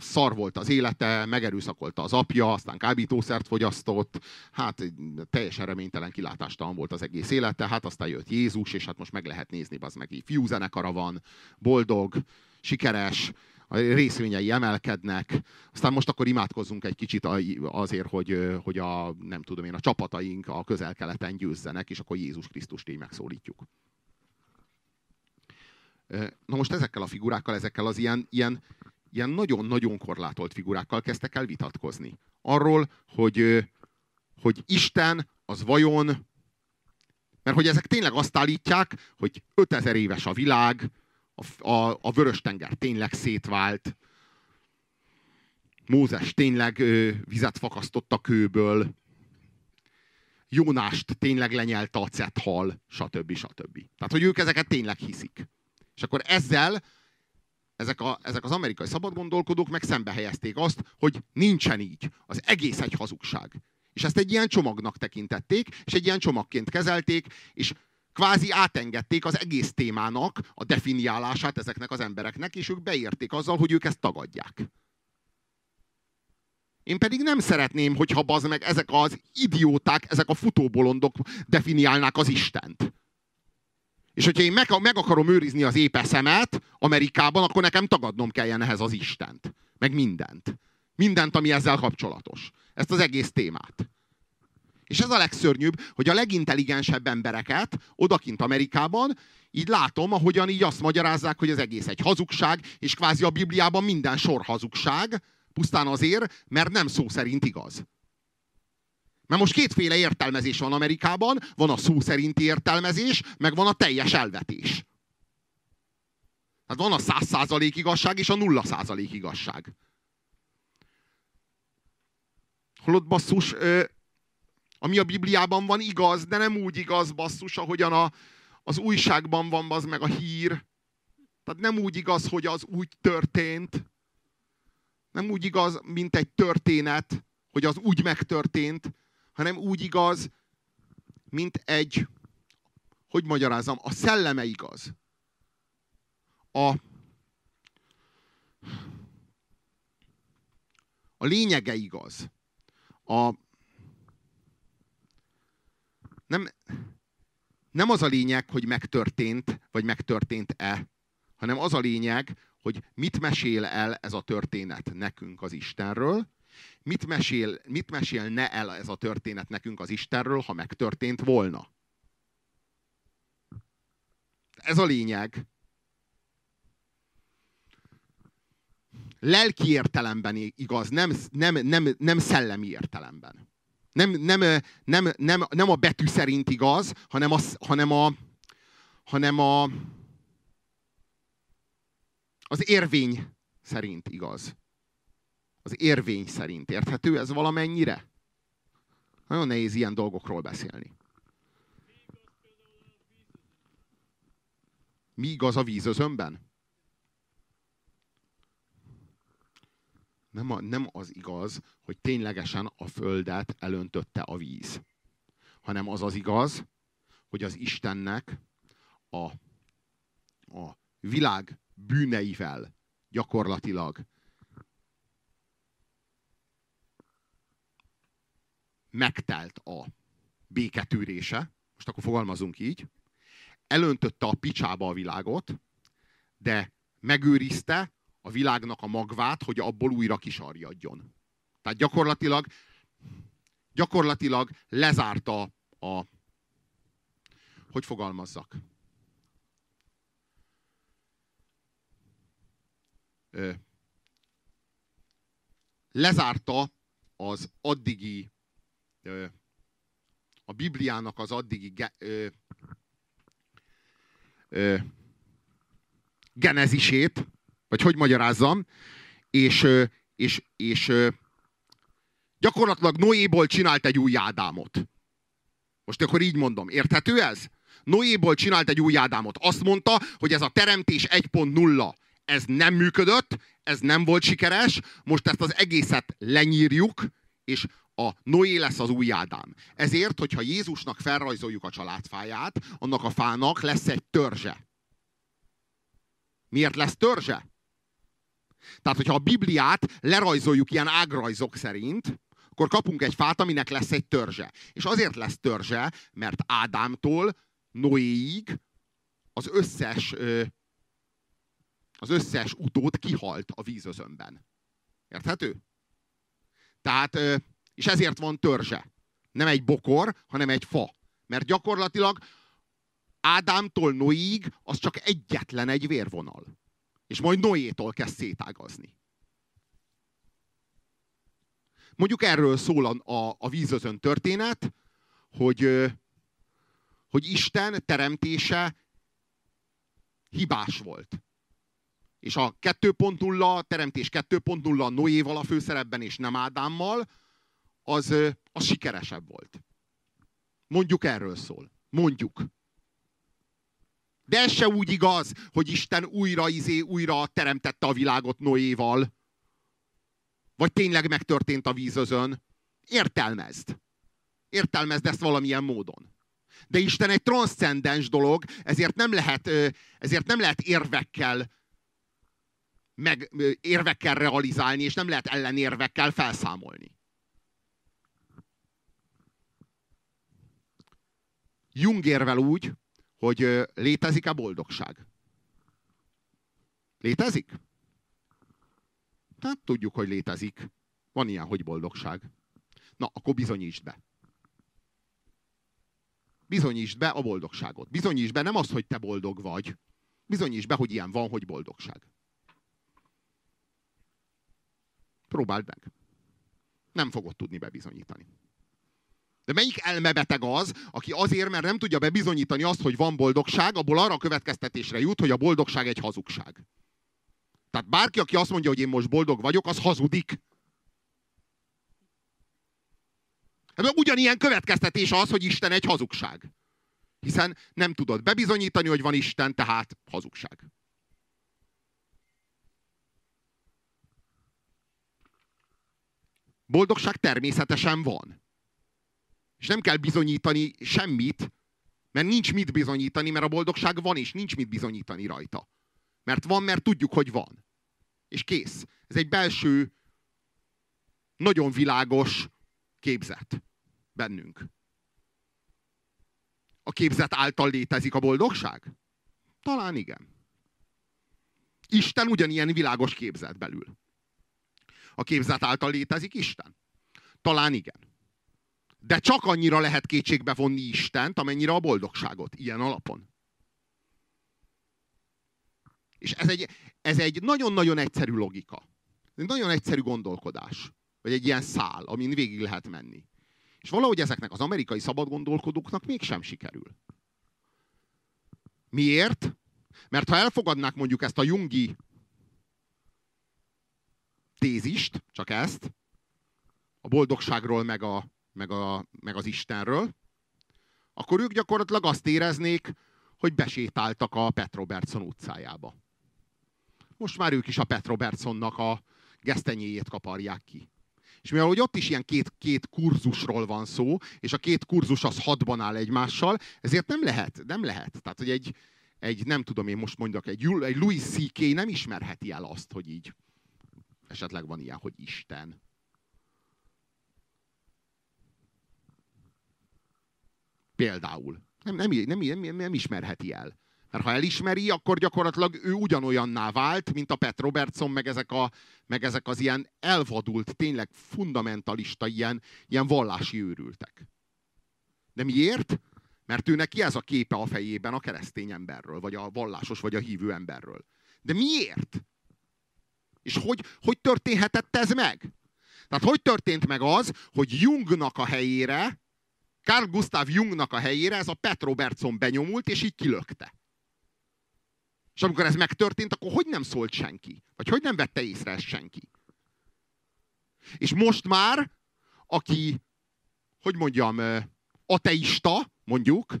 szar volt az élete, megerőszakolta az apja, aztán kábítószert fogyasztott, hát teljesen reménytelen kilátástalan volt az egész élete, hát aztán jött Jézus, és hát most meg lehet nézni, az meg így fiúzenekara van, boldog, sikeres, a részvényei emelkednek, aztán most akkor imádkozzunk egy kicsit azért, hogy, hogy a, nem tudom én, a csapataink a közel-keleten győzzenek, és akkor Jézus Krisztust így megszólítjuk. Na most ezekkel a figurákkal, ezekkel az ilyen, ilyen, ilyen nagyon-nagyon korlátolt figurákkal kezdtek el vitatkozni. Arról, hogy, hogy Isten az vajon, mert hogy ezek tényleg azt állítják, hogy 5000 éves a világ, a, a, a Vörös-tenger tényleg szétvált, Mózes tényleg ö, vizet fakasztott a kőből, Jónást tényleg lenyelte a cethal, stb. stb. Tehát, hogy ők ezeket tényleg hiszik. És akkor ezzel ezek, a, ezek az amerikai szabadgondolkodók meg szembe helyezték azt, hogy nincsen így. Az egész egy hazugság. És ezt egy ilyen csomagnak tekintették, és egy ilyen csomagként kezelték, és kvázi átengedték az egész témának a definiálását ezeknek az embereknek, és ők beérték azzal, hogy ők ezt tagadják. Én pedig nem szeretném, hogyha bazd meg ezek az idióták, ezek a futóbolondok definiálnák az Istent. És hogyha én meg, meg akarom őrizni az épeszemet Amerikában, akkor nekem tagadnom kelljen ehhez az Istent. Meg mindent. Mindent, ami ezzel kapcsolatos. Ezt az egész témát. És ez a legszörnyűbb, hogy a legintelligensebb embereket odakint Amerikában így látom, ahogyan így azt magyarázzák, hogy az egész egy hazugság, és kvázi a Bibliában minden sor hazugság, pusztán azért, mert nem szó szerint igaz. Mert most kétféle értelmezés van Amerikában, van a szó szerinti értelmezés, meg van a teljes elvetés. Hát van a száz százalék igazság és a nulla százalék igazság. Holott basszus, ami a Bibliában van igaz, de nem úgy igaz basszus, ahogyan a, az újságban van az meg a hír. Tehát nem úgy igaz, hogy az úgy történt. Nem úgy igaz, mint egy történet, hogy az úgy megtörtént, hanem úgy igaz, mint egy, hogy magyarázom, a szelleme igaz. A, a lényege igaz. A, nem, nem az a lényeg, hogy megtörtént, vagy megtörtént-e, hanem az a lényeg, hogy mit mesél el ez a történet nekünk az Istenről, Mit, mesél, mit mesélne el ez a történet nekünk az Istenről, ha megtörtént volna? Ez a lényeg. Lelki értelemben igaz, nem, nem, nem, nem szellemi értelemben. Nem, nem, nem, nem, nem a betű szerint igaz, hanem a, hanem a, hanem a az érvény szerint igaz az érvény szerint. Érthető ez valamennyire? Nagyon nehéz ilyen dolgokról beszélni. Mi igaz a vízözönben? Nem, a, nem az igaz, hogy ténylegesen a földet elöntötte a víz. Hanem az az igaz, hogy az Istennek a, a világ bűneivel gyakorlatilag megtelt a béketűrése, most akkor fogalmazunk így, elöntötte a picsába a világot, de megőrizte a világnak a magvát, hogy abból újra kisarjadjon. Tehát gyakorlatilag, gyakorlatilag lezárta a, hogy fogalmazzak, lezárta az addigi a Bibliának az addigi ge, ö, ö, genezisét, vagy hogy magyarázzam, és, és, és gyakorlatilag Noéból csinált egy új Ádámot. Most akkor így mondom, érthető ez? Noéból csinált egy új Ádámot. Azt mondta, hogy ez a teremtés 1.0, ez nem működött, ez nem volt sikeres, most ezt az egészet lenyírjuk, és a Noé lesz az új Ádám. Ezért, hogyha Jézusnak felrajzoljuk a családfáját, annak a fának lesz egy törzse. Miért lesz törzse? Tehát, hogyha a Bibliát lerajzoljuk ilyen ágrajzok szerint, akkor kapunk egy fát, aminek lesz egy törzse. És azért lesz törzse, mert Ádámtól Noéig az összes, az összes utód kihalt a vízözönben. Érthető? Tehát, és ezért van törzse. Nem egy bokor, hanem egy fa. Mert gyakorlatilag Ádámtól Noéig az csak egyetlen egy vérvonal. És majd Noétól kezd szétágazni. Mondjuk erről szól a, a, a vízözön történet, hogy, hogy Isten teremtése hibás volt. És a 2.0, teremtés 2.0 Noéval a főszerepben és nem Ádámmal, az, az sikeresebb volt. Mondjuk erről szól. Mondjuk. De ez se úgy igaz, hogy Isten újra izé, újra teremtette a világot Noéval. Vagy tényleg megtörtént a vízözön. Értelmezd. Értelmezd ezt valamilyen módon. De Isten egy transzcendens dolog, ezért nem lehet, ezért nem lehet érvekkel meg érvekkel realizálni, és nem lehet ellenérvekkel felszámolni. Jung érvel úgy, hogy létezik-e boldogság? Létezik? Hát tudjuk, hogy létezik. Van ilyen, hogy boldogság. Na, akkor bizonyítsd be. Bizonyítsd be a boldogságot. Bizonyítsd be nem az, hogy te boldog vagy. Bizonyítsd be, hogy ilyen van, hogy boldogság. Próbáld meg. Nem fogod tudni bebizonyítani. De melyik elmebeteg az, aki azért, mert nem tudja bebizonyítani azt, hogy van boldogság, abból arra a következtetésre jut, hogy a boldogság egy hazugság. Tehát bárki, aki azt mondja, hogy én most boldog vagyok, az hazudik. Hát ugyanilyen következtetés az, hogy Isten egy hazugság. Hiszen nem tudod bebizonyítani, hogy van Isten, tehát hazugság. Boldogság természetesen van. És nem kell bizonyítani semmit, mert nincs mit bizonyítani, mert a boldogság van, és nincs mit bizonyítani rajta. Mert van, mert tudjuk, hogy van. És kész. Ez egy belső, nagyon világos képzet bennünk. A képzet által létezik a boldogság? Talán igen. Isten ugyanilyen világos képzet belül. A képzet által létezik Isten? Talán igen. De csak annyira lehet kétségbe vonni Istent, amennyire a boldogságot. Ilyen alapon. És ez egy, ez egy nagyon-nagyon egyszerű logika. Egy nagyon egyszerű gondolkodás. Vagy egy ilyen szál, amin végig lehet menni. És valahogy ezeknek az amerikai szabadgondolkodóknak mégsem sikerül. Miért? Mert ha elfogadnák mondjuk ezt a jungi tézist, csak ezt, a boldogságról meg a meg, a, meg az Istenről, akkor ők gyakorlatilag azt éreznék, hogy besétáltak a Robertson utcájába. Most már ők is a Robertsonnak a gesztenyéjét kaparják ki. És mivel hogy ott is ilyen két, két kurzusról van szó, és a két kurzus az hatban áll egymással, ezért nem lehet, nem lehet. Tehát, hogy egy, egy nem tudom én most mondjak, egy, egy Louis C.K. nem ismerheti el azt, hogy így esetleg van ilyen, hogy Isten. Például. Nem, nem, nem, nem, nem ismerheti el. Mert ha elismeri, akkor gyakorlatilag ő ugyanolyanná vált, mint a Pet Robertson, meg ezek, a, meg ezek az ilyen elvadult, tényleg fundamentalista, ilyen, ilyen vallási őrültek. De miért? Mert ő neki ez a képe a fejében a keresztény emberről, vagy a vallásos, vagy a hívő emberről. De miért? És hogy, hogy történhetett ez meg? Tehát hogy történt meg az, hogy Jungnak a helyére, Carl Gustav Jungnak a helyére ez a Pet Robertson benyomult, és így kilökte. És amikor ez megtörtént, akkor hogy nem szólt senki? Vagy hogy nem vette észre ezt senki? És most már, aki, hogy mondjam, ateista, mondjuk,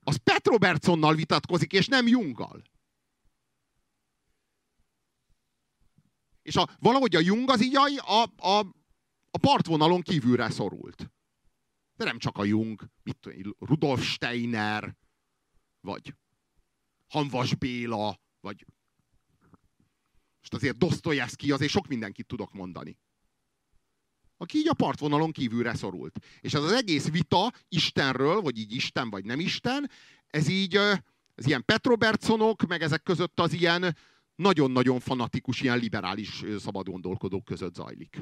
az Pet Robertsonnal vitatkozik, és nem Junggal. És a, valahogy a Jung az így a, a, a partvonalon kívülre szorult. De nem csak a Jung, mit tudom, Rudolf Steiner, vagy Hanvas Béla, vagy most azért Dostoyevsky, azért sok mindenkit tudok mondani. Aki így a partvonalon kívülre szorult. És ez az egész vita Istenről, vagy így Isten, vagy nem Isten, ez így, ez ilyen Petrobertsonok, meg ezek között az ilyen nagyon-nagyon fanatikus, ilyen liberális szabadgondolkodók között zajlik.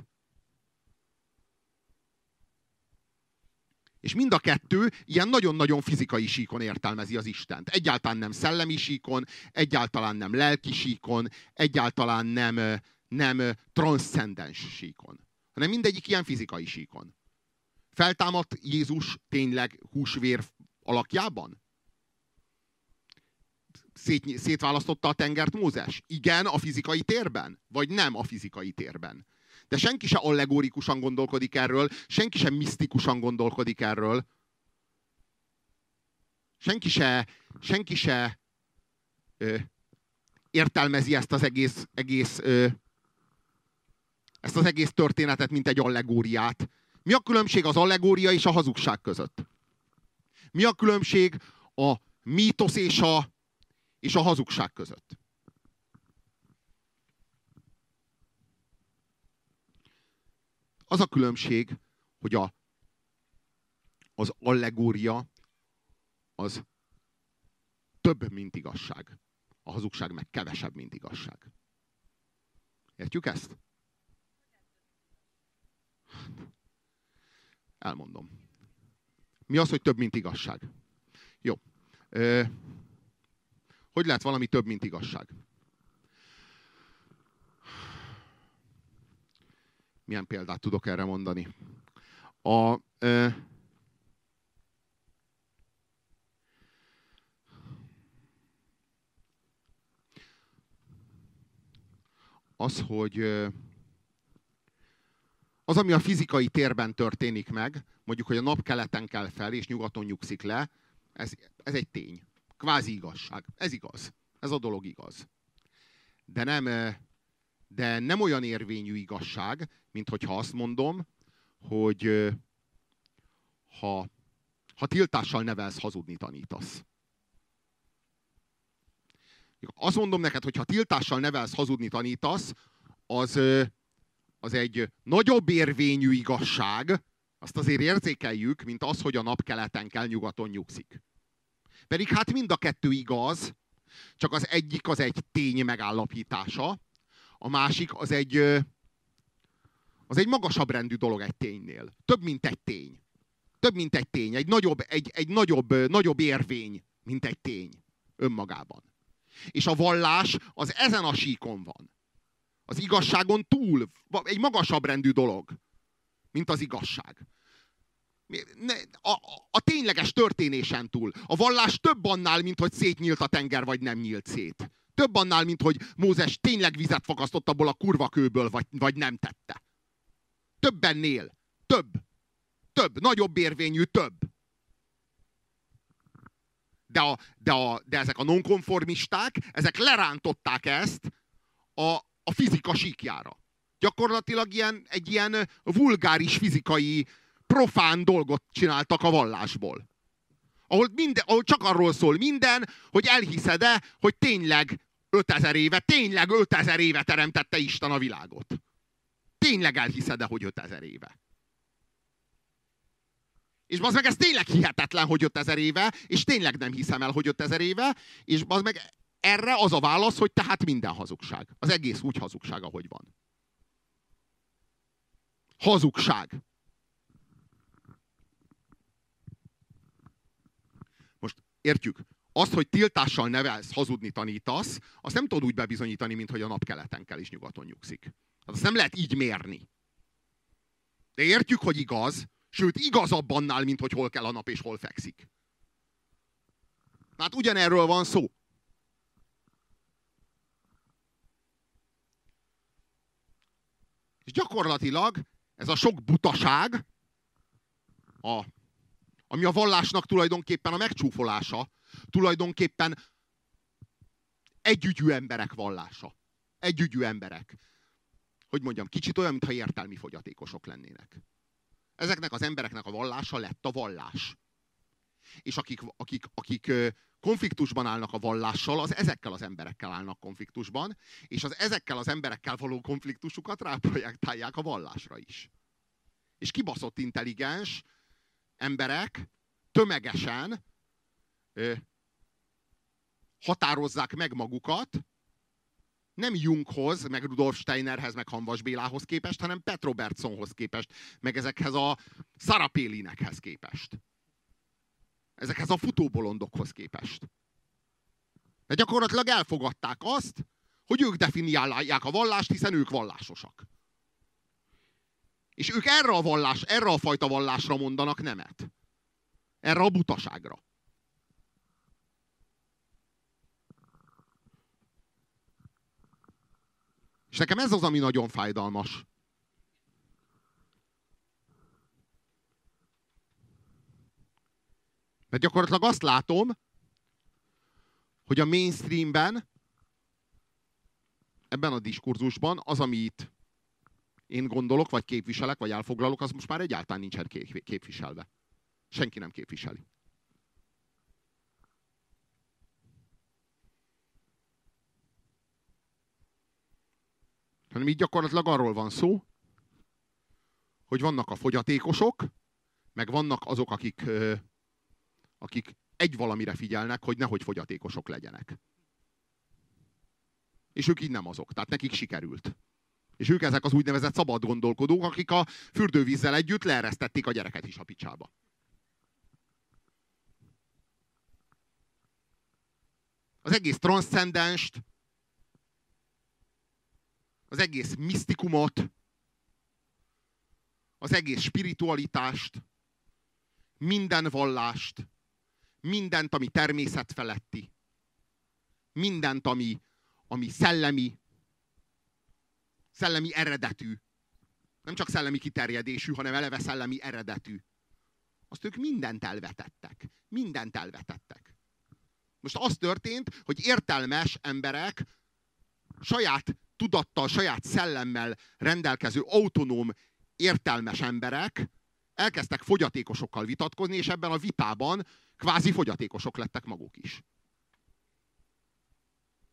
És mind a kettő ilyen nagyon-nagyon fizikai síkon értelmezi az Istent. Egyáltalán nem szellemi síkon, egyáltalán nem lelki síkon, egyáltalán nem, nem transzcendens síkon. Hanem mindegyik ilyen fizikai síkon. Feltámadt Jézus tényleg húsvér alakjában? Szét, szétválasztotta a tengert Mózes? Igen, a fizikai térben? Vagy nem a fizikai térben? De senki se allegórikusan gondolkodik erről, senki sem misztikusan gondolkodik erről. Senki se, senki se ö, értelmezi ezt az egész, egész ö, ezt az egész történetet, mint egy allegóriát. Mi a különbség az allegória és a hazugság között? Mi a különbség a mítosz és a, és a hazugság között? Az a különbség, hogy a, az allegória az több, mint igazság. A hazugság meg kevesebb, mint igazság. Értjük ezt? Elmondom. Mi az, hogy több, mint igazság? Jó. Ö, hogy lehet valami több, mint igazság? Milyen példát tudok erre mondani? A, ö, az, hogy az, ami a fizikai térben történik meg, mondjuk, hogy a nap keleten kell fel, és nyugaton nyugszik le, ez, ez egy tény. Kvázi igazság. Ez igaz. Ez a dolog igaz. De nem, de nem olyan érvényű igazság, mint hogyha azt mondom, hogy ha, ha tiltással nevelsz, hazudni tanítasz. Azt mondom neked, hogy ha tiltással nevelsz, hazudni tanítasz, az, az egy nagyobb érvényű igazság, azt azért érzékeljük, mint az, hogy a nap keleten kell, nyugaton nyugszik. Pedig hát mind a kettő igaz, csak az egyik az egy tény megállapítása, a másik az egy, az egy magasabb rendű dolog egy ténynél. Több, mint egy tény. Több, mint egy tény. Egy nagyobb, egy, egy nagyobb, nagyobb érvény, mint egy tény önmagában. És a vallás az ezen a síkon van. Az igazságon túl. Egy magasabb rendű dolog, mint az igazság. A, a, a tényleges történésen túl. A vallás több annál, mint hogy szétnyílt a tenger, vagy nem nyílt szét. Több annál, mint hogy Mózes tényleg vizet fakasztott abból a kurva kőből, vagy, vagy nem tette. Több ennél. Több. Több. Nagyobb érvényű több. De, a, de, a, de ezek a nonkonformisták, ezek lerántották ezt a, a fizika síkjára. Gyakorlatilag ilyen, egy ilyen vulgáris fizikai, profán dolgot csináltak a vallásból. Ahol, minden, ahol csak arról szól minden, hogy elhiszed-e, hogy tényleg 5000 éve, tényleg 5000 éve teremtette Isten a világot. Tényleg elhiszed-e, hogy 5000 éve? És az meg ez tényleg hihetetlen, hogy 5000 éve, és tényleg nem hiszem el, hogy 5000 éve, és az meg erre az a válasz, hogy tehát minden hazugság. Az egész úgy hazugság, ahogy van. Hazugság. Most értjük, azt, hogy tiltással nevelsz, hazudni tanítasz, azt nem tudod úgy bebizonyítani, mint hogy a nap keleten kell és nyugaton nyugszik. Hát azt nem lehet így mérni. De értjük, hogy igaz, sőt igazabb annál, mint hogy hol kell a nap és hol fekszik. Hát ugyanerről van szó. És gyakorlatilag ez a sok butaság, a, ami a vallásnak tulajdonképpen a megcsúfolása, tulajdonképpen együgyű emberek vallása. Együgyű emberek. Hogy mondjam, kicsit olyan, mintha értelmi fogyatékosok lennének. Ezeknek az embereknek a vallása lett a vallás. És akik, akik, akik konfliktusban állnak a vallással, az ezekkel az emberekkel állnak konfliktusban, és az ezekkel az emberekkel való konfliktusukat ráprojektálják a vallásra is. És kibaszott intelligens emberek tömegesen határozzák meg magukat, nem Junghoz, meg Rudolf Steinerhez, meg Hanvas Bélához képest, hanem Pet Robertsonhoz képest, meg ezekhez a szarapélinekhez képest. Ezekhez a futóbolondokhoz képest. De gyakorlatilag elfogadták azt, hogy ők definiálják a vallást, hiszen ők vallásosak. És ők erre a vallás, erre a fajta vallásra mondanak nemet. Erre a butaságra. És nekem ez az, ami nagyon fájdalmas. Mert gyakorlatilag azt látom, hogy a mainstreamben, ebben a diskurzusban az, amit én gondolok, vagy képviselek, vagy elfoglalok, az most már egyáltalán nincsen képviselve. Senki nem képviseli. Hanem így gyakorlatilag arról van szó, hogy vannak a fogyatékosok, meg vannak azok, akik akik egy valamire figyelnek, hogy nehogy fogyatékosok legyenek. És ők így nem azok. Tehát nekik sikerült. És ők ezek az úgynevezett szabad gondolkodók, akik a fürdővízzel együtt leeresztették a gyereket is a picsába. Az egész transzcendenst, az egész misztikumot, az egész spiritualitást, minden vallást, mindent, ami természet feletti, mindent, ami, ami szellemi, szellemi eredetű, nem csak szellemi kiterjedésű, hanem eleve szellemi eredetű. Azt ők mindent elvetettek. Mindent elvetettek. Most az történt, hogy értelmes emberek saját tudattal, saját szellemmel rendelkező autonóm értelmes emberek elkezdtek fogyatékosokkal vitatkozni, és ebben a vitában kvázi fogyatékosok lettek maguk is.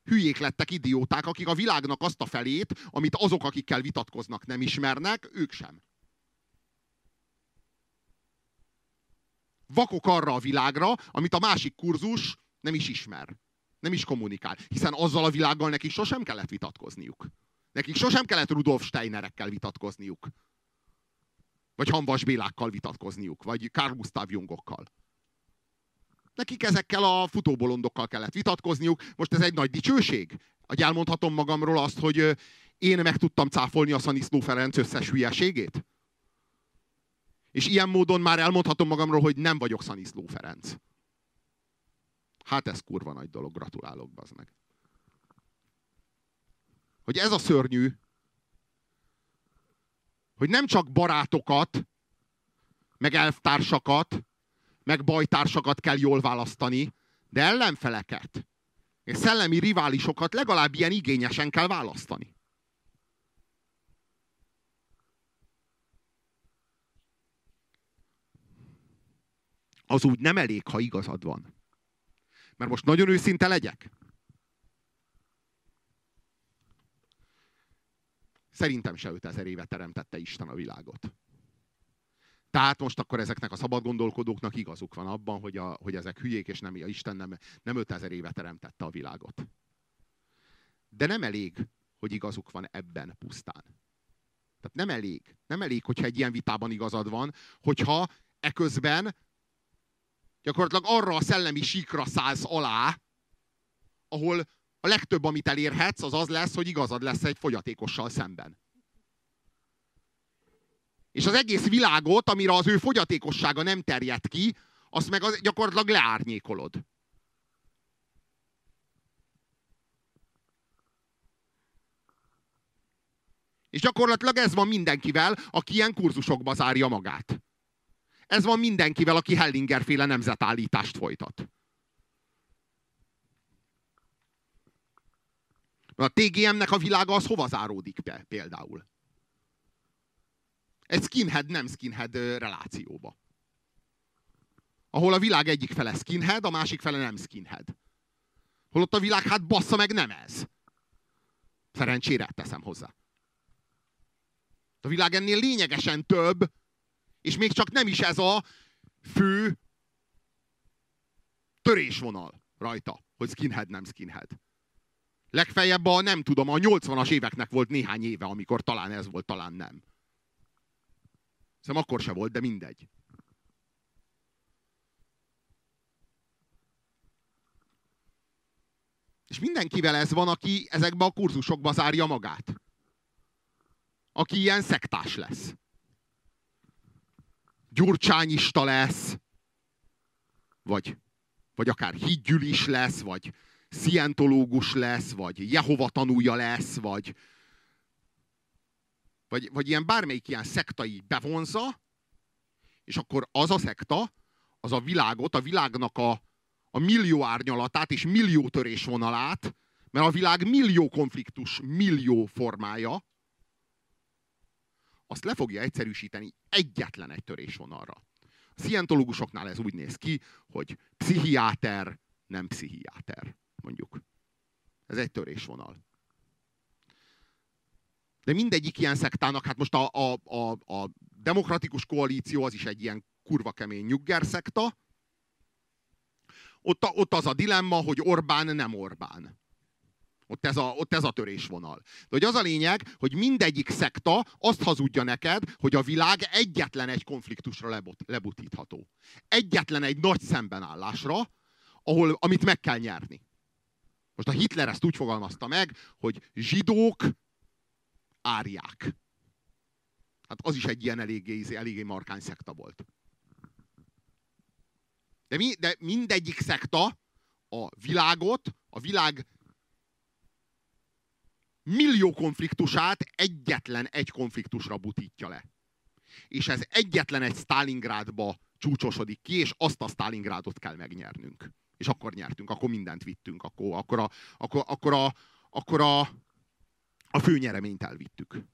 Hülyék lettek idióták, akik a világnak azt a felét, amit azok, akikkel vitatkoznak, nem ismernek, ők sem. Vakok arra a világra, amit a másik kurzus nem is ismer. Nem is kommunikál. Hiszen azzal a világgal nekik sosem kellett vitatkozniuk. Nekik sosem kellett Rudolf Steinerekkel vitatkozniuk. Vagy Hanvas Bélákkal vitatkozniuk. Vagy Carl Gustav Jungokkal. Nekik ezekkel a futóbolondokkal kellett vitatkozniuk. Most ez egy nagy dicsőség. Hogy elmondhatom magamról azt, hogy én meg tudtam cáfolni a Szaniszló Ferenc összes hülyeségét? És ilyen módon már elmondhatom magamról, hogy nem vagyok Szaniszló Ferenc. Hát ez kurva nagy dolog, gratulálok, bazd meg. Hogy ez a szörnyű, hogy nem csak barátokat, meg elvtársakat, meg bajtársakat kell jól választani, de ellenfeleket és szellemi riválisokat legalább ilyen igényesen kell választani. Az úgy nem elég, ha igazad van. Mert most nagyon őszinte legyek. Szerintem se 5000 éve teremtette Isten a világot. Tehát most akkor ezeknek a szabad gondolkodóknak igazuk van abban, hogy, a, hogy ezek hülyék, és nem, a Isten nem, nem 5000 éve teremtette a világot. De nem elég, hogy igazuk van ebben pusztán. Tehát nem elég. Nem elég, hogyha egy ilyen vitában igazad van, hogyha eközben gyakorlatilag arra a szellemi síkra szállsz alá, ahol a legtöbb, amit elérhetsz, az az lesz, hogy igazad lesz egy fogyatékossal szemben. És az egész világot, amire az ő fogyatékossága nem terjed ki, azt meg az gyakorlatilag leárnyékolod. És gyakorlatilag ez van mindenkivel, aki ilyen kurzusokba zárja magát. Ez van mindenkivel, aki Hellinger féle nemzetállítást folytat. A TGM-nek a világa az hova záródik be, például? Egy skinhead, nem skinhead relációba. Ahol a világ egyik fele skinhead, a másik fele nem skinhead. Holott a világ, hát bassza meg nem ez. Szerencsére teszem hozzá. A világ ennél lényegesen több, és még csak nem is ez a fő törésvonal rajta, hogy skinhead, nem skinhead. Legfeljebb a, nem tudom, a 80-as éveknek volt néhány éve, amikor talán ez volt, talán nem. Szerintem akkor se volt, de mindegy. És mindenkivel ez van, aki ezekbe a kurzusokba zárja magát. Aki ilyen szektás lesz. Gyurcsányista lesz, vagy, vagy akár hídgyűl is lesz, vagy szientológus lesz, vagy Jehova tanúja lesz, vagy, vagy, vagy ilyen bármelyik ilyen szektai bevonza, és akkor az a szekta, az a világot, a világnak a, a millió árnyalatát és millió törésvonalát, mert a világ millió konfliktus, millió formája, azt le fogja egyszerűsíteni egyetlen egy törésvonalra. A szientológusoknál ez úgy néz ki, hogy pszichiáter, nem pszichiáter, mondjuk. Ez egy törésvonal. De mindegyik ilyen szektának, hát most a, a, a, a demokratikus koalíció az is egy ilyen kurva kemény nyugger szekta. Ott, ott az a dilemma, hogy Orbán nem Orbán. Ott ez, a, ott ez a törésvonal. De hogy az a lényeg, hogy mindegyik szekta azt hazudja neked, hogy a világ egyetlen egy konfliktusra lebot, lebutítható. Egyetlen egy nagy szembenállásra, ahol, amit meg kell nyerni. Most a Hitler ezt úgy fogalmazta meg, hogy zsidók árják. Hát az is egy ilyen eléggé, eléggé markány szekta volt. De, mi, de mindegyik szekta a világot, a világ millió konfliktusát egyetlen egy konfliktusra butítja le. És ez egyetlen egy Stalingrádba csúcsosodik ki, és azt a Stalingrádot kell megnyernünk. És akkor nyertünk, akkor mindent vittünk, akkor, akkor, a, akkor, akkor, a, akkor a, a főnyereményt elvittük.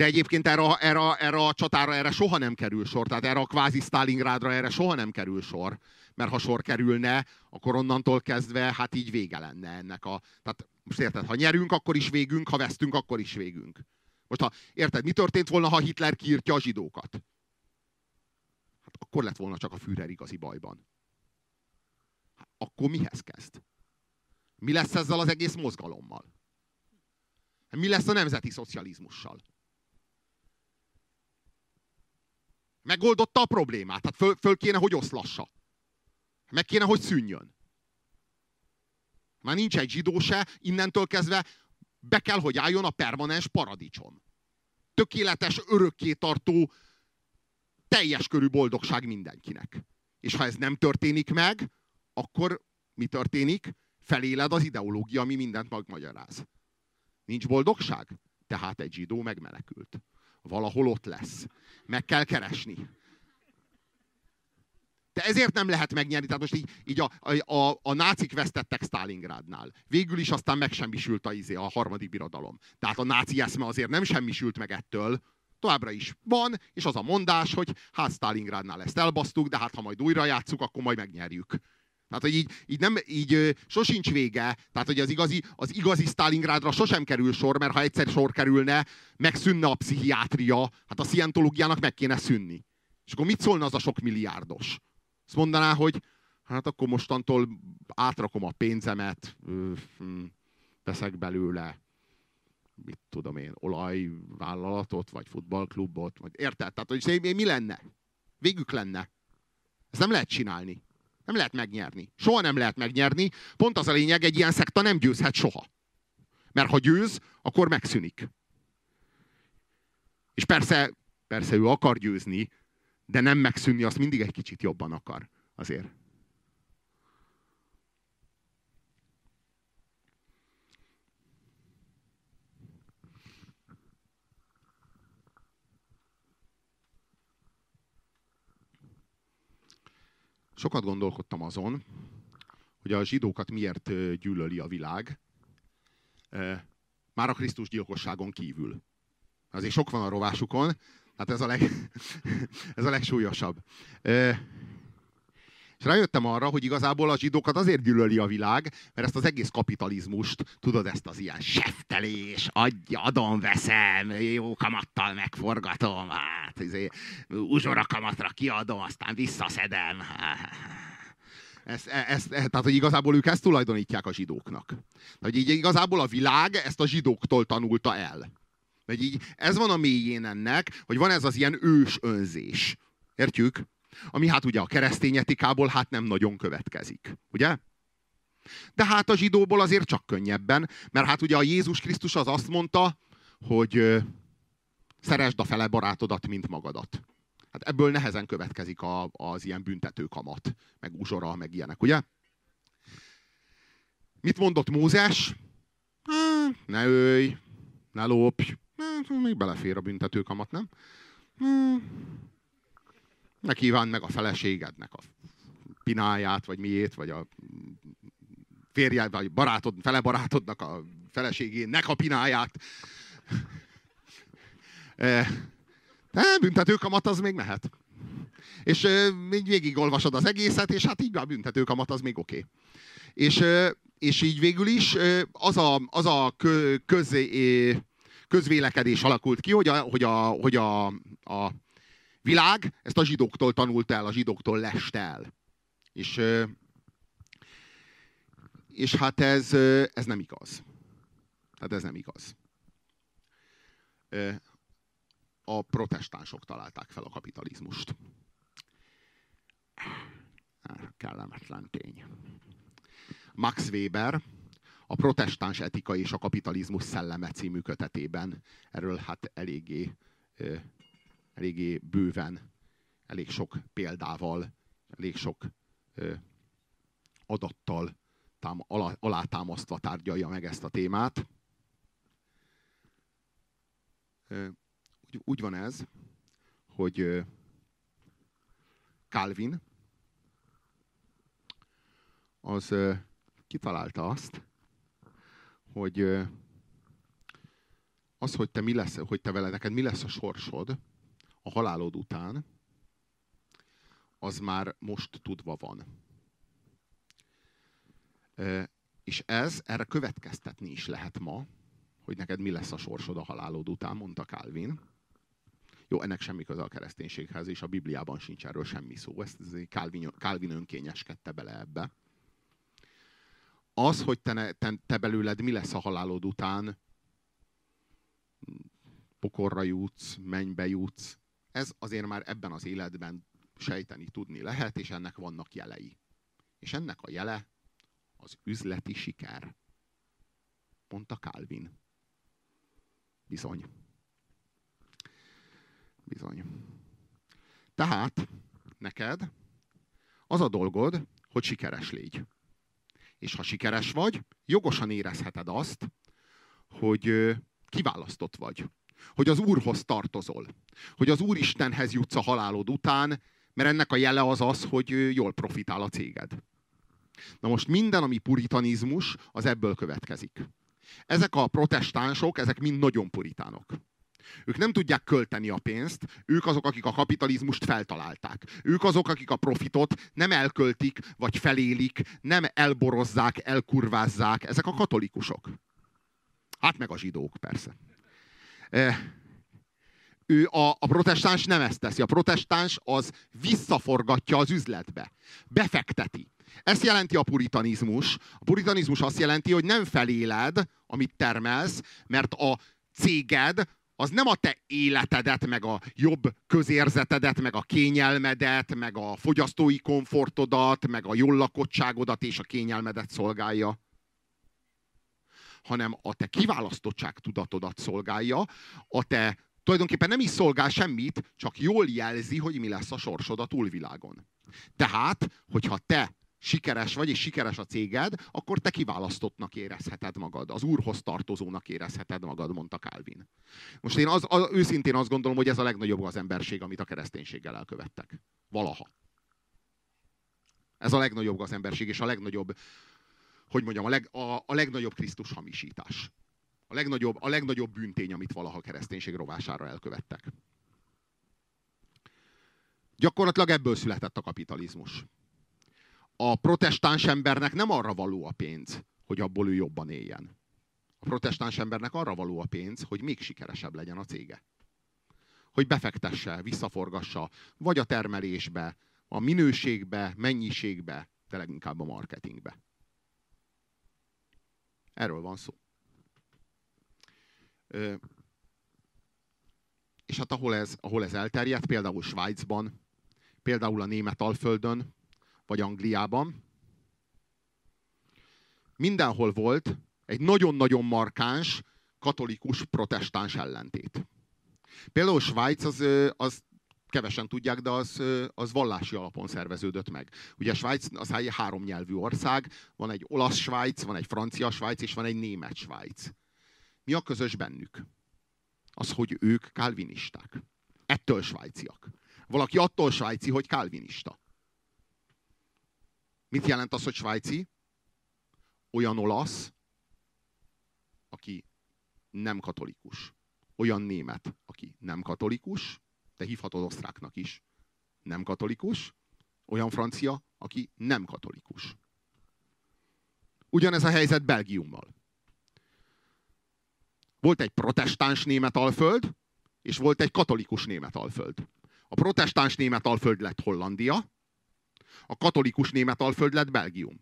De egyébként erre, erre, erre a csatára erre soha nem kerül sor. Tehát erre a kvázi Stalingrádra erre soha nem kerül sor. Mert ha sor kerülne, akkor onnantól kezdve hát így vége lenne ennek a... Tehát most érted, ha nyerünk, akkor is végünk, ha vesztünk, akkor is végünk. Most ha, érted, mi történt volna, ha Hitler kiírtja a zsidókat? Hát akkor lett volna csak a Führer igazi bajban. Hát akkor mihez kezd? Mi lesz ezzel az egész mozgalommal? Mi lesz a nemzeti szocializmussal? Megoldotta a problémát. Tehát föl, föl kéne, hogy oszlassa. Meg kéne, hogy szűnjön. Már nincs egy zsidó se, innentől kezdve be kell, hogy álljon a permanens paradicsom. Tökéletes, örökké tartó, teljes körű boldogság mindenkinek. És ha ez nem történik meg, akkor mi történik? Feléled az ideológia, ami mindent megmagyaráz. Nincs boldogság? Tehát egy zsidó megmenekült. Valahol ott lesz. Meg kell keresni. De ezért nem lehet megnyerni. Tehát most így, így a, a, a, a nácik vesztettek Stalingrádnál. Végül is aztán megsemmisült a, izé, a harmadik birodalom. Tehát a náci eszme azért nem semmisült meg ettől. Továbbra is van, és az a mondás, hogy hát Stalingrádnál ezt elbasztuk, de hát ha majd újra játszuk, akkor majd megnyerjük. Tehát, hogy így, így, nem, így sosincs vége. Tehát, hogy az igazi, az igazi Stalingrádra sosem kerül sor, mert ha egyszer sor kerülne, megszűnne a pszichiátria, hát a szientológiának meg kéne szűnni. És akkor mit szólna az a sok milliárdos? Azt mondaná, hogy hát akkor mostantól átrakom a pénzemet, hm, veszek belőle, mit tudom én, olajvállalatot, vagy futballklubot, vagy érted? Tehát, hogy mi lenne? Végük lenne. Ezt nem lehet csinálni. Nem lehet megnyerni. Soha nem lehet megnyerni. Pont az a lényeg, egy ilyen szekta nem győzhet soha. Mert ha győz, akkor megszűnik. És persze, persze ő akar győzni, de nem megszűnni, azt mindig egy kicsit jobban akar. Azért. Sokat gondolkodtam azon, hogy a zsidókat miért gyűlöli a világ, már a Krisztus gyilkosságon kívül. Azért sok van a rovásukon, hát ez a, leg, ez a legsúlyosabb. És rájöttem arra, hogy igazából a zsidókat azért gyűlöli a világ, mert ezt az egész kapitalizmust, tudod, ezt az ilyen seftelés, adja, adom, veszem, jó kamattal megforgatom, hát, izé, uzsora kamatra kiadom, aztán visszaszedem. Ezt, ezt, tehát, hogy igazából ők ezt tulajdonítják a zsidóknak. Hogy így igazából a világ ezt a zsidóktól tanulta el. Vagy így ez van a mélyén ennek, hogy van ez az ilyen ős önzés. Értjük? Ami hát ugye a keresztény etikából hát nem nagyon következik. Ugye? De hát a zsidóból azért csak könnyebben, mert hát ugye a Jézus Krisztus az azt mondta, hogy szeresd a fele barátodat, mint magadat. Hát ebből nehezen következik a, az ilyen büntető kamat, meg uzsora, meg ilyenek, ugye? Mit mondott Mózes? Ne ölj, ne lopj. Még belefér a büntető kamat, nem? Ne kívánd meg a feleségednek a pináját, vagy miét, vagy a férje, vagy barátod, fele barátodnak a feleségének a pináját. De büntetőkamat az még mehet. És így végigolvasod az egészet, és hát így a büntetőkamat az még oké. Okay. És, és így végül is az a, az a köz, közvélekedés alakult ki, hogy a, hogy a, hogy a, a világ ezt a zsidóktól tanult el, a zsidóktól lest el. És, és hát ez, ez nem igaz. Hát ez nem igaz a protestánsok találták fel a kapitalizmust. Kellemetlen tény. Max Weber a protestáns etika és a kapitalizmus szelleme című kötetében erről hát eléggé, eléggé bőven, elég sok példával, elég sok adattal tám, alá, alátámasztva tárgyalja meg ezt a témát. Úgy, úgy van ez, hogy Calvin az kitalálta azt, hogy az, hogy te, mi lesz, hogy te veled, neked mi lesz a sorsod a halálod után, az már most tudva van. És ez, erre következtetni is lehet ma, hogy neked mi lesz a sorsod a halálod után, mondta Calvin. Jó, ennek semmi köze a kereszténységhez, és a Bibliában sincs erről semmi szó. Ezt, ez Calvin, Calvin önkényeskedte bele ebbe. Az, hogy te, te, te belőled mi lesz a halálod után, pokorra jutsz, mennybe jutsz, ez azért már ebben az életben sejteni tudni lehet, és ennek vannak jelei. És ennek a jele az üzleti siker. Mondta Calvin. Bizony. Bizony. Tehát neked az a dolgod, hogy sikeres légy. És ha sikeres vagy, jogosan érezheted azt, hogy kiválasztott vagy. Hogy az Úrhoz tartozol. Hogy az Úristenhez jutsz a halálod után, mert ennek a jele az az, hogy jól profitál a céged. Na most minden, ami puritanizmus, az ebből következik. Ezek a protestánsok, ezek mind nagyon puritánok. Ők nem tudják költeni a pénzt, ők azok, akik a kapitalizmust feltalálták. Ők azok, akik a profitot nem elköltik, vagy felélik, nem elborozzák, elkurvázzák. Ezek a katolikusok. Hát meg a zsidók, persze. Ő a, a protestáns nem ezt teszi. A protestáns az visszaforgatja az üzletbe. Befekteti. Ezt jelenti a puritanizmus. A puritanizmus azt jelenti, hogy nem feléled, amit termelsz, mert a céged az nem a te életedet, meg a jobb közérzetedet, meg a kényelmedet, meg a fogyasztói komfortodat, meg a jól lakottságodat és a kényelmedet szolgálja, hanem a te kiválasztottság tudatodat szolgálja, a te tulajdonképpen nem is szolgál semmit, csak jól jelzi, hogy mi lesz a sorsod a túlvilágon. Tehát, hogyha te sikeres vagy, és sikeres a céged, akkor te kiválasztottnak érezheted magad. Az úrhoz tartozónak érezheted magad, mondta Calvin. Most én az, az, őszintén azt gondolom, hogy ez a legnagyobb az emberség, amit a kereszténységgel elkövettek. Valaha. Ez a legnagyobb az emberség, és a legnagyobb, hogy mondjam, a, leg, a, a legnagyobb Krisztus hamisítás. A legnagyobb, a legnagyobb bűntény, amit valaha a kereszténység rovására elkövettek. Gyakorlatilag ebből született a kapitalizmus. A protestáns embernek nem arra való a pénz, hogy abból ő jobban éljen. A protestáns embernek arra való a pénz, hogy még sikeresebb legyen a cége. Hogy befektesse, visszaforgassa, vagy a termelésbe, a minőségbe, mennyiségbe, de leginkább a marketingbe. Erről van szó. Ö, és hát ahol ez, ahol ez elterjedt, például Svájcban, például a német alföldön, vagy Angliában, mindenhol volt egy nagyon-nagyon markáns katolikus protestáns ellentét. Például Svájc az, az kevesen tudják, de az, az vallási alapon szerveződött meg. Ugye Svájc az egy három nyelvű ország, van egy olasz Svájc, van egy francia Svájc, és van egy német Svájc. Mi a közös bennük? Az, hogy ők kálvinisták. Ettől svájciak. Valaki attól svájci, hogy kálvinista. Mit jelent az, hogy svájci? Olyan olasz, aki nem katolikus. Olyan német, aki nem katolikus, de hívhatod osztráknak is, nem katolikus. Olyan francia, aki nem katolikus. Ugyanez a helyzet Belgiummal. Volt egy protestáns német alföld, és volt egy katolikus német alföld. A protestáns német alföld lett Hollandia, a katolikus német alföld lett Belgium.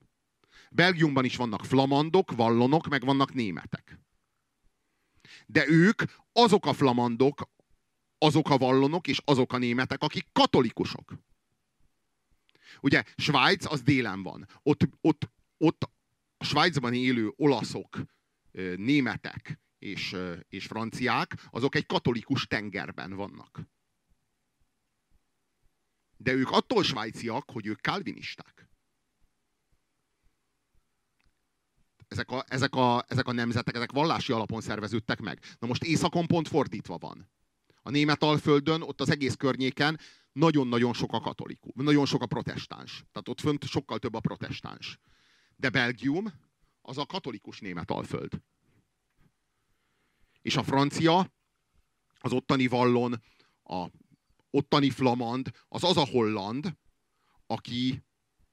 Belgiumban is vannak flamandok, vallonok, meg vannak németek. De ők azok a flamandok, azok a vallonok és azok a németek, akik katolikusok. Ugye Svájc az délen van. Ott, ott, ott Svájcban élő olaszok, németek és, és franciák, azok egy katolikus tengerben vannak. De ők attól svájciak, hogy ők kalvinisták. Ezek a, ezek, a, ezek a nemzetek, ezek vallási alapon szerveződtek meg. Na most északon pont fordítva van. A német alföldön, ott az egész környéken nagyon-nagyon sok a katolikus, nagyon sok a protestáns. Tehát ott fönt sokkal több a protestáns. De Belgium az a katolikus német alföld. És a francia, az ottani vallon, a ottani flamand, az az a holland, aki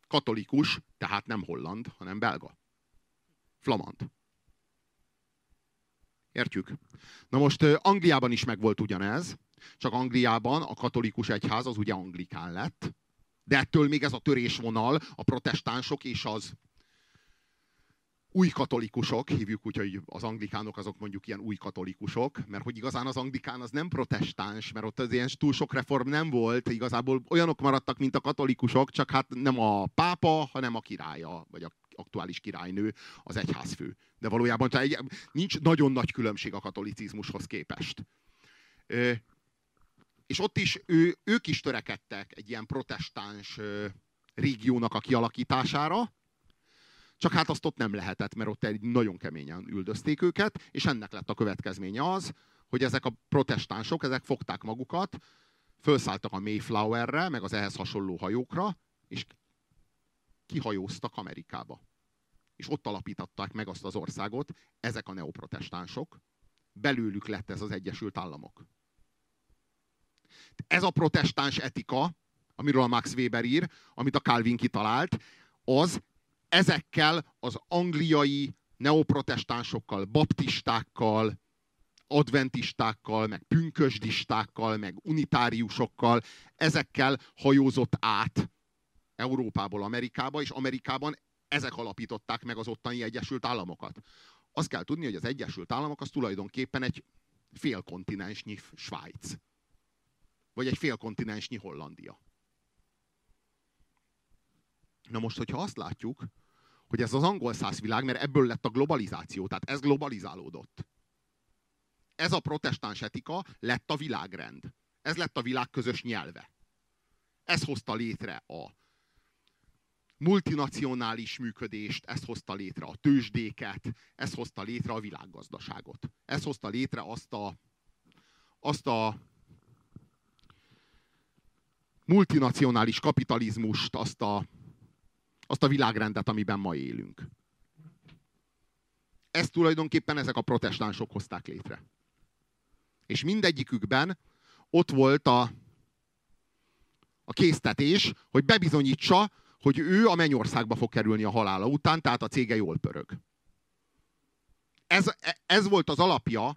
katolikus, tehát nem holland, hanem belga. Flamand. Értjük? Na most Angliában is megvolt ugyanez, csak Angliában a katolikus egyház az ugye anglikán lett, de ettől még ez a törésvonal a protestánsok és az új katolikusok, hívjuk úgy, hogy az anglikánok azok mondjuk ilyen új katolikusok, mert hogy igazán az anglikán az nem protestáns, mert ott az ilyen túl sok reform nem volt, igazából olyanok maradtak, mint a katolikusok, csak hát nem a pápa, hanem a királya, vagy a aktuális királynő az egyházfő. De valójában egy, nincs nagyon nagy különbség a katolicizmushoz képest. Ö, és ott is ő, ők is törekedtek egy ilyen protestáns ö, régiónak a kialakítására, csak hát azt ott nem lehetett, mert ott egy nagyon keményen üldözték őket, és ennek lett a következménye az, hogy ezek a protestánsok, ezek fogták magukat, felszálltak a Mayflowerre, meg az ehhez hasonló hajókra, és kihajóztak Amerikába. És ott alapították meg azt az országot, ezek a neoprotestánsok, belőlük lett ez az Egyesült Államok. Ez a protestáns etika, amiről a Max Weber ír, amit a Calvin kitalált, az ezekkel az angliai neoprotestánsokkal, baptistákkal, adventistákkal, meg pünkösdistákkal, meg unitáriusokkal, ezekkel hajózott át Európából Amerikába, és Amerikában ezek alapították meg az ottani Egyesült Államokat. Azt kell tudni, hogy az Egyesült Államok az tulajdonképpen egy félkontinensnyi Svájc. Vagy egy félkontinensnyi Hollandia. Na most, hogyha azt látjuk, hogy ez az angol száz világ, mert ebből lett a globalizáció, tehát ez globalizálódott. ez a protestáns etika lett a világrend. Ez lett a világ közös nyelve. Ez hozta létre a multinacionális működést, ez hozta létre a tőzsdéket, ez hozta létre a világgazdaságot. Ez hozta létre azt a, azt a multinacionális kapitalizmust, azt a, azt a világrendet, amiben ma élünk. Ezt tulajdonképpen ezek a protestánsok hozták létre. És mindegyikükben ott volt a, a késztetés, hogy bebizonyítsa, hogy ő a mennyországba fog kerülni a halála után, tehát a cége jól pörög. Ez, ez volt az alapja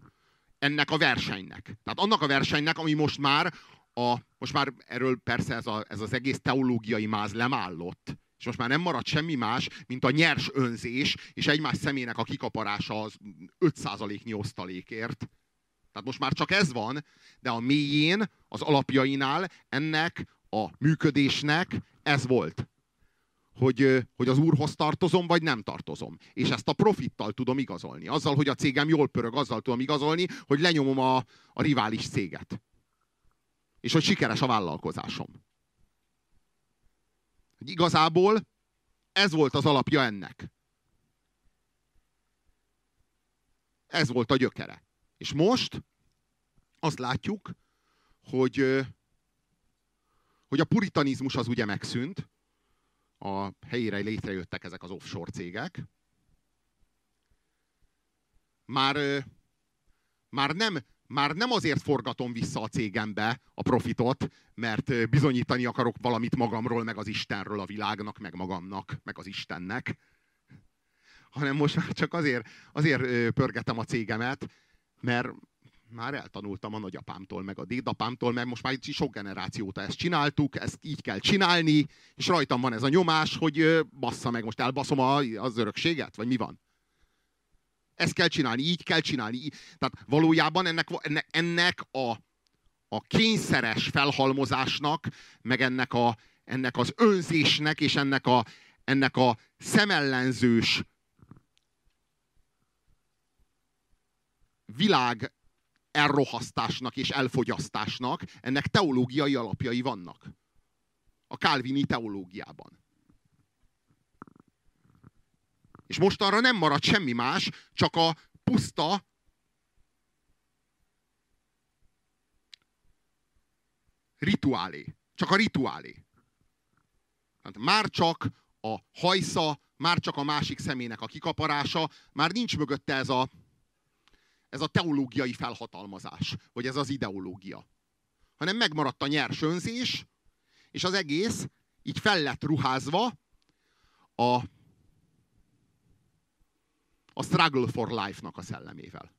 ennek a versenynek. Tehát annak a versenynek, ami most már, a, most már erről persze ez, a, ez az egész teológiai máz lemállott, és most már nem marad semmi más, mint a nyers önzés, és egymás szemének a kikaparása az 5%-nyi osztalékért. Tehát most már csak ez van, de a mélyén, az alapjainál ennek a működésnek ez volt hogy, hogy az úrhoz tartozom, vagy nem tartozom. És ezt a profittal tudom igazolni. Azzal, hogy a cégem jól pörög, azzal tudom igazolni, hogy lenyomom a, a rivális céget. És hogy sikeres a vállalkozásom. Hogy igazából ez volt az alapja ennek. Ez volt a gyökere. És most azt látjuk, hogy, hogy a puritanizmus az ugye megszűnt, a helyére létrejöttek ezek az offshore cégek. Már, már, nem, már nem azért forgatom vissza a cégembe a profitot, mert bizonyítani akarok valamit magamról, meg az Istenről, a világnak, meg magamnak, meg az Istennek, hanem most már csak azért, azért pörgetem a cégemet, mert már eltanultam a nagyapámtól, meg a dédapámtól, mert most már sok generációta ezt csináltuk, ezt így kell csinálni, és rajtam van ez a nyomás, hogy bassza meg, most elbaszom a, az örökséget, vagy mi van? Ezt kell csinálni, így kell csinálni. Tehát valójában ennek, ennek a, a kényszeres felhalmozásnak, meg ennek, a, ennek az önzésnek, és ennek a, ennek a szemellenzős világ elrohasztásnak és elfogyasztásnak, ennek teológiai alapjai vannak. A kálvini teológiában. És most arra nem marad semmi más, csak a puszta rituálé. Csak a rituálé. Már csak a hajsza, már csak a másik szemének a kikaparása, már nincs mögötte ez a, ez a teológiai felhatalmazás, vagy ez az ideológia. Hanem megmaradt a nyers önzés, és az egész így fel lett ruházva a, a struggle for life-nak a szellemével.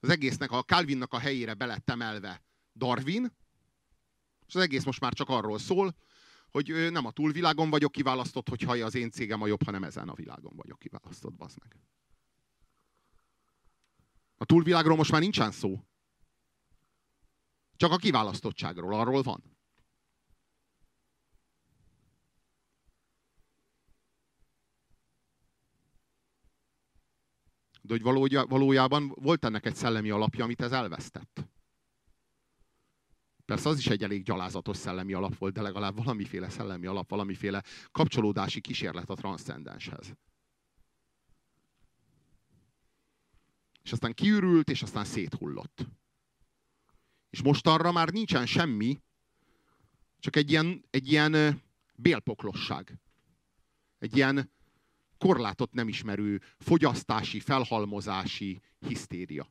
Az egésznek, a Calvinnak a helyére belett emelve Darwin, és az egész most már csak arról szól, hogy nem a túlvilágon vagyok kiválasztott, hogyha az én cégem a jobb, hanem ezen a világon vagyok kiválasztott, bazd meg. A túlvilágról most már nincsen szó. Csak a kiválasztottságról, arról van. De hogy valójában volt ennek egy szellemi alapja, amit ez elvesztett. Persze az is egy elég gyalázatos szellemi alap volt, de legalább valamiféle szellemi alap, valamiféle kapcsolódási kísérlet a transzcendenshez. És aztán kiürült, és aztán széthullott. És most arra már nincsen semmi, csak egy ilyen, egy ilyen bélpoklosság. Egy ilyen korlátot nem ismerő fogyasztási, felhalmozási hisztéria.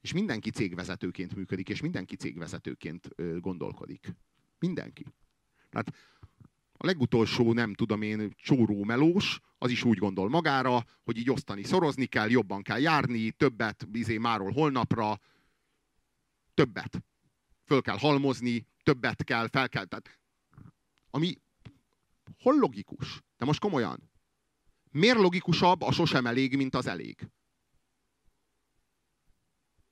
És mindenki cégvezetőként működik, és mindenki cégvezetőként gondolkodik. Mindenki. Tehát a legutolsó, nem tudom én, csóró melós, az is úgy gondol magára, hogy így osztani, szorozni kell, jobban kell járni, többet, bizé máról holnapra, többet. Föl kell halmozni, többet kell, fel kell. Tehát, ami hol logikus? De most komolyan. Miért logikusabb a sosem elég, mint az elég?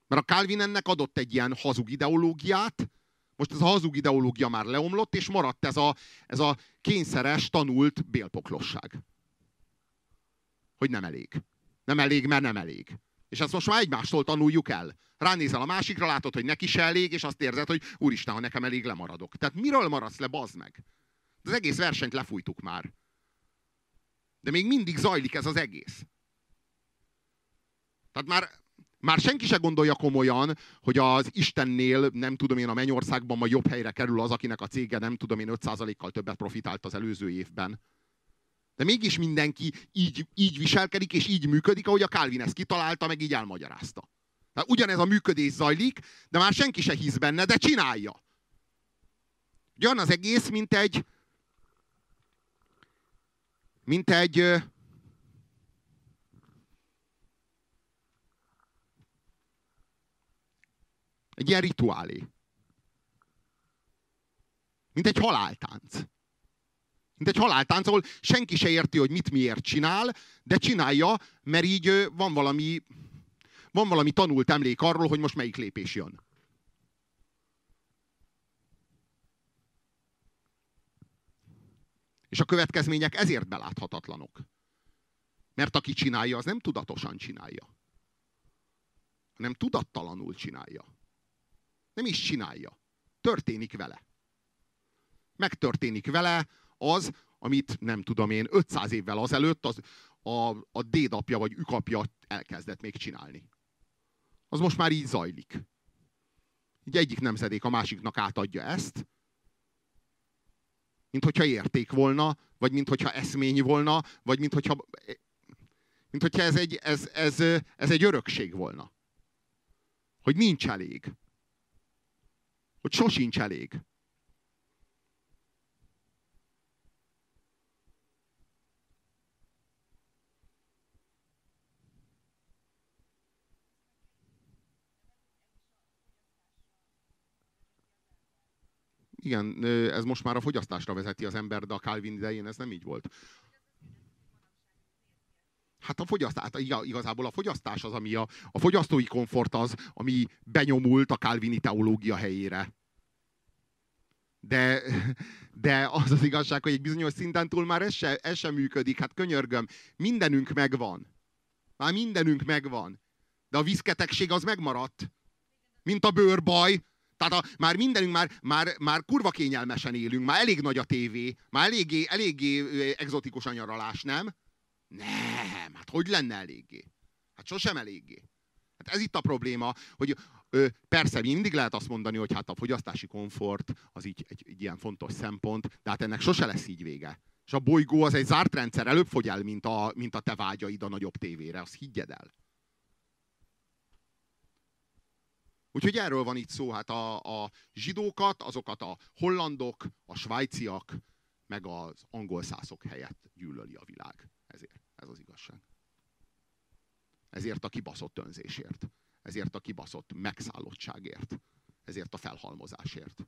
Mert a Calvin ennek adott egy ilyen hazug ideológiát, Most ez a hazug ideológia már leomlott, és maradt ez a, ez a kényszeres, tanult bélpoklosság. Hogy nem elég. Nem elég, mert nem elég. És ezt most már egymástól tanuljuk el. Ránézel a másikra, látod, hogy neki se elég, és azt érzed, hogy úristen, ha nekem elég, lemaradok. Tehát miről maradsz le, bazd meg? Az egész versenyt lefújtuk már. De még mindig zajlik ez az egész. Tehát már, már senki se gondolja komolyan, hogy az Istennél, nem tudom én, a mennyországban ma jobb helyre kerül az, akinek a cége nem tudom én 5%-kal többet profitált az előző évben. De mégis mindenki így, így viselkedik, és így működik, ahogy a Calvin ezt kitalálta, meg így elmagyarázta. Tehát ugyanez a működés zajlik, de már senki se hisz benne, de csinálja. Olyan az egész, mint egy, mint egy egy ilyen rituálé. Mint egy haláltánc. Mint egy haláltánc, ahol senki se érti, hogy mit miért csinál, de csinálja, mert így van valami, van valami tanult emlék arról, hogy most melyik lépés jön. És a következmények ezért beláthatatlanok. Mert aki csinálja, az nem tudatosan csinálja. Hanem tudattalanul csinálja. Nem is csinálja. Történik vele. Megtörténik vele az, amit nem tudom én, 500 évvel azelőtt az, a, a dédapja vagy ükapja elkezdett még csinálni. Az most már így zajlik. Így egyik nemzedék a másiknak átadja ezt, mint hogyha érték volna, vagy mint hogyha eszmény volna, vagy mint hogyha, mint hogyha ez, egy, ez, ez, ez egy örökség volna. Hogy nincs elég. Hogy sosincs elég. Igen, ez most már a fogyasztásra vezeti az ember, de a Calvin idején ez nem így volt. Hát a fogyasztás, hát igazából a fogyasztás az, ami a, a fogyasztói komfort az, ami benyomult a Calvini teológia helyére. De, de az az igazság, hogy egy bizonyos szinten túl már ez, se, ez sem működik. Hát könyörgöm, mindenünk megvan. Már mindenünk megvan. De a viszketegség az megmaradt. Mint a bőrbaj, tehát a, már mindenünk, már, már, már kurva kényelmesen élünk, már elég nagy a tévé, már eléggé, eléggé egzotikus a nyaralás, nem? Nem, hát hogy lenne eléggé? Hát sosem eléggé. Hát ez itt a probléma, hogy ö, persze mindig lehet azt mondani, hogy hát a fogyasztási komfort az így egy, egy ilyen fontos szempont, de hát ennek sose lesz így vége. És a bolygó az egy zárt rendszer, előbb fogy el, mint a, mint a te vágyaid a nagyobb tévére, azt higgyed el. Úgyhogy erről van itt szó, hát a, a zsidókat, azokat a hollandok, a svájciak, meg az angol szászok helyett gyűlöli a világ. Ezért. Ez az igazság. Ezért a kibaszott önzésért. Ezért a kibaszott megszállottságért. Ezért a felhalmozásért.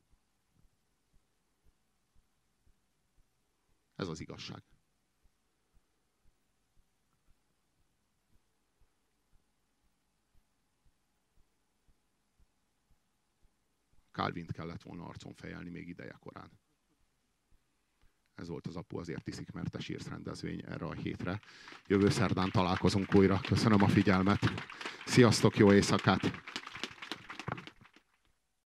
Ez az igazság. Calvint kellett volna arcon fejelni még ideje korán. Ez volt az Apu azért iszik, mert sírsz rendezvény erre a hétre. Jövő szerdán találkozunk újra. Köszönöm a figyelmet. Sziasztok, jó éjszakát!